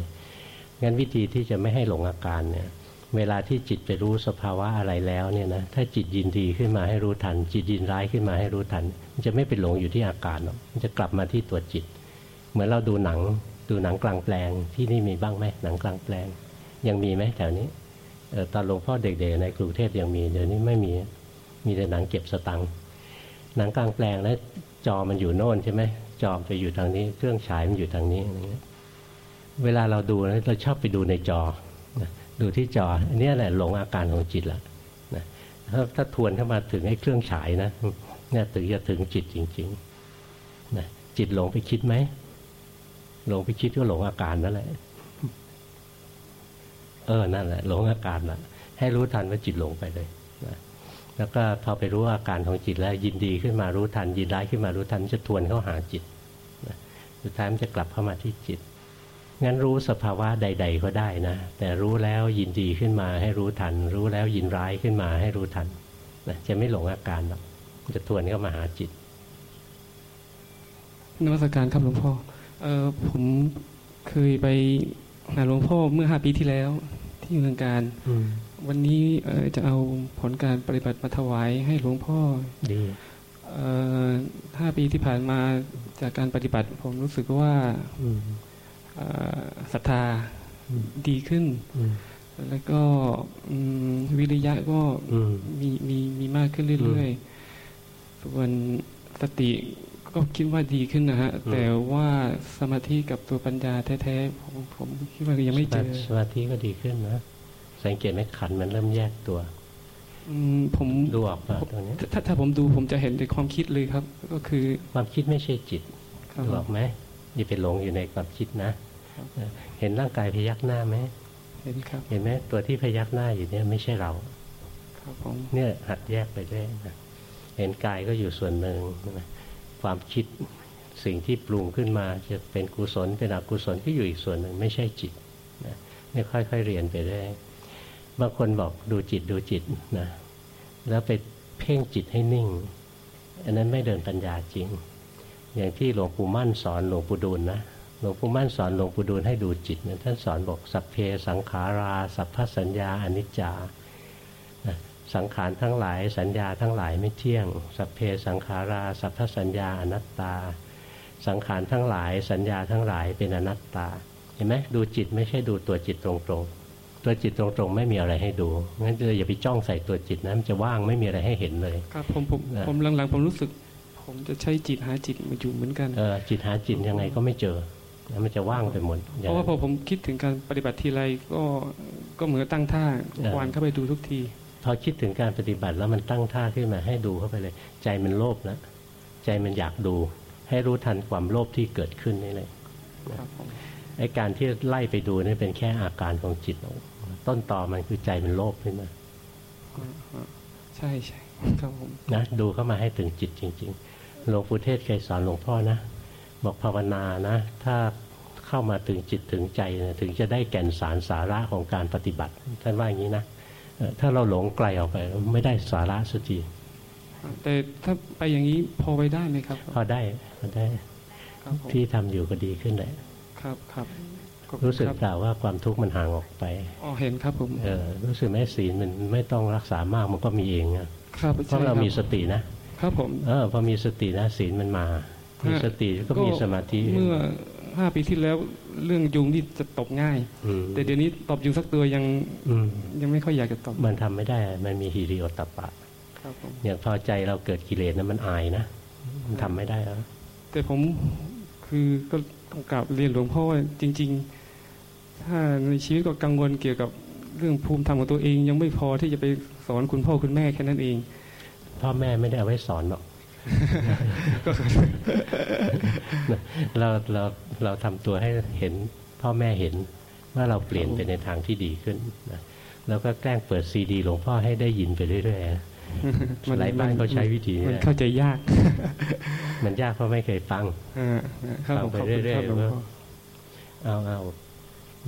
[SPEAKER 1] งั้นวิธีที่จะไม่ให้หลงอาการเนี่ย เวลาที่จิตไปรู้สภาวะอะไรแล้วเนี่ยนะถ้าจิตยินดีขึ้นมาให้รู้ทัน จิตยินร้ายขึ้นมาให้รู้ทัน มันจะไม่ไปหลงอยู่ที่อาการหรอกมันจะกลับมาที่ตัวจิต เหมือนเราดูหนังดูหนังกลางแปลงที่นี่มีบ้างไหมหนังกลางแปลง ยังมีไหมแถวนี้เออตอนหลวงพ่อเด็กๆในกรุงเทพยังมีเดี๋ยวนี้ไม่มีมีแต่หนังเก็บสตังค์หนังกลางแปลงแล้วจอมันอยู่โน่นใช่ไหมจอไปอยู่ทางนี้ เครื่องฉายมันอยู่ทางนี้อะไรเงี้ยเวลาเราดูนะเราชอบไปดูในจอ ดูที่จออันนี้แหละหลงอาการของจิตละนะถ้าถ้าทวนเข้ามาถึงไอ้เครื่องฉายนะเนี่ยถึงจะถึงจิตจริงๆนะจิตหลงไปคิดไหมหลงไปคิดก็หลงอาการนั่นแหละ เออนั่นแหละ หลงอาการนะให้รู้ทันว่าจิตหลงไปเลยนะแล้วก็พอไปรู้อาการของจิตแล้ว ยินดีขึ้นมารู้ทัน ยินร้ายขึ้นมารู้ทันจะทวนเข้าหาจิตสุดท้ายมันจะกลับเข้ามาที่จิต งั้นรู้สภาวะใด ๆ ก็ได้นะ แต่รู้แล้วยินดีขึ้นมาให้รู้ทัน รู้แล้วยินร้ายขึ้นมาให้รู้ทันนะจะไม่หลงอาการหรอกจะทวนเข้ามาหาจิต
[SPEAKER 6] นวัตการครับหลวงพ่อเออผมเคยไปหาหลวงพ่อเมื่อห้าปีที่แล้ว ที่เมืองการ
[SPEAKER 1] อืม
[SPEAKER 6] วันนี้เออจะเอาผลการปฏิบัติมาถวายให้หลวงพ่อ
[SPEAKER 1] ดี
[SPEAKER 6] เออห้าปีที่ผ่านมาจากการปฏิบัติ ผมรู้สึกว่า
[SPEAKER 1] อืม
[SPEAKER 6] เอ่อ ศรัทธา
[SPEAKER 1] อืม
[SPEAKER 6] ดีขึ้น
[SPEAKER 1] อืม
[SPEAKER 6] แล้วก็อืมวิริยะก็
[SPEAKER 1] อืม
[SPEAKER 6] มีมีมีมากขึ้นเรื่อยๆ ส่วนสติก็คิดว่าดีขึ้นนะฮะ แต่ว่าสมาธิกับตัวปัญญาแท้ๆผมผมคิดว่ายังไม่เจอ
[SPEAKER 1] สมาธิก็ดีขึ้นนะ สังเกตไหมขันมันเริ่มแยกตัว
[SPEAKER 6] อืมผม
[SPEAKER 1] ดูออกป่ะตรงนี้
[SPEAKER 6] ถ้าถ้าผมดูผมจะเห็นในความคิดเลยครับ ก็คือ
[SPEAKER 1] ความคิดไม่ใช่จิต
[SPEAKER 6] ครับ
[SPEAKER 1] ดูออกไหมอย่าไปหลงอยู่ในความคิดนะ เออเห็นร่างกายพยักหน้าไหม
[SPEAKER 6] เห็นครับ
[SPEAKER 1] เห็นไหมตัวที่พยักหน้าอยู่เนี่ยไม่ใช่เรา
[SPEAKER 6] ครับผม
[SPEAKER 1] เนี่ยหัดแยกไปเรื่อยนะเห็นกายก็อยู่ส่วนหนึ่งนะความคิดสิ่งที่ปรุงขึ้นมาจะเป็นกุศลเป็นอกุศลก็อยู่อีกส่วนหนึ่งไม่ใช่จิตนะนี่ค่อยๆเรียนไปเรื่อยบางคนบอกดูจิตดูจิตนะแล้วไปเพ่งจิตให้นิ่ง อันนั้นไม่เดินปัญญาจริง อย่างที่หลวงปู่มั่นสอนหลวงปู่ดูลนะ หลวงปู่มั่นสอนหลวงปู่ดูลให้ดูจิตนะท่านสอนบอกสัพเพสังขารา สัพพสัญญาอนิจจาสังขารทั้งหลายสัญญาทั้งหลายไม่เที่ยง สัพเพสังขาราสัพพสัญญาอนัตตา สังขารทั้งหลายสัญญาทั้งหลายเป็นอนัตตา เห็นไหมดูจิตไม่ใช่ดูตัวจิตตรงๆ ตัวจิตตรงๆ ไม่มีอะไรให้ดูงั้นเลยอย่าไปจ้องใส่ตัวจิตนะมันจะว่างไม่มีอะไรให้เห็นเลย
[SPEAKER 6] ครับผมผม
[SPEAKER 1] นะ
[SPEAKER 6] ผมหลังๆผมรู้สึก ผมจะใช้จิตหาจิตมาอยู่เหมือนกัน
[SPEAKER 1] เออจิตหาจิตยังไงก็ไม่เจอ แล้วมันจะว่างไปหมดอ
[SPEAKER 6] เพ
[SPEAKER 1] ย่าง
[SPEAKER 6] ราะว่าพอผมคิดถึงการปฏิบัติทีไรก็ก็เหมือนตั้งท่า
[SPEAKER 1] เออ
[SPEAKER 6] วานเข้าไปดูทุกที
[SPEAKER 1] พอคิดถึงการปฏิบัติแล้วมันตั้งท่าขึ้นมาให้ดูเข้าไปเลย ใจมันโลภนะใจมันอยากดู ให้รู้ทันความโลภที่เกิดขึ้นนี่เลย
[SPEAKER 6] ครับผม
[SPEAKER 1] ไอ้การที่ไล่ไปดูนี่เป็นแค่อาการของจิตต้นต่อมันคือใจมันโลภขึ้นมา
[SPEAKER 6] ใช่ใช่ครับผม
[SPEAKER 1] นะดูเข้ามาให้ถึงจิตจริง ๆ หลวงปู่เทศเคยสอนหลวงพ่อนะ บอกภาวนานะ ถ้าเข้ามาถึงจิตถึงใจนะถึงจะได้แก่นสารสาระของการปฏิบัติ ท่านว่าอย่างนี้นะเออถ้าเราหลงไกลออกไปไม่ได้สาระสักที
[SPEAKER 6] แต่ถ้าไปอย่างนี้พอไปได้ไหมครับ
[SPEAKER 1] พอได้พอได้
[SPEAKER 6] ครับผม
[SPEAKER 1] ที่ทำอยู่ก็ดีขึ้นเลย
[SPEAKER 6] ครับครับขอบคุณ
[SPEAKER 1] รู้สึก
[SPEAKER 6] คบ
[SPEAKER 1] เปล่าว่าความทุกข์มันห่างออกไป
[SPEAKER 6] อ๋อเห็นครับผม
[SPEAKER 1] เออรู้สึกไหมศีลมันไม่ต้องรักษามากมันก็มีเองนะครับเพราะ
[SPEAKER 6] ใช่
[SPEAKER 1] เรา
[SPEAKER 6] คบ
[SPEAKER 1] มีสตินะ
[SPEAKER 6] ครับผม
[SPEAKER 1] เออพอมีสตินะศีลมันมา มีสติก็มีสมาธิ
[SPEAKER 6] เมื่อห้าปีที่แล้วเรื่องยุงนี่จะตบง่าย
[SPEAKER 1] อืม
[SPEAKER 6] แต่เดี๋ยวนี้ตบยุงสักตัวยัง
[SPEAKER 1] อืม
[SPEAKER 6] ยังไม่ค่อยอยากจะตบ
[SPEAKER 1] มันทำไม่ได้ มันมีฮิริโอตตปปะ
[SPEAKER 6] ครับผม
[SPEAKER 1] อย่างพอใจเราเกิดกิเลสนะมันอายนะมันทำไม่ได้แล้ว
[SPEAKER 6] แต่ผมคือก็ต้องกลับเรียนหลวงพ่อว่าจริง ๆ ถ้าในชีวิตก็กังวลเกี่ยวกับเรื่องภูมิธรรมของตัวเอง ยังไม่พอที่จะไปสอนคุณพ่อคุณแม่แค่นั้นเอง
[SPEAKER 1] พ่อแม่ไม่ได้เอาไว้สอนหรอก เราเราเราทำตัวให้เห็นพ่อแม่เห็นว่าเราเปลี่ยนไปในทางที่ดีขึ้นนะแล้วก็แกล้งเปิดซีดีหลวงพ่อให้ได้ยินไปเรื่อยๆนะหลายบ้านเขาใช้วิธีนี้
[SPEAKER 6] มัน
[SPEAKER 1] นะ
[SPEAKER 6] เข้าใจยาก
[SPEAKER 1] มันยากเพราะไม่เคยฟัง
[SPEAKER 6] อ่าครับ
[SPEAKER 1] ฟัง
[SPEAKER 6] ผม
[SPEAKER 1] ไป
[SPEAKER 6] ขอบคุณ
[SPEAKER 1] เรื่
[SPEAKER 6] ค
[SPEAKER 1] อย
[SPEAKER 6] รับหลวง
[SPEAKER 1] ๆว่า
[SPEAKER 6] พ่อ
[SPEAKER 1] เอาเอา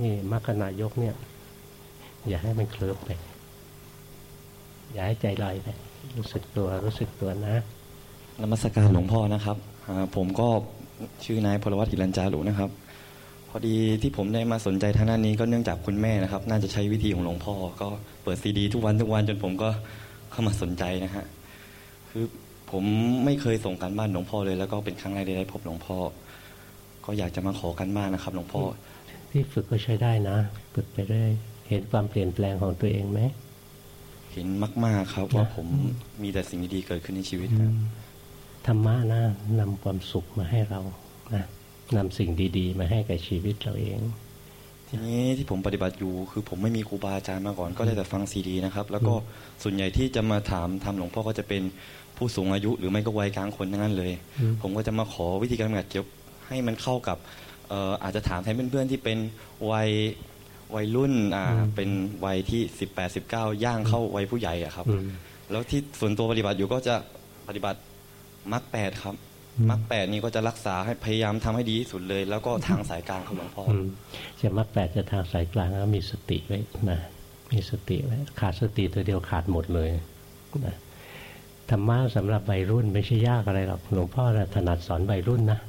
[SPEAKER 1] นี่มรรคนายกเนี่ย อย่าให้มันเคลิบไป อย่าให้ใจลอยไป รู้สึกตัวรู้สึกตัวนะ
[SPEAKER 7] นมัสการหลวงพ่อนะครับผมก็ชื่อนายพลวัตอิรัญจารุนะครับ พอดีที่ผมได้มาสนใจทางด้านนี้ก็เนื่องจากคุณแม่นะครับ น่าจะใช้วิธีของหลวงพ่อ ก็เปิดซีดี ทุกวันทุกวันจนผมก็เข้ามาสนใจนะฮะคือผมไม่เคยส่งการบ้านหลวงพ่อเลย แล้วก็เป็นครั้งแรกที่ได้พบหลวงพ่อ ก็อยากจะมาขอกันบ้านนะครับ หลวงพ่อ
[SPEAKER 1] ที่ฝึกก็ใช้ได้นะฝึกไปเรื่อยเห็นความเปลี่ยนแปลงของตัวเองไหม
[SPEAKER 7] เห็นมาก ๆ ครับว่าผมมีแต่สิ่งดีๆเกิดขึ้นในชีวิตครับ
[SPEAKER 1] ธรรมะนะนำความสุขมาให้เรานะนำสิ่งดีๆ มาให้กับชีวิตเราเอง
[SPEAKER 7] ทีนี้ที่ผมปฏิบัติอยู่คือผมไม่มีครูบาอาจารย์มาก่อนก็ได้แต่ฟังซีดีนะครับ แล้วก็ส่วนใหญ่ที่จะมาถามทำหลวงพ่อก็จะเป็นผู้สูงอายุ หรือไม่ก็วัยกลางคนทั้งนั้นเลย ผมก็จะมาขอวิธีการปฏิบัติเกี่ยวให้มันเข้ากับอาจจะถามแทนเพื่อนๆที่เป็นวัยวัยรุ่นอ่าเป็นวัยที่สิบแปดสิบเก้าย่างเข้าวัยผู้ใหญ่อะครับ แล้วที่ส่วนตัวปฏิบัติอยู่ก็จะปฏิบัติ มรรคแปดครับมรรคแปดนี้ก็จะรักษาให้พยายามทำให้ดีที่สุดเลย แล้วก็ทางสายกลางของหลวงพ่อ
[SPEAKER 1] จะมรรคแปดจะทางสายกลางแล้วมีสติไว้นะมีสติไว้ขาดสติตัวเดียวขาดหมดเลยนะธรรมะสำหรับวัยรุ่นไม่ใช่ยากอะไรหรอกหลวงพ่อถนัดสอนวัยรุ่นนะ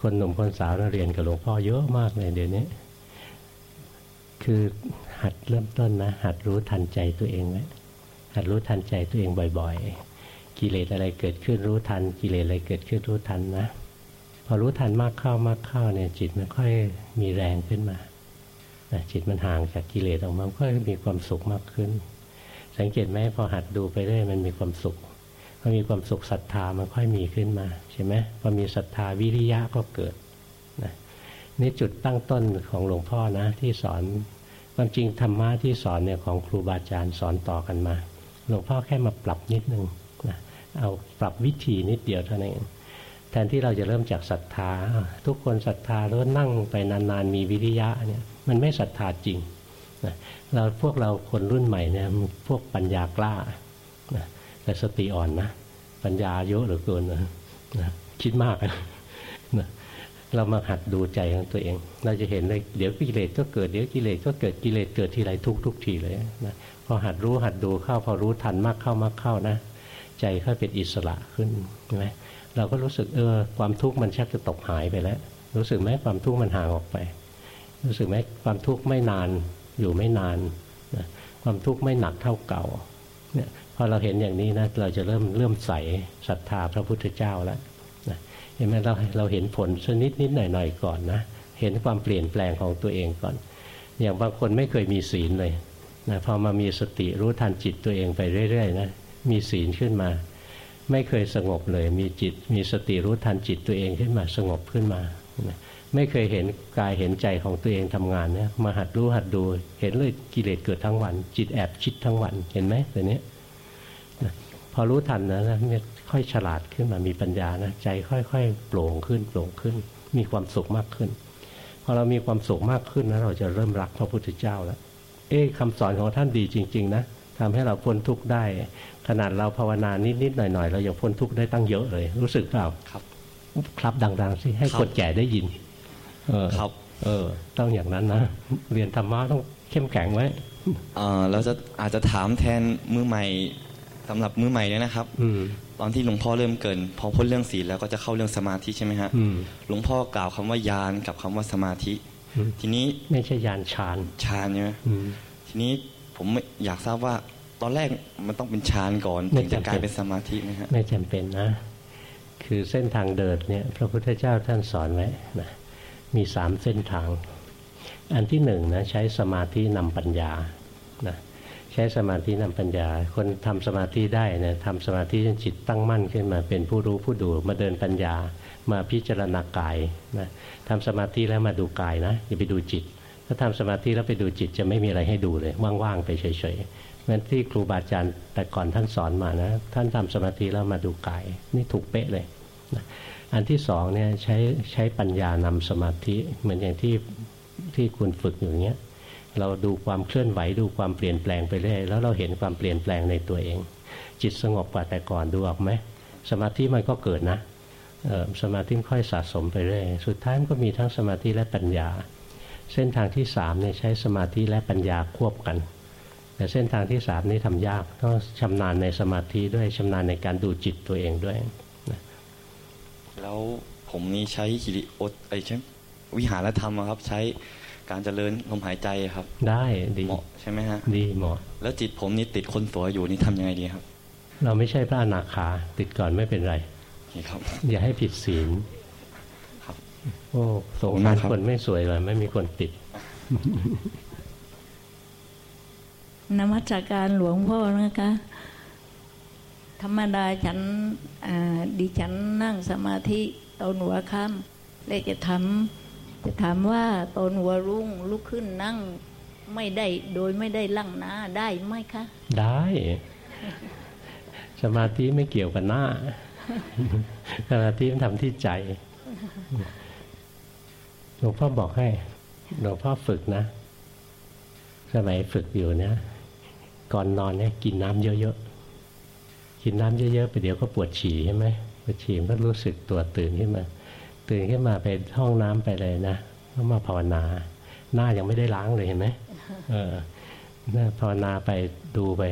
[SPEAKER 1] คนหนุ่มคนสาวเรียนกับหลวงพ่อเยอะมากเลยเดี๋ยวนี้ คือหัดเริ่มต้นนะ หัดรู้ทันใจตัวเองไว้หัดรู้ทันใจตัวเองบ่อย ๆ กิเลสอะไรเกิดขึ้นรู้ทัน กิเลสอะไรเกิดขึ้นรู้ทันนะ พอรู้ทันมากเข้ามากเข้าเนี่ยจิตมันค่อยมีแรงขึ้นมาจิตมันห่างจากกิเลสออกมาก็มีความสุขมากขึ้น สังเกตไหมพอหัดดูไปเรื่อยมันมีความสุขพอมีความสุขศรัทธามันค่อยมีขึ้นมาใช่ไหมพอมีศรัทธาวิริยะก็เกิดนะนี่จุดตั้งต้นของหลวงพ่อนะที่สอนความจริงธรรมะที่สอนเนี่ยของครูบาอาจารย์สอนต่อกันมา หลวงพ่อแค่มาปรับนิดนึง เอาปรับวิธีนิดเดียวเท่านั้นเองแทนที่เราจะเริ่มจากศรัทธา ทุกคนศรัทธาแล้วนั่งไปนานๆมีวิริยะเนี่ยมันไม่ศรัทธาจริงนะเราพวกเราคนรุ่นใหม่เนี่ยพวกปัญญากล้านะแต่สติอ่อนนะ ปัญญาเยอะเหลือเกินนะนะคิดมากนะเรามาหัดดูใจของตัวเอง เราจะเห็นเลยเดี๋ยวกิเลสก็เกิดเดี๋ยวกิเลสก็เกิดกิเลสเกิดทีไรทุกทุกทีเลยนะพอหัดรู้หัดดูเข้าพอรู้ทันมากเข้ามากเข้านะ ใจค่อยเป็นอิสระขึ้นใช่ไหมเราก็รู้สึกเออความทุกข์มันชักจะตกหายไปแล้ว รู้สึกไหมความทุกข์มันห่างออกไป รู้สึกไหมความทุกข์ไม่นานอยู่ไม่นานนะความทุกข์ไม่หนักเท่าเก่าเนี่ยพอเราเห็นอย่างนี้นะเราจะเริ่มเริ่มใส่ศรัทธาพระพุทธเจ้าแล้วเห็นไหมเราเราเห็นผลสักนิดนิดหน่อยหน่อยก่อนนะเห็นความเปลี่ยนแปลงของตัวเองก่อน อย่างบางคนไม่เคยมีศีลเลยนะพอมามีสติรู้ทันจิตตัวเองไปเรื่อยๆนะ มีศีลขึ้นมา ไม่เคยสงบเลย มีจิตมีสติรู้ทันจิตตัวเองขึ้นมาสงบขึ้นมา ไม่เคยเห็นกายเห็นใจของตัวเองทำงานเนี่ยมาหัดรู้หัดดู เห็นเลยกิเลสเกิดทั้งวัน จิตแอบคิดทั้งวันเห็นไหมตัวนี้พอรู้ทันนะเนี่ยค่อยฉลาดขึ้นมามีปัญญานะใจค่อยๆโปร่งขึ้นโปร่งขึ้น มีความสุขมากขึ้นพอเรามีความสุขมากขึ้นนะเราจะเริ่มรักพระพุทธเจ้าแล้ว เอ๊ะคำสอนของท่านดีจริง ๆ นะทำให้เราพ้นทุกข์ได้ ขนาดเราภาวนานิดๆหน่อยๆเรายังพ้นทุกข์ได้ตั้งเยอะเลย รู้สึกเปล่า
[SPEAKER 7] ครับ
[SPEAKER 1] ครับดังๆสิให้คนแก่ได้ยิน
[SPEAKER 7] เออครับ
[SPEAKER 1] เออ ต้องอย่างนั้นนะเรียนธรรมะต้องเข้มแข็งไว้
[SPEAKER 7] อ่าเราจะอาจจะถามแทนมือใหม่สำหรับมือใหม่เนี่ยนะครับตอนที่หลวงพ่อเริ่มเกินพอพ้นเรื่องศีลแล้วก็จะเข้าเรื่องสมาธิใช่ไหมฮะหลวงพ่อกล่าวคำว่ายานกับคำว่าสมาธิ ทีนี้
[SPEAKER 1] ไม่ใช่ยานฌาน
[SPEAKER 7] ฌานใช่ไหมทีนี้ผมอยากทราบว่าต อนแรกมันต้องเป็นฌานก่อนถึงจะกลายเป็นสมาธิไหมฮะ
[SPEAKER 1] ไม่จำเป็นนะ คือเส้นทางเดินเนี่ยพระพุทธเจ้าท่านสอนไว้นะมีสามเส้นทาง อันที่หนึ่งนะใช้สมาธินำปัญญานะใช้สมาธินำปัญญา คนทำสมาธิได้นะทำสมาธิจนจิตตั้งมั่นขึ้นมาเป็นผู้รู้ผู้ดูมาเดินปัญญา มาพิจารณากายนะทำสมาธิแล้วมาดูกายนะอย่าไปดูจิต ถ้าทำสมาธิแล้วไปดูจิตจะไม่มีอะไรให้ดูเลยว่างๆไปเฉยๆ เพราะที่ครูบาอาจารย์แต่ก่อนท่านสอนมานะ ท่านทำสมาธิแล้วมาดูกาย นี่ถูกเป๊ะเลยนะอันที่สองเนี่ยใช้ใช้ปัญญานำสมาธิเหมือนอย่างที่ที่คุณฝึกอย่างเงี้ยเราดูความเคลื่อนไหวดูความเปลี่ยนแปลงไปเรื่อยแล้วเราเห็นความเปลี่ยนแปลงในตัวเอง จิตสงบกว่าแต่ก่อนดูออกไหมสมาธิมันก็เกิดนะสมาธิค่อยสะสมไปเรื่อยสุดท้ายมันก็มีทั้งสมาธิและปัญญา เส้นทางที่สามเนี่ยใช้สมาธิและปัญญาควบกัน แต่เส้นทางที่สามนี่ทำยากต้องชำนาญในสมาธิด้วยชำนาญในการดูจิตตัวเองด้วยนะ
[SPEAKER 7] แล้วผมนี่ใช้ฮิริโอตไอใช่วิหารธรรมอะครับ ใช้การเจริญลมหายใจครับ
[SPEAKER 1] ได้ดี
[SPEAKER 7] เหมาะใช่ไหมฮะ
[SPEAKER 1] ดีเหมาะ
[SPEAKER 7] แล้วจิตผมนี่ติดคนสวยอยู่นี่ทำยังไงดีครับ
[SPEAKER 1] เราไม่ใช่พระอนาคาติดก่อนไม่เป็นไร
[SPEAKER 7] นี่ครับ
[SPEAKER 1] อย่าให้ผิดศีล
[SPEAKER 7] ครับ
[SPEAKER 1] โอ้สง
[SPEAKER 7] ขอบคุณ
[SPEAKER 1] สามา
[SPEAKER 7] รกครับ
[SPEAKER 1] คนไม่สวยเลยไม่มีคนติด
[SPEAKER 8] นมัสการหลวงพ่อนะคะ ธรรมดาฉันดิฉันนั่งสมาธิตอนหัวค่ำและจะทำจะถามว่าตอนหัวรุ่งลุกขึ้นนั่งไม่ได้โดยไม่ได้ลั่งหน้าได้ไหมคะ
[SPEAKER 1] ได้ สมาธิไม่เกี่ยวกับหน้า สมาธิมันทำที่ใจหลวงพ่อบอกให้หลวงพ่อฝึกนะ สมัยฝึกอยู่เนี่ย ก่อนนอนเนี่ยกินน้ำเยอะๆ กินน้ำเยอะๆไปเดี๋ยวก็ปวดฉี่ใช่ไหมปวดฉี่ก็รู้สึกตัวตื่นขึ้นมา ตื่นขึ้นมาไปห้องน้ำไปเลยนะก็มาภาวนา หน้ายังไม่ได้ล้างเลยเห็นไหมเออภาวนาไปดูไป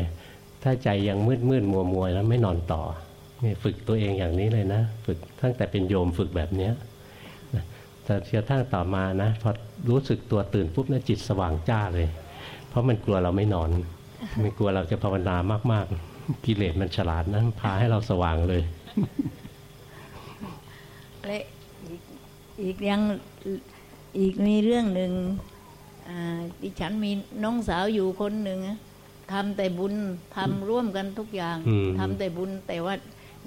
[SPEAKER 1] ถ้าใจยังมืดมืดมัวมัวแล้วไม่นอนต่อนี่ฝึกตัวเองอย่างนี้เลยนะ ฝึกตั้งแต่เป็นโยมฝึกแบบเนี้ยนะแต่กระทั่งต่อมานะพอรู้สึกตัวตื่นปุ๊บนะจิตสว่างจ้าเลย เพราะมันกลัวเราไม่นอน มันกลัวเราจะภาวนามากๆ กิเลสมันฉลาดนะพาให้เราสว่างเลย
[SPEAKER 8] และอีกอีกยังอีกมีเรื่องหนึ่งอ่าดิฉันมีน้องสาวอยู่คนหนึ่งทำแต่บุญทำร่วมกันทุกอย่าง
[SPEAKER 1] อืม
[SPEAKER 8] ทำแต่บุญแต่ว่า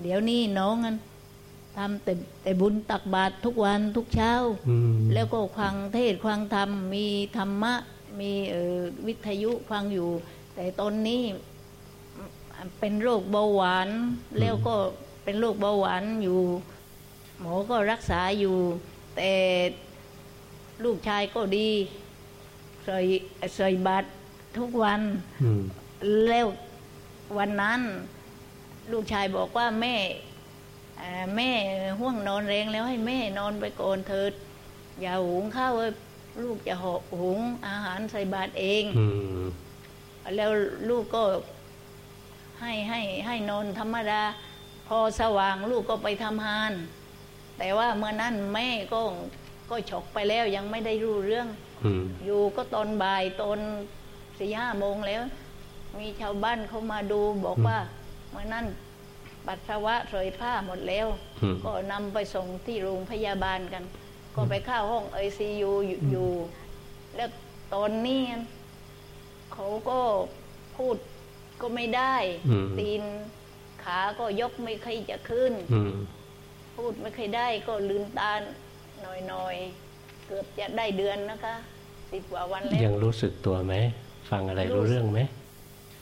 [SPEAKER 8] เดี๋ยวนี้น้องนั้นทำแต่แต่บุญตักบาตรทุกวันทุกเช้า
[SPEAKER 1] อืม
[SPEAKER 8] แล้วก็ฟังเทศน์ฟังธรรมมีธรรมะ มีเอ่อวิทยุฟังอยู่ แต่ตอนนี้เป็นโรคเบาหวาน แล้วก็เป็นโรคเบาหวานอยู่ หมอก็รักษาอยู่ แต่ลูกชายก็ดีใส่ใส่บาตรทุกวัน
[SPEAKER 1] อืม
[SPEAKER 8] แล้ววันนั้น ลูกชายบอกว่าแม่เอ่อแม่ห่วงนอนแรงแล้วให้แม่นอนไปก่อนเถิด อย่าหุงข้าวเว้ยลูกจะหอหุงอาหารใส่บาตรเอง
[SPEAKER 1] อืม
[SPEAKER 8] แล้วลูกก็ให้ให้ให้นอนธรรมดา พอสว่างลูกก็ไปทำงาน แต่ว่าเมื่อนั้นแม่ก็ก็ฉกไปแล้วยังไม่ได้รู้เรื่อง
[SPEAKER 1] อืม
[SPEAKER 8] อยู่ก็ตอนบ่ายตอนสี่ห้าโมงแล้ว มีชาวบ้านเขามาดูบอกว่าเมื่อนั้นปัสสาวะเสยผ้าหมดแล้ว
[SPEAKER 1] อืม
[SPEAKER 8] ก็นำไปส่งที่โรงพยาบาลกัน ก็ไปเข้าห้องไอซียูอยู่ แล้วตอนนี้ เขาก็พูดก็ไม่ได้
[SPEAKER 1] อืม
[SPEAKER 8] ตีนขาก็ยกไม่ค่อยจะขึ้น
[SPEAKER 1] อืม
[SPEAKER 8] พูดไม่ค่อยได้ก็ลืมตาหน่อยๆ เกือบจะได้เดือนนะคะสิบกว่าวันแล้
[SPEAKER 1] ยั
[SPEAKER 8] ว
[SPEAKER 1] งรู้สึกตัวไหมฟังอะไรรู้เรื่องไหม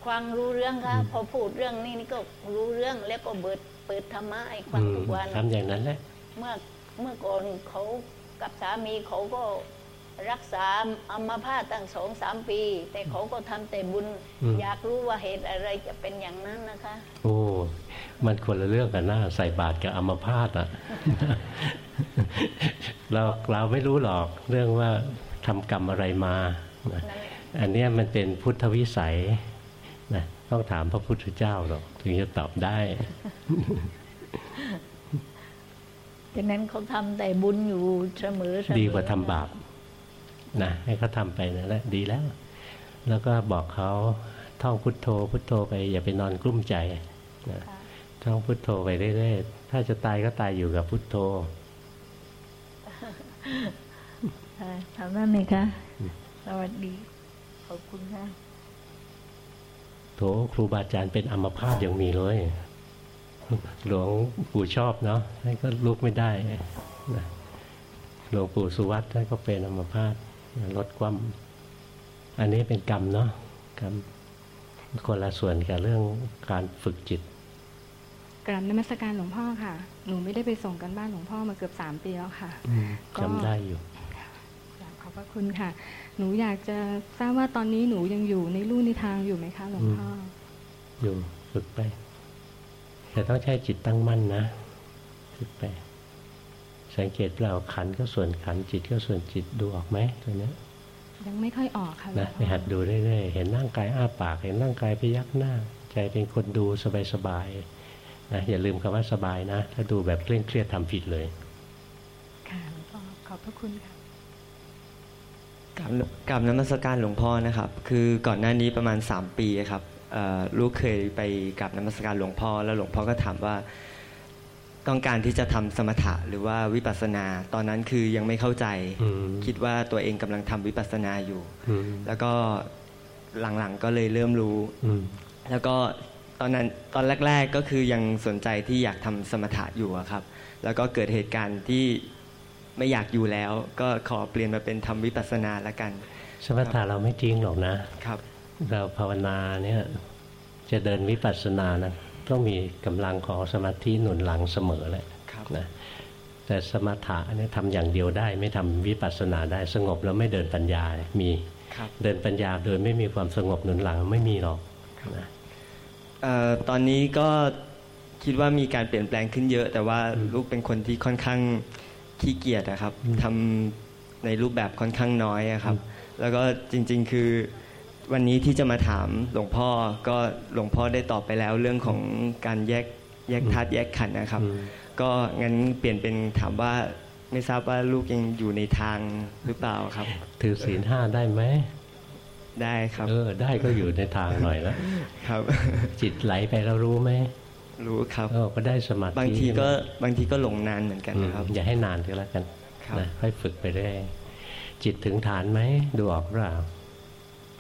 [SPEAKER 8] ฟังรู้เรื่องค่ะพอพูดเรื่องนี้นี่ก็รู้เรื่องแล้วก็เปิดเปิดธรรมะให้ฟัง
[SPEAKER 1] อืม
[SPEAKER 8] ทุกวัน
[SPEAKER 1] ทำอย่างนั้นแหละ
[SPEAKER 8] เมื่อเมื่อก่อนเขากับสามีเขาก็ รักษาอัมพาตตั้งสองสามปี แต่เขาก็ทำแต่บุญ
[SPEAKER 1] อืม
[SPEAKER 8] อยากรู้ว่าเหตุอะไรจะเป็นอย่างนั้นนะคะ
[SPEAKER 1] โอ้มันคนละเรื่องกันนะใส่บาตรกับอัมพาตอะเราเราไม่รู้หรอกเรื่องว่าทำกรรมอะไรมานะอันเนี้ยมันเป็นพุทธวิสัยนะต้องถามพระพุทธเจ้าหรอกถึงจะตอบได้
[SPEAKER 8] ฉะนั้นเขาทำแต่บุญอยู่เสมอเสมอ
[SPEAKER 1] ดีกว่าทำบาป นะให้เขาทำไปนั่นแหละดีแล้ว แล้วก็บอกเขาท่องพุทโธ พุทโธไปอย่าไปนอนกลุ้มใจนะท่องพุทโธไปเรื่อยๆถ้าจะตายก็ตายอยู่กับพุทโธ
[SPEAKER 8] ค่ะทำนั่นเลยค่ะสวัสดีขอบคุณค่ะ
[SPEAKER 1] โถครูบาอาจารย์เป็นอัมพาตยังมีเลย หลวงปู่ชอบเนาะท่านก็ลุกไม่ได้นะหลวงปู่สุวัตท่านก็เป็นอัมพาต ลดความ อันนี้เป็นกรรมเนาะกรรมคนละส่วนกับเรื่องการฝึกจิต
[SPEAKER 9] กราบนมัสการหลวงพ่อค่ะ หนูไม่ได้ไปส่งกันบ้านหลวงพ่อมาเกือบสามปีแล้วค่ะก็
[SPEAKER 1] จำได้อยู่
[SPEAKER 9] กราบขอบพระคุณค่ะ หนูอยากจะทราบว่าตอนนี้หนูยังอยู่ในลู่ในทางอยู่ไหมคะหลวงพ่ออ
[SPEAKER 1] อยู่ฝึกไป แต่ต้องใช้จิตตั้งมั่นนะฝึกไป สังเกตเราขันก็ส่วนขันจิตก็ส่วนจิตดูออกไหมตัวเนี้ย
[SPEAKER 9] ยังไม่ค่อยออกค่ะหลว
[SPEAKER 1] นะ
[SPEAKER 9] ง
[SPEAKER 1] ไป
[SPEAKER 9] พ่อ
[SPEAKER 1] หัดดูเรื่อยๆเห็นร่างกายอ้าปากเห็นร่างกายพยักหน้า ใจเป็นคนดูสบายๆนะอย่าลืมคำว่าสบายนะ ถ้าดูแบบเคร่งเครียดทำผิดเลย
[SPEAKER 9] ค่ะหลวงพ่อขอบพระคุณค่ะ
[SPEAKER 10] กับกับนมัสการหลวงพ่อนะครับ คือก่อนหน้านี้ประมาณ 3 ปีครับเอ่อลูกเคยไปกับนมัสการหลวงพ่อแล้วหลวงพ่อก็ถามว่า ต้องการที่จะทำสมถะหรือว่าวิปัสสนา ตอนนั้นคือยังไม่เข้าใจ
[SPEAKER 1] อืม
[SPEAKER 10] คิดว่าตัวเองกำลังทำวิปัสสนาอยู่
[SPEAKER 1] อืม
[SPEAKER 10] แล้วก็หลังๆก็เลยเริ่มรู้
[SPEAKER 1] อืม
[SPEAKER 10] แล้วก็ตอนนั้นตอนแรก ๆก็คือยังสนใจที่อยากทำสมถะอยู่อะครับ แล้วก็เกิดเหตุการณ์ที่ไม่อยากอยู่แล้ว ก็ขอเปลี่ยนมาเป็นทำวิปัสสนาละกัน
[SPEAKER 1] สมถะเราไม่จริงหรอกนะ
[SPEAKER 10] ครับ
[SPEAKER 1] เราภาวนาเนี่ยจะเดินวิปัสสนานะ ต้องมีกำลังของสมาธิหนุนหลังเสมอแหละ
[SPEAKER 10] ครับ
[SPEAKER 1] นะแต่สมถะเนี่ยทำอย่างเดียวได้ ไม่ทำวิปัสสนาได้สงบแล้วไม่เดินปัญญา มี
[SPEAKER 10] ครับ
[SPEAKER 1] เดินปัญญาโดยไม่มีความสงบหนุนหลังไม่มีหรอกนะ
[SPEAKER 10] เอ่อตอนนี้ก็คิดว่ามีการเปลี่ยนแปลงขึ้นเยอะ แต่ว่าลูกเป็นคนที่ค่อนข้างขี้เกียจนะครับทำในรูปแบบค่อนข้างน้อยอะครับ แล้วก็จริง ๆ คือ วันนี้ที่จะมาถามหลวงพ่อก็หลวงพ่อได้ตอบไปแล้วเรื่องของการแยกแยกธาตุแยกขันธ์นะครับ
[SPEAKER 1] อืม
[SPEAKER 10] ก็งั้นเปลี่ยนเป็นถามว่าไม่ทราบว่าลูกยังอยู่ในทางหรือเปล่าครับ
[SPEAKER 1] ถือศีลห้าได้ไหม
[SPEAKER 10] ได้ครับ
[SPEAKER 1] เออ ได้ก็อยู่ในทางหน่อยแล้ว
[SPEAKER 10] ครับ
[SPEAKER 1] จิตไหลไปเรารู้ไหม
[SPEAKER 10] รู้ครับ
[SPEAKER 1] เออก็ได้สมาธิ
[SPEAKER 10] บางทีก็
[SPEAKER 1] ใช่ไหม
[SPEAKER 10] บางทีก็หลงนานเหมือนกัน
[SPEAKER 1] อืม
[SPEAKER 10] นะครับ
[SPEAKER 1] อย่าให้นานก็แล้วกัน
[SPEAKER 10] ครับ
[SPEAKER 1] นะค่อยฝึกไปเรื่อยจิตถึงฐานไหมดูออกเปล่า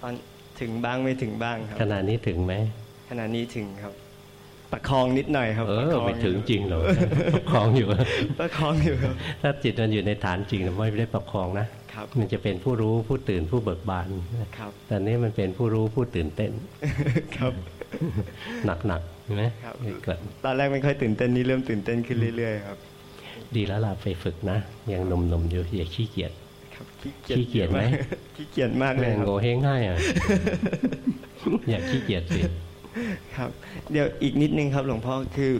[SPEAKER 10] ตอน ถึงบ้างไม่ถึงบ้างครับ
[SPEAKER 1] ขณะนี้ถึงไหม
[SPEAKER 10] ขณะนี้ถึงครับ ประคองนิดหน่อยครับ
[SPEAKER 1] เอ
[SPEAKER 10] ประ
[SPEAKER 1] อ
[SPEAKER 10] คอง
[SPEAKER 1] ไม่ถึงจริงหรอกประคองอยู่
[SPEAKER 10] ประคองอยู่ครับ
[SPEAKER 1] ถ้าจิตมันอยู่ในฐานจริงนะไม่ได้ประคองนะครับมันจะเป็นผู้รู้ผู้ตื่นผู้เบิกบาน
[SPEAKER 10] ครับ
[SPEAKER 1] แต่นี้มันเป็นผู้รู้ผู้ตื่นเต้น
[SPEAKER 10] ครับ
[SPEAKER 1] หนักๆใช่ไหม
[SPEAKER 10] ครับ
[SPEAKER 1] เกิด
[SPEAKER 10] ตอนแรกไม่ค่อยตื่นเต้นนี่เริ่มตื่นเต้นขึ้นเรื่อยๆครับ
[SPEAKER 1] ดีแล้วล่ะไปฝึกนะยังหนุ่มๆอยู่อย่าขี้เกียจ
[SPEAKER 10] ครับ
[SPEAKER 1] ขี้เกียจไหม
[SPEAKER 10] ขี้เกียจมากเลย
[SPEAKER 1] แม่ง
[SPEAKER 10] ครับ
[SPEAKER 1] โง่เฮงง่ายอะอย่าขี้เกียจสิ
[SPEAKER 10] ครับ เดี๋ยวอีกนิดนึงครับหลวงพ่อคือ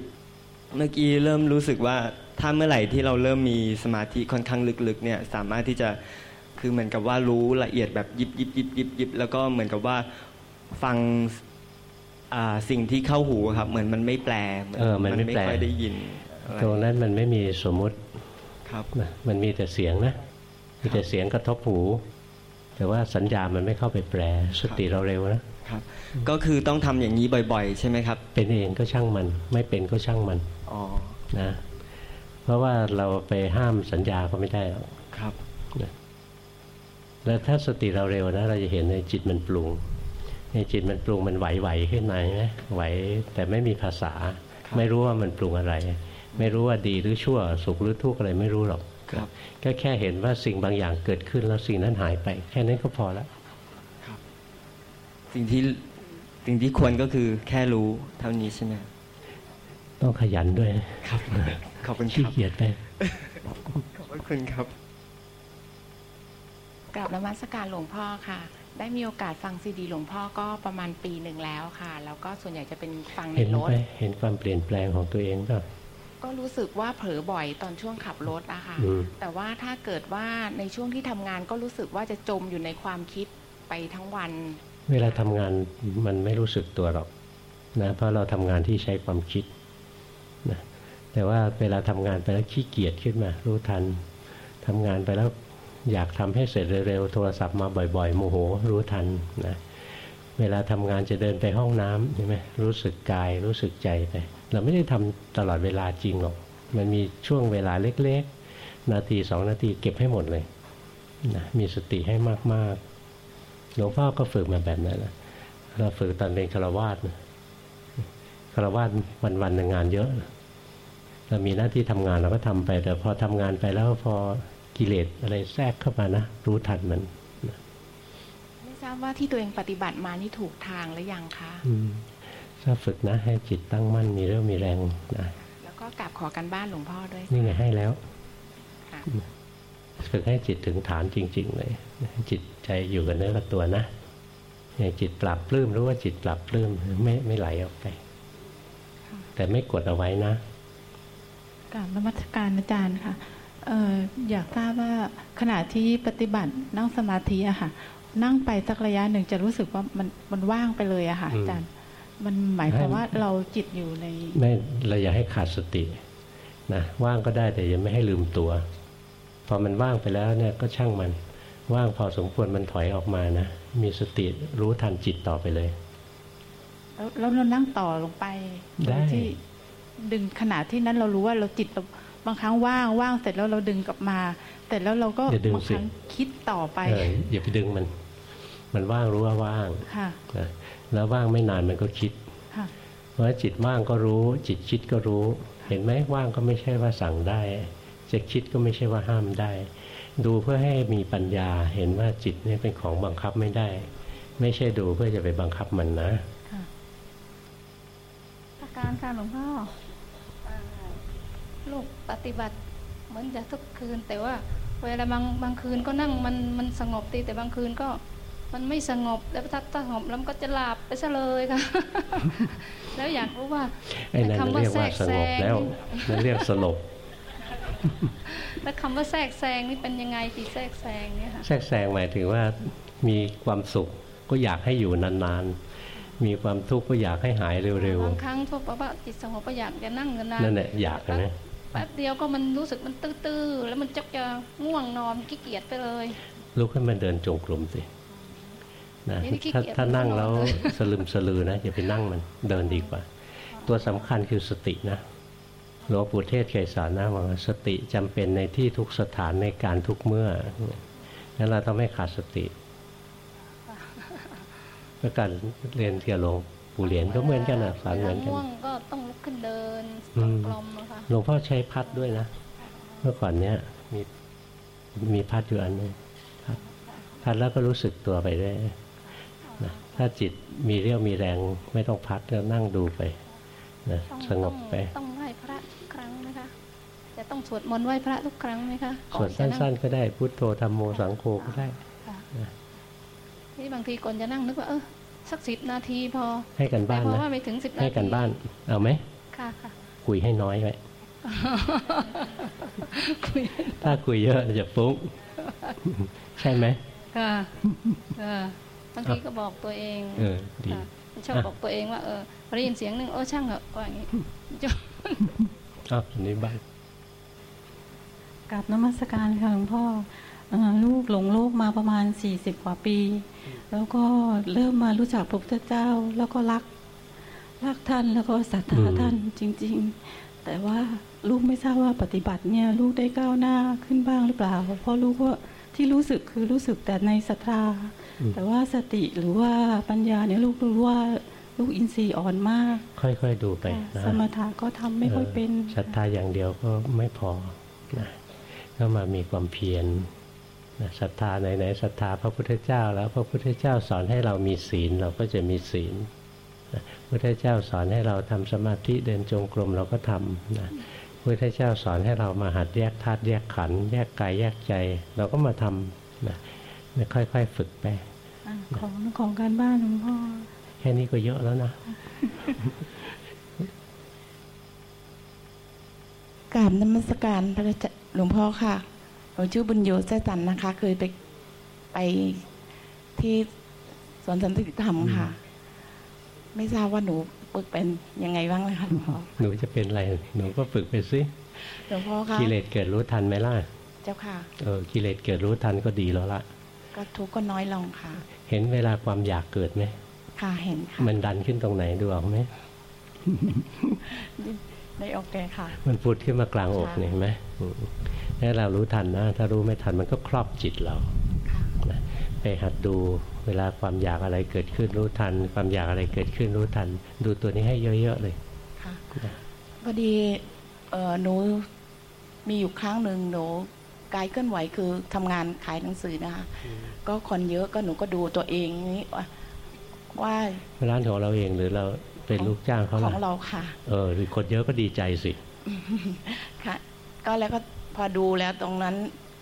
[SPEAKER 10] เมื่อกี้เริ่มรู้สึกว่าถ้าเมื่อไหร่ที่เราเริ่มมีสมาธิค่อนข้างลึกๆเนี่ยสามารถที่จะคือเหมือนกับว่ารู้ละเอียดแบบยิบยิบยิบยิบยิบแล้วก็เหมือนกับว่าฟังอ่าสิ่งที่เข้าหูครับ เหมือนมันไม่แปลห
[SPEAKER 1] เออมันไม่แปล
[SPEAKER 10] ค่อยได้ยินอะไร
[SPEAKER 1] ตรงนั้นมันไม่มีสมมุติ
[SPEAKER 10] ครับ
[SPEAKER 1] นะมันมีแต่เสียงนะ มีแต่เสียงกระทบหู แต่ว่าสัญญามันไม่เข้าไปแปลสติเราเร็วนะ
[SPEAKER 10] ครับ ก็คือต้องทำอย่างนี้บ่อย ๆ ใช่ไหมครับ
[SPEAKER 1] เป็นเองก็ช่างมัน ไม่เป็นก็ช่างมัน
[SPEAKER 10] อ๋อ
[SPEAKER 1] นะ เพราะว่าเราไปห้ามสัญญาก็ไม่ได้หรอก
[SPEAKER 10] ครับ
[SPEAKER 1] แล้วถ้าสติเราเร็วนะเราจะเห็นในจิตมันปรุงในจิตมันปรุงมันไหวๆขึ้นมาใช่ไหมไหวแต่ไม่มีภาษา ไม่รู้ว่ามันปรุงอะไร ไม่รู้ว่าดีหรือชั่วสุขหรือทุกข์อะไรไม่รู้หรอก
[SPEAKER 10] ครับ
[SPEAKER 1] ก็แค่เห็นว่าสิ่งบางอย่างเกิดขึ้นแล้วสิ่งนั้นหายไป แค่นั้นก็พอแล้ว
[SPEAKER 10] สิ่งที่สิ่งที่ควรก็คือแค่รู้เท่านี้ใช่ไหม
[SPEAKER 1] ต้องขยันด้วย
[SPEAKER 10] ครับขอบคุณค
[SPEAKER 1] ขี้
[SPEAKER 10] รับ
[SPEAKER 1] เกียจไป
[SPEAKER 10] ขอบคุณครับ
[SPEAKER 11] กราบนมัสการหลวงพ่อค่ะ ได้มีโอกาสฟังซีดีหลวงพ่อก็ประมาณปีหนึ่งแล้วค่ะ แล้วก็ส่วนใหญ่จะเป็นฟังใน
[SPEAKER 1] เห็น
[SPEAKER 11] รถ
[SPEAKER 1] ไหมเห็นความเปลี่ยนแปลงของตัวเองเปล่ะ
[SPEAKER 11] ก็รู้สึกว่าเผลอบ่อยตอนช่วงขับรถอะค่ะ
[SPEAKER 1] อืม
[SPEAKER 11] แต่ว่าถ้าเกิดว่าในช่วงที่ทำงานก็รู้สึกว่าจะจมอยู่ในความคิดไปทั้งวัน
[SPEAKER 1] เวลาทำงานมันไม่รู้สึกตัวหรอกนะเพราะเราทำงานที่ใช้ความคิดนะแต่ว่าเวลาทำงานไปแล้วขี้เกียจขึ้นมา รู้ทันทำงานไปแล้วอยากทำให้เสร็จเร็วๆโทรศัพท์มาบ่อยๆโมโห รู้ทันนะเวลาทำงานจะเดินไปห้องน้ำใช่ไหมรู้สึกกายรู้สึกใจไป เราไม่ได้ทำตลอดเวลาจริงหรอก มันมีช่วงเวลาเล็กๆ นาทีสองนาทีเก็บให้หมดเลยนะมีสติให้มากๆหลวงพ่อก็ฝึกมาแบบนั้นนะเราฝึกตอนเป็นฆราวาสนะฆราวาสวันวันๆหนึ่งงานเยอะนะเรามีหน้าที่ทำงานเราก็ทำไป แต่พอทำงานไปแล้วพอกิเลสอะไรแทรกเข้ามานะรู้ทันมัน
[SPEAKER 11] ไม่ทราบว่าที่ตัวเองปฏิบัติมานี่ถูกทางหรือยังคะ
[SPEAKER 1] อืม ถ้าฝึกนะให้จิตตั้งมั่นมีเรื่องมีแรงนะ
[SPEAKER 11] แล้วก็กราบขอกันบ้านหลวงพ่อด้วย
[SPEAKER 1] นี่ไงให้แล้ว
[SPEAKER 11] ค่ะ
[SPEAKER 1] ฝึกให้จิตถึงฐานจริง ๆ เลยให้จิตใจอยู่กับเนื้อกับตัวนะอย่างจิตปรับปลื้มรู้ว่าจิตปรับปลื้มไม่ไม่ไหลออกไป แต่ไม่กดเอาไว้นะ
[SPEAKER 12] กราบนมัสการอาจารย์ค่ะพเอ่ออยากทราบว่าขณะที่ปฏิบัตินั่งสมาธิอะค่ะ นั่งไปสักระยะหนึ่งจะรู้สึกว่ามันมันว่างไปเลยอะค่ะ
[SPEAKER 1] อืม
[SPEAKER 12] อาจารย์ มันหมายความว่าเราจิตอยู่ใน
[SPEAKER 1] ไม่เราอย่าให้ขาดสตินะว่างก็ได้แต่อย่าไม่ให้ลืมตัว พอมันว่างไปแล้วเนี่ยก็ช่างมันว่างพอสมควรมันถอยออกมานะมีสติรู้ทันจิตต่อไปเลย
[SPEAKER 12] แล้วแล้วเรานั่งต่อลงไป
[SPEAKER 1] ได้
[SPEAKER 12] โดยที่ดึงขณะที่นั้นเรารู้ว่าเราจิตเราบางครั้งว่างว่างเสร็จแล้วเราดึงกลับมาแต่แล้วเราก็
[SPEAKER 1] อย่าดึง
[SPEAKER 12] บาง
[SPEAKER 1] สิ
[SPEAKER 12] ครั้งคิดต่อไป
[SPEAKER 1] เอออย่าไปดึงมัน มันว่างรู้ว่าว่าง
[SPEAKER 12] ค่ะ
[SPEAKER 1] นะ แล้วว่างไม่นานมันก็คิด
[SPEAKER 12] ค่ะ
[SPEAKER 1] เพราะฉะนั้นจิตว่างก็รู้ จิตคิดก็รู้ เห็นไหมว่างก็ไม่ใช่ว่าสั่งได้ จะคิดก็ไม่ใช่ว่าห้ามได้ ดูเพื่อให้มีปัญญาเห็นว่าจิตเนี่ยเป็นของบังคับไม่ได้ ไม่ใช่ดูเพื่อจะไปบังคับมันนะ
[SPEAKER 13] อาการค่ะหลวงพ่ออ่าลูกปฏิบัติเหมือนจะทุกคืน แต่ว่าเวลาบางบางคืนก็นั่งมันมันสงบดีแต่บางคืนก็ มันไม่สงบแล้วถ้าถ้าสงบแล้วมันก็จะหลับไปซะเลยค่ะ แล้วอยากรู้ว่า
[SPEAKER 1] ไอ้นั่น
[SPEAKER 13] คำว่า
[SPEAKER 1] เรียกว่า
[SPEAKER 13] แทรก
[SPEAKER 1] สงบแล้ว
[SPEAKER 13] แซง
[SPEAKER 1] นั่นเรียกสลบ
[SPEAKER 13] แล้วคำว่าแทรกแซงนี่เป็นยังไงตีแทรกแซงเนี่ยค่ะ
[SPEAKER 1] แทรกแซงหมายถึงว่ามีความสุขก็อยากให้อยู่นานๆ มีความทุกข์ก็อยากให้หายเร็ว
[SPEAKER 13] บางครั้งทั่วไปว่าจิตสงบก็อยากจะนั่งกันนา
[SPEAKER 1] ๆ
[SPEAKER 13] น
[SPEAKER 1] นั่นแหละอยากนะ
[SPEAKER 13] แป๊บเดียวก็มันรู้สึกมันตื้อๆแล้วมันจักจะง่วงนอนขี้เกียจไปเลย
[SPEAKER 1] ลุกขึ้นมาเดินจงกรมสิ นะ
[SPEAKER 13] นี่ขี้
[SPEAKER 1] ถ้า
[SPEAKER 13] เกียจ
[SPEAKER 1] ถ้านั่งแล้ว
[SPEAKER 13] นอนเลย
[SPEAKER 1] สลึมสลือนะอย่าไปนั่งมันเดินดีกว่า ตัวสำคัญคือสตินะหลวงปู่เทศเคยสอนนะว่าสติจำเป็นในที่ทุกสถานในการทุกเมื่อนั้นเราต้องไม่ขาดสติเมื่อการเรียนเกี่ยวหลวงปู่เหรียญก็เหมือนกันนะสอนเหมือนกัน
[SPEAKER 13] ง่วงก็ต้องลุกขึ้นเดิน
[SPEAKER 1] อืม
[SPEAKER 13] กลมๆนะคะ
[SPEAKER 1] หลวงพ่อใช้พัดด้วยนะ เมื่อก่อนเนี้ยมีมีพัดอยู่อันหนึงพัดพัดแล้วก็รู้สึกตัวไปได้นะ ถ้าจิตมีเรี่ยวมีแรงไม่ต้องพัดก็นั่งดูไปนะ
[SPEAKER 13] ต้อง
[SPEAKER 1] สงบไป
[SPEAKER 13] ต้องต้องไหว้พระทุกครั้งไหมคะจะต้องสวดมนต์ไหว้พระทุกครั้งไหมคะ
[SPEAKER 1] ส่วน
[SPEAKER 13] ก่อจะ
[SPEAKER 1] สั้
[SPEAKER 13] ง
[SPEAKER 1] นๆ ก็ได้พุทโธธรรมโมสังโฆก็ได้
[SPEAKER 13] ค่ะ
[SPEAKER 1] นะ
[SPEAKER 13] นี่บางทีก่อนจะนั่งนึกว่าเออสักสิบนาทีพอ
[SPEAKER 1] ให้กันบ้าน
[SPEAKER 13] แต่พอ
[SPEAKER 1] นะ
[SPEAKER 13] ว่าไม่ถึงสิบนาที
[SPEAKER 1] ให้กันบ้าน เอาไหม
[SPEAKER 13] ค่ะค่ะ
[SPEAKER 1] คุยให้น้อยไว้
[SPEAKER 13] คุย
[SPEAKER 1] ถ้าคุยเยอะจะฟุ้งใช่ไหม
[SPEAKER 13] ค่ะค่ะ บางทีก็บอกตัวเอง
[SPEAKER 1] เออดี
[SPEAKER 13] ค่ะชอบบอกตัวเองว่าเออพอได้ยินเสียงหนึ่งโอ้ช่างเหอะว่าอย่างนี้จบ
[SPEAKER 1] อ้าวอันนี้บ้าน
[SPEAKER 14] กราบนมัสการค่ะหลวงพ่อเอ่อลูกหลงโลกมาประมาณสี่สิบกว่าปี แล้วก็เริ่มมารู้จักพระพุทธเจ้า แล้วก็รักรักท่านแล้วก็ศรัทธาท่านจริง ๆ แต่ว่าลูกไม่ทราบว่าปฏิบัติเนี่ยลูกได้ก้าวหน้าขึ้นบ้างหรือเปล่า เพราะลูกว่าที่รู้สึกคือรู้สึกแต่ในศรัทธา
[SPEAKER 1] อืม
[SPEAKER 14] แต่ว่าสติหรือว่าปัญญาเนี่ยลูกรู้ว่าลูกอินทรีย์อ่อนมาก
[SPEAKER 1] ค่อยๆดูไปนะ
[SPEAKER 14] สมถะก็ทำไม่ค่อยเป็น
[SPEAKER 1] ศรัทธาอย่างเดียวก็ไม่พอนะก็มามีความเพียรนะศรัทธาไหนๆศรัทธาพระพุทธเจ้า แล้วพระพุทธเจ้าสอนให้เรามีศีลเราก็จะมีศีลนะพระพุทธเจ้าสอนให้เราทำสมาธิเดินจงกรมเราก็ทำนะพระพุทธเจ้าสอนให้เรามาหัดแยกธาตุแยกขันธ์แยกกายแยกใจ เราก็มาทำนะ ค่อยๆฝึกไป
[SPEAKER 14] อะของของการบ้านหลวงพ่อ
[SPEAKER 1] แค่นี้ก็เยอะแล้วนะ
[SPEAKER 15] กราบนมัสการพระอาจารย์หลวงพ่อค่ะหนูชื่อบุญโยแซ่จันนะคะ เคยไปไปที่สวนสันติธรรมค่ะ ไม่ทราบว่าหนูฝึกเป็นยังไงบ้างเลยค่ะหลวงพ่อ
[SPEAKER 1] หนูจะเป็นอะไร หนูก็ฝึกไปสิ
[SPEAKER 15] หลวงพ่อคะ
[SPEAKER 1] กิเลสเกิดรู้ทันไหมล่ะ
[SPEAKER 15] เจ้าค่ะ
[SPEAKER 1] เออกิเลสเกิดรู้ทันก็ดีแล้วล่ะ
[SPEAKER 15] ก็ทุกข์ก็น้อยลงค่ะ
[SPEAKER 1] เห็นเวลาความอยากเกิดไหม
[SPEAKER 15] ค่ะเห็นค่ะ
[SPEAKER 1] มันดันขึ้นตรงไหนดูออกไหม
[SPEAKER 15] ได้โอเคค่ะ
[SPEAKER 1] มันพุดขึ้นมากลางอก
[SPEAKER 15] ค่ะ
[SPEAKER 1] เนี่ยเห็นไหมอืมถ้าเรารู้ทันนะ ถ้ารู้ไม่ทันมันก็ครอบจิตเรานะไปหัดดูเวลาความอยากอะไรเกิดขึ้นรู้ทัน ความอยากอะไรเกิดขึ้นรู้ทัน ดูตัวนี้ให้เยอะๆเลย
[SPEAKER 15] ค่ะพอดีเออหนูมีอยู่ครั้งหนึ่งหนู กายเคลื่อนไหวคือทำงานขายหนังสือนะคะก็คนเยอะก็หนูก็ดูตัวเองนี่ว่าว่า
[SPEAKER 1] ร้านของเราเองหรือเราเป็นลูกจ้างเขา
[SPEAKER 15] ข
[SPEAKER 1] ล่ะ
[SPEAKER 15] องเราค่ะ
[SPEAKER 1] เออหรือคนเยอะก็ดีใจสิ
[SPEAKER 15] ค่ะ ก็แล้วก็พอดูแล้วตรงนั้น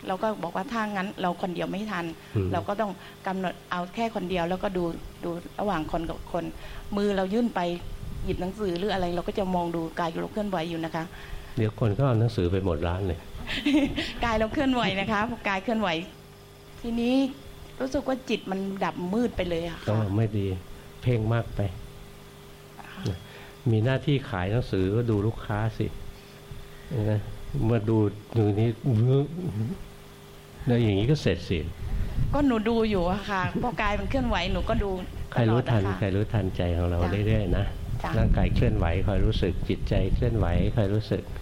[SPEAKER 15] เราก็บอกว่าถ้างั้น เราคนเดียวไม่ทัน
[SPEAKER 1] อืม
[SPEAKER 15] เราก็ต้องกำหนดเอาแค่คนเดียว แล้วก็ดูดูระหว่างคนกับคน มือเรายื่นไปหยิบหนังสือหรืออะไร เราก็จะมองดูกายเราเคลื่อนไหวอยู่นะคะ
[SPEAKER 1] เดี๋ยวคนก็เอาหนังสือไปหมดร้านเลย
[SPEAKER 15] กายเราเคลื่อนไหวนะคะพอกายเคลื่อนไหว ทีนี้รู้สึกว่าจิตมันดับมืดไปเลยอะ
[SPEAKER 1] ก็
[SPEAKER 15] ค่ะ
[SPEAKER 1] ไม่ดี เพ่งมากไป มีหน้าที่ขายหนังสือก็ดูลูกค้าสินะเมื่อดูดูนี้แล้วอย่างนี้ก็เสร็จสิ
[SPEAKER 15] ก็หนูดูอยู่อะค่ะพอกายมันเคลื่อนไหวหนูก็ดู
[SPEAKER 1] ใครรู้ทัน
[SPEAKER 15] ตลอดอะ
[SPEAKER 1] ใคร
[SPEAKER 15] ค่ะ
[SPEAKER 1] รู้ทันใจของเรา
[SPEAKER 15] จ้ะ
[SPEAKER 1] เรื่อยๆนะ
[SPEAKER 15] จ้ะ
[SPEAKER 1] ร่างกายเคลื่อนไหวคอยรู้สึกจิตใจเคลื่อนไหวคอยรู้สึกนะ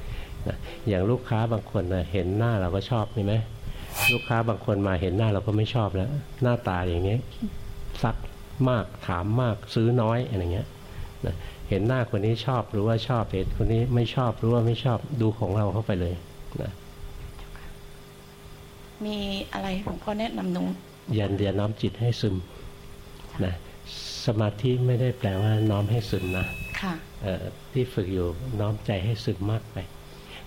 [SPEAKER 1] อย่างลูกค้าบางคนนะเห็นหน้าเราก็ชอบใช่ไหมลูกค้าบางคนมาเห็นหน้าเราก็ไม่ชอบแล้ว หน้าตาอย่างนี้ซักมากถามมากซื้อน้อยอะไรเงี้ยนะเห็นหน้าคนนี้ชอบรู้ว่าชอบเห็นคนนี้ไม่ชอบรู้ว่าไม่ชอบดูของเราเข้าไปเลยนะ
[SPEAKER 15] มีอะไรหลวงพ่อแนะนำหนู
[SPEAKER 1] ยันเดียน้อมจิตให้ซึมนะสมาธิไม่ได้แปลว่าน้อมให้ซึมนะ
[SPEAKER 15] ค่ะ
[SPEAKER 1] เอ่อที่ฝึกอยู่น้อมใจให้ซึมมากไป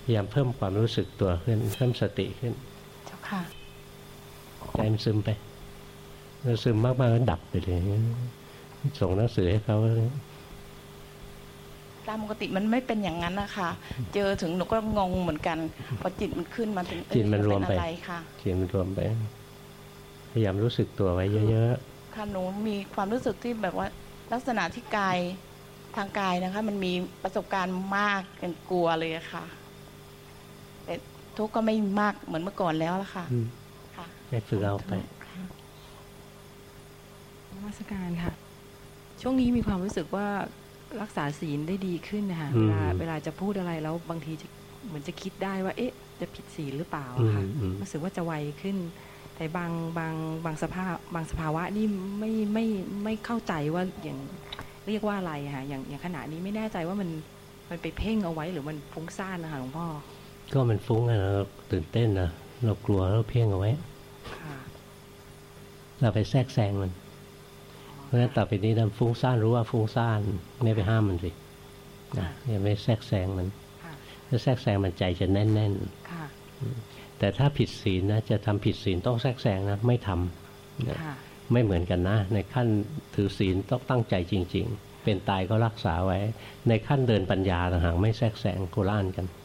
[SPEAKER 1] พยายามเพิ่มความรู้สึกตัวขึ้นเพิ่มสติขึ้น
[SPEAKER 15] เจ้าค่ะ
[SPEAKER 1] ใจมันซึมไปแล้วซึมมากๆก็ดับไปเลย ส่งหนังสือให้เขา
[SPEAKER 15] ตามปกติมันไม่เป็นอย่างนั้นนะคะ เจอถึงหนูก็งงเหมือนกัน พอจิตมันขึ้นมาถึงเอ้ย
[SPEAKER 1] จิตมันรวมไป
[SPEAKER 15] เนอะไรค่ะ
[SPEAKER 1] จิตมันรวมไป พยายามรู้สึกตัวไว้เยอะ
[SPEAKER 15] ค่ะหนูมีความรู้สึกที่แบบว่า ลักษณะที่กายทางกายนะคะ มันมีประสบการณ์มากจนกลัวเลยอะค่ะแต่ ทุกข์ก็ไม่มากเหมือนเมื่อก่อนแล้วละค่ะ
[SPEAKER 1] อืม
[SPEAKER 15] ค่ะ
[SPEAKER 1] ๆให้ฝึกเอาไป
[SPEAKER 16] นมัสการค่ะ ช่วงนี้มีความรู้สึกว่ารักษาศีลได้ดีขึ้นนะคะ
[SPEAKER 1] อื
[SPEAKER 16] เว
[SPEAKER 1] ม
[SPEAKER 16] ลาเวลาจะพูดอะไรแล้วบางทีจะเหมือนจะคิดได้ว่า เอ๊ะ จะผิดศีลหรือเปล่าอะค่ะ
[SPEAKER 1] อืมอืม
[SPEAKER 16] รู้สึกว่าจะไวขึ้น แต่บางบางบางสภาพบางสภาวะนี่ไม่ไม่ไม่เข้าใจว่าอย่างเรียกว่าอะไรอะค่ะอย่างอย่างขณะนี้ไม่แน่ใจว่ามันมันไปเพ่งเอาไว้หรือมันฟุ้งซ่านนะคะหลวงพ่อ
[SPEAKER 1] ก็มันฟุ้งอะเราตื่นเต้นนะเรากลัวเราเพ่งเอาไว้
[SPEAKER 16] ค่ะ
[SPEAKER 1] เราไปแทรกแซงมัน เพราะฉะนั้นต่อไปนี้เราฟุ้งซ่านรู้ว่าฟุ้งซ่านไม่ไปห้ามมันสินะอย่าไม่แทรกแซงมัน
[SPEAKER 16] ค่ะ
[SPEAKER 1] ถ้าแทรกแซงมันใจจะแน่น
[SPEAKER 16] ค่ะ
[SPEAKER 1] ๆแต่ถ้าผิดศีลนะจะทำผิดศีลต้องแทรกแซงนะไม่ทำนะ
[SPEAKER 16] ค่ะ
[SPEAKER 1] ไม่เหมือนกันนะ ในขั้นถือศีลต้องตั้งใจจริง ๆ เป็นตายก็รักษาไว้ ในขั้นเดินปัญญาต่างหากไม่แทรกแซงโคล่านกัน
[SPEAKER 16] ค่ะ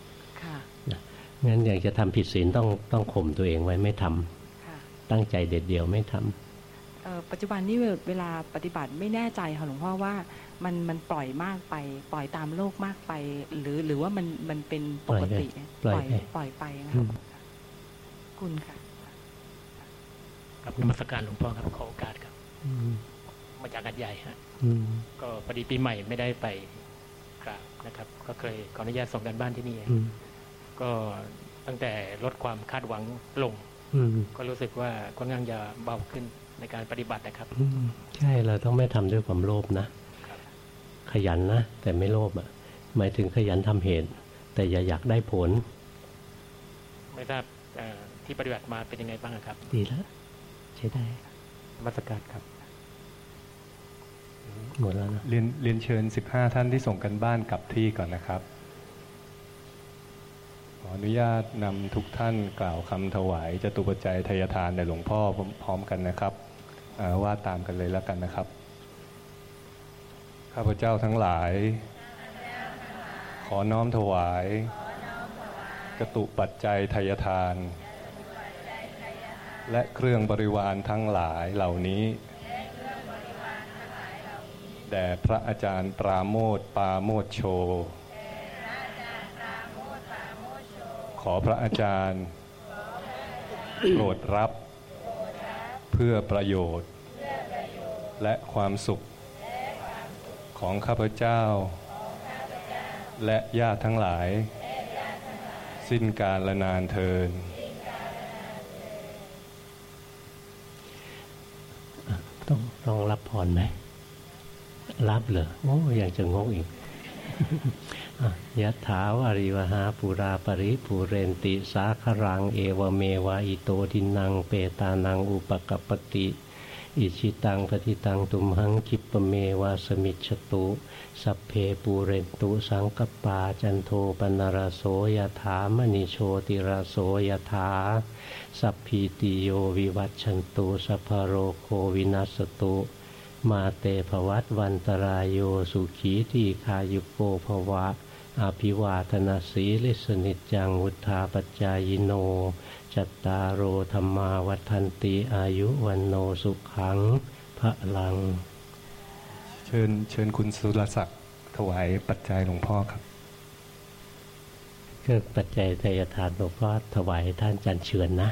[SPEAKER 1] งั้นอยากจะทำผิดศีลต้องต้องข่มตัวเองไว้ไม่ทำ
[SPEAKER 16] ค่ะ
[SPEAKER 1] ตั้งใจเด็ดเดียวไม่ทำ
[SPEAKER 16] เอ่อปัจจุบันนี้เวลาปฏิบัติไม่แน่ใจค่ะหลวงพ่อว่ามันมันปล่อยมากไป ปล่อยตามโลกมากไป หรือหรือว่ามันมันเป็นปกติ
[SPEAKER 1] ปล่อยไป
[SPEAKER 16] ปล่อยไปนะ
[SPEAKER 1] อื
[SPEAKER 16] คะ
[SPEAKER 1] ม
[SPEAKER 16] คุณค่ะ
[SPEAKER 17] ครับนมัสการหลวงพ่อครับขอโอกาสครับ
[SPEAKER 1] อืม
[SPEAKER 17] มาจากกัดใหญ่ฮะ
[SPEAKER 1] อืม
[SPEAKER 17] ก็พอดีปีใหม่ไม่ได้ไปกราบนะครับ ก็เคยขออนุญาตส่งกันบ้านที่นี่
[SPEAKER 1] อืม
[SPEAKER 17] ก็ตั้งแต่ลดความคาดหวังลง
[SPEAKER 1] อืม
[SPEAKER 17] ก็รู้สึกว่าค่อนข้างจะเบาขึ้นในการปฏิบัตินะครับ
[SPEAKER 1] อืมใช่เราต้องไม่ทำด้วยความโลภนะ ขยันนะแต่ไม่โลภอะ หมายถึงขยันทำเหตุ แต่อย่าอยากได้ผล
[SPEAKER 17] ไม่ทราบเอ่อที่ปฏิบัติมาเป็นยังไงบ้างครับ
[SPEAKER 1] ดีแล้วใช้ได้
[SPEAKER 17] นมัสการครับ
[SPEAKER 1] หมดแล้วนะ
[SPEAKER 2] เรียนเรียนเชิญ 15 ท่านที่ส่งกันบ้านกลับที่ก่อนนะครับ ขออนุญาตนำทุกท่านกล่าวคำถวายจตุปัจจัยทายทานแด่หลวงพ่อพร้อมกันนะครับว่าตามกันเลยแล้วกันนะครับ ข้าพเจ้าทั้งหลาย ขอน้อมถวายจตุปัจจัยทายทาน และเครื่องบริวารทั้งหลายเหล่านี้แด่พระอาจารย์ปราโมทปาโมทโช ขอพระอาจารย์โปรดรับ เพื่อประโยชน์ และความสุข ของข้าพเจ้า และญาติทั้งหลาย สิ้นการละนานเทิน
[SPEAKER 1] ต้องต้องรับพรไหมรับเหรอโอ้ยังจะงงอีก ยะถาวาริวหาปุราปริปุเรนติสาครัง เอวเมวะอิโตทินัง เปตานังอุปกปปติ อิชิตังปฏิตังตุมหังคิปเมวะสมิจฉตุ สัพเพปูเรนตุสังกปาจันโทปนารโสยถามณิโชติรโสยถาสัพพีติโยวิวัตชันตุสัพโรโควินัสตุมาเตภวัตวันตรายโยสุขีทีคายุโกภวะ ออาภิวาธนาสีลิสนิจจังวุธาปจายโน จัตตารโอธรรมาวัฏันติอายุวันโนสุขังพระลัง
[SPEAKER 2] เชิญเชิญคุณสุรศักดิ์ถวายปัจจัยหลวงพ่อครับ
[SPEAKER 1] เครื่องปัจจัยทายทานหลวงพ่อถวายท่านจันเชือนนะ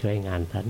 [SPEAKER 1] ช่วยงานท่าน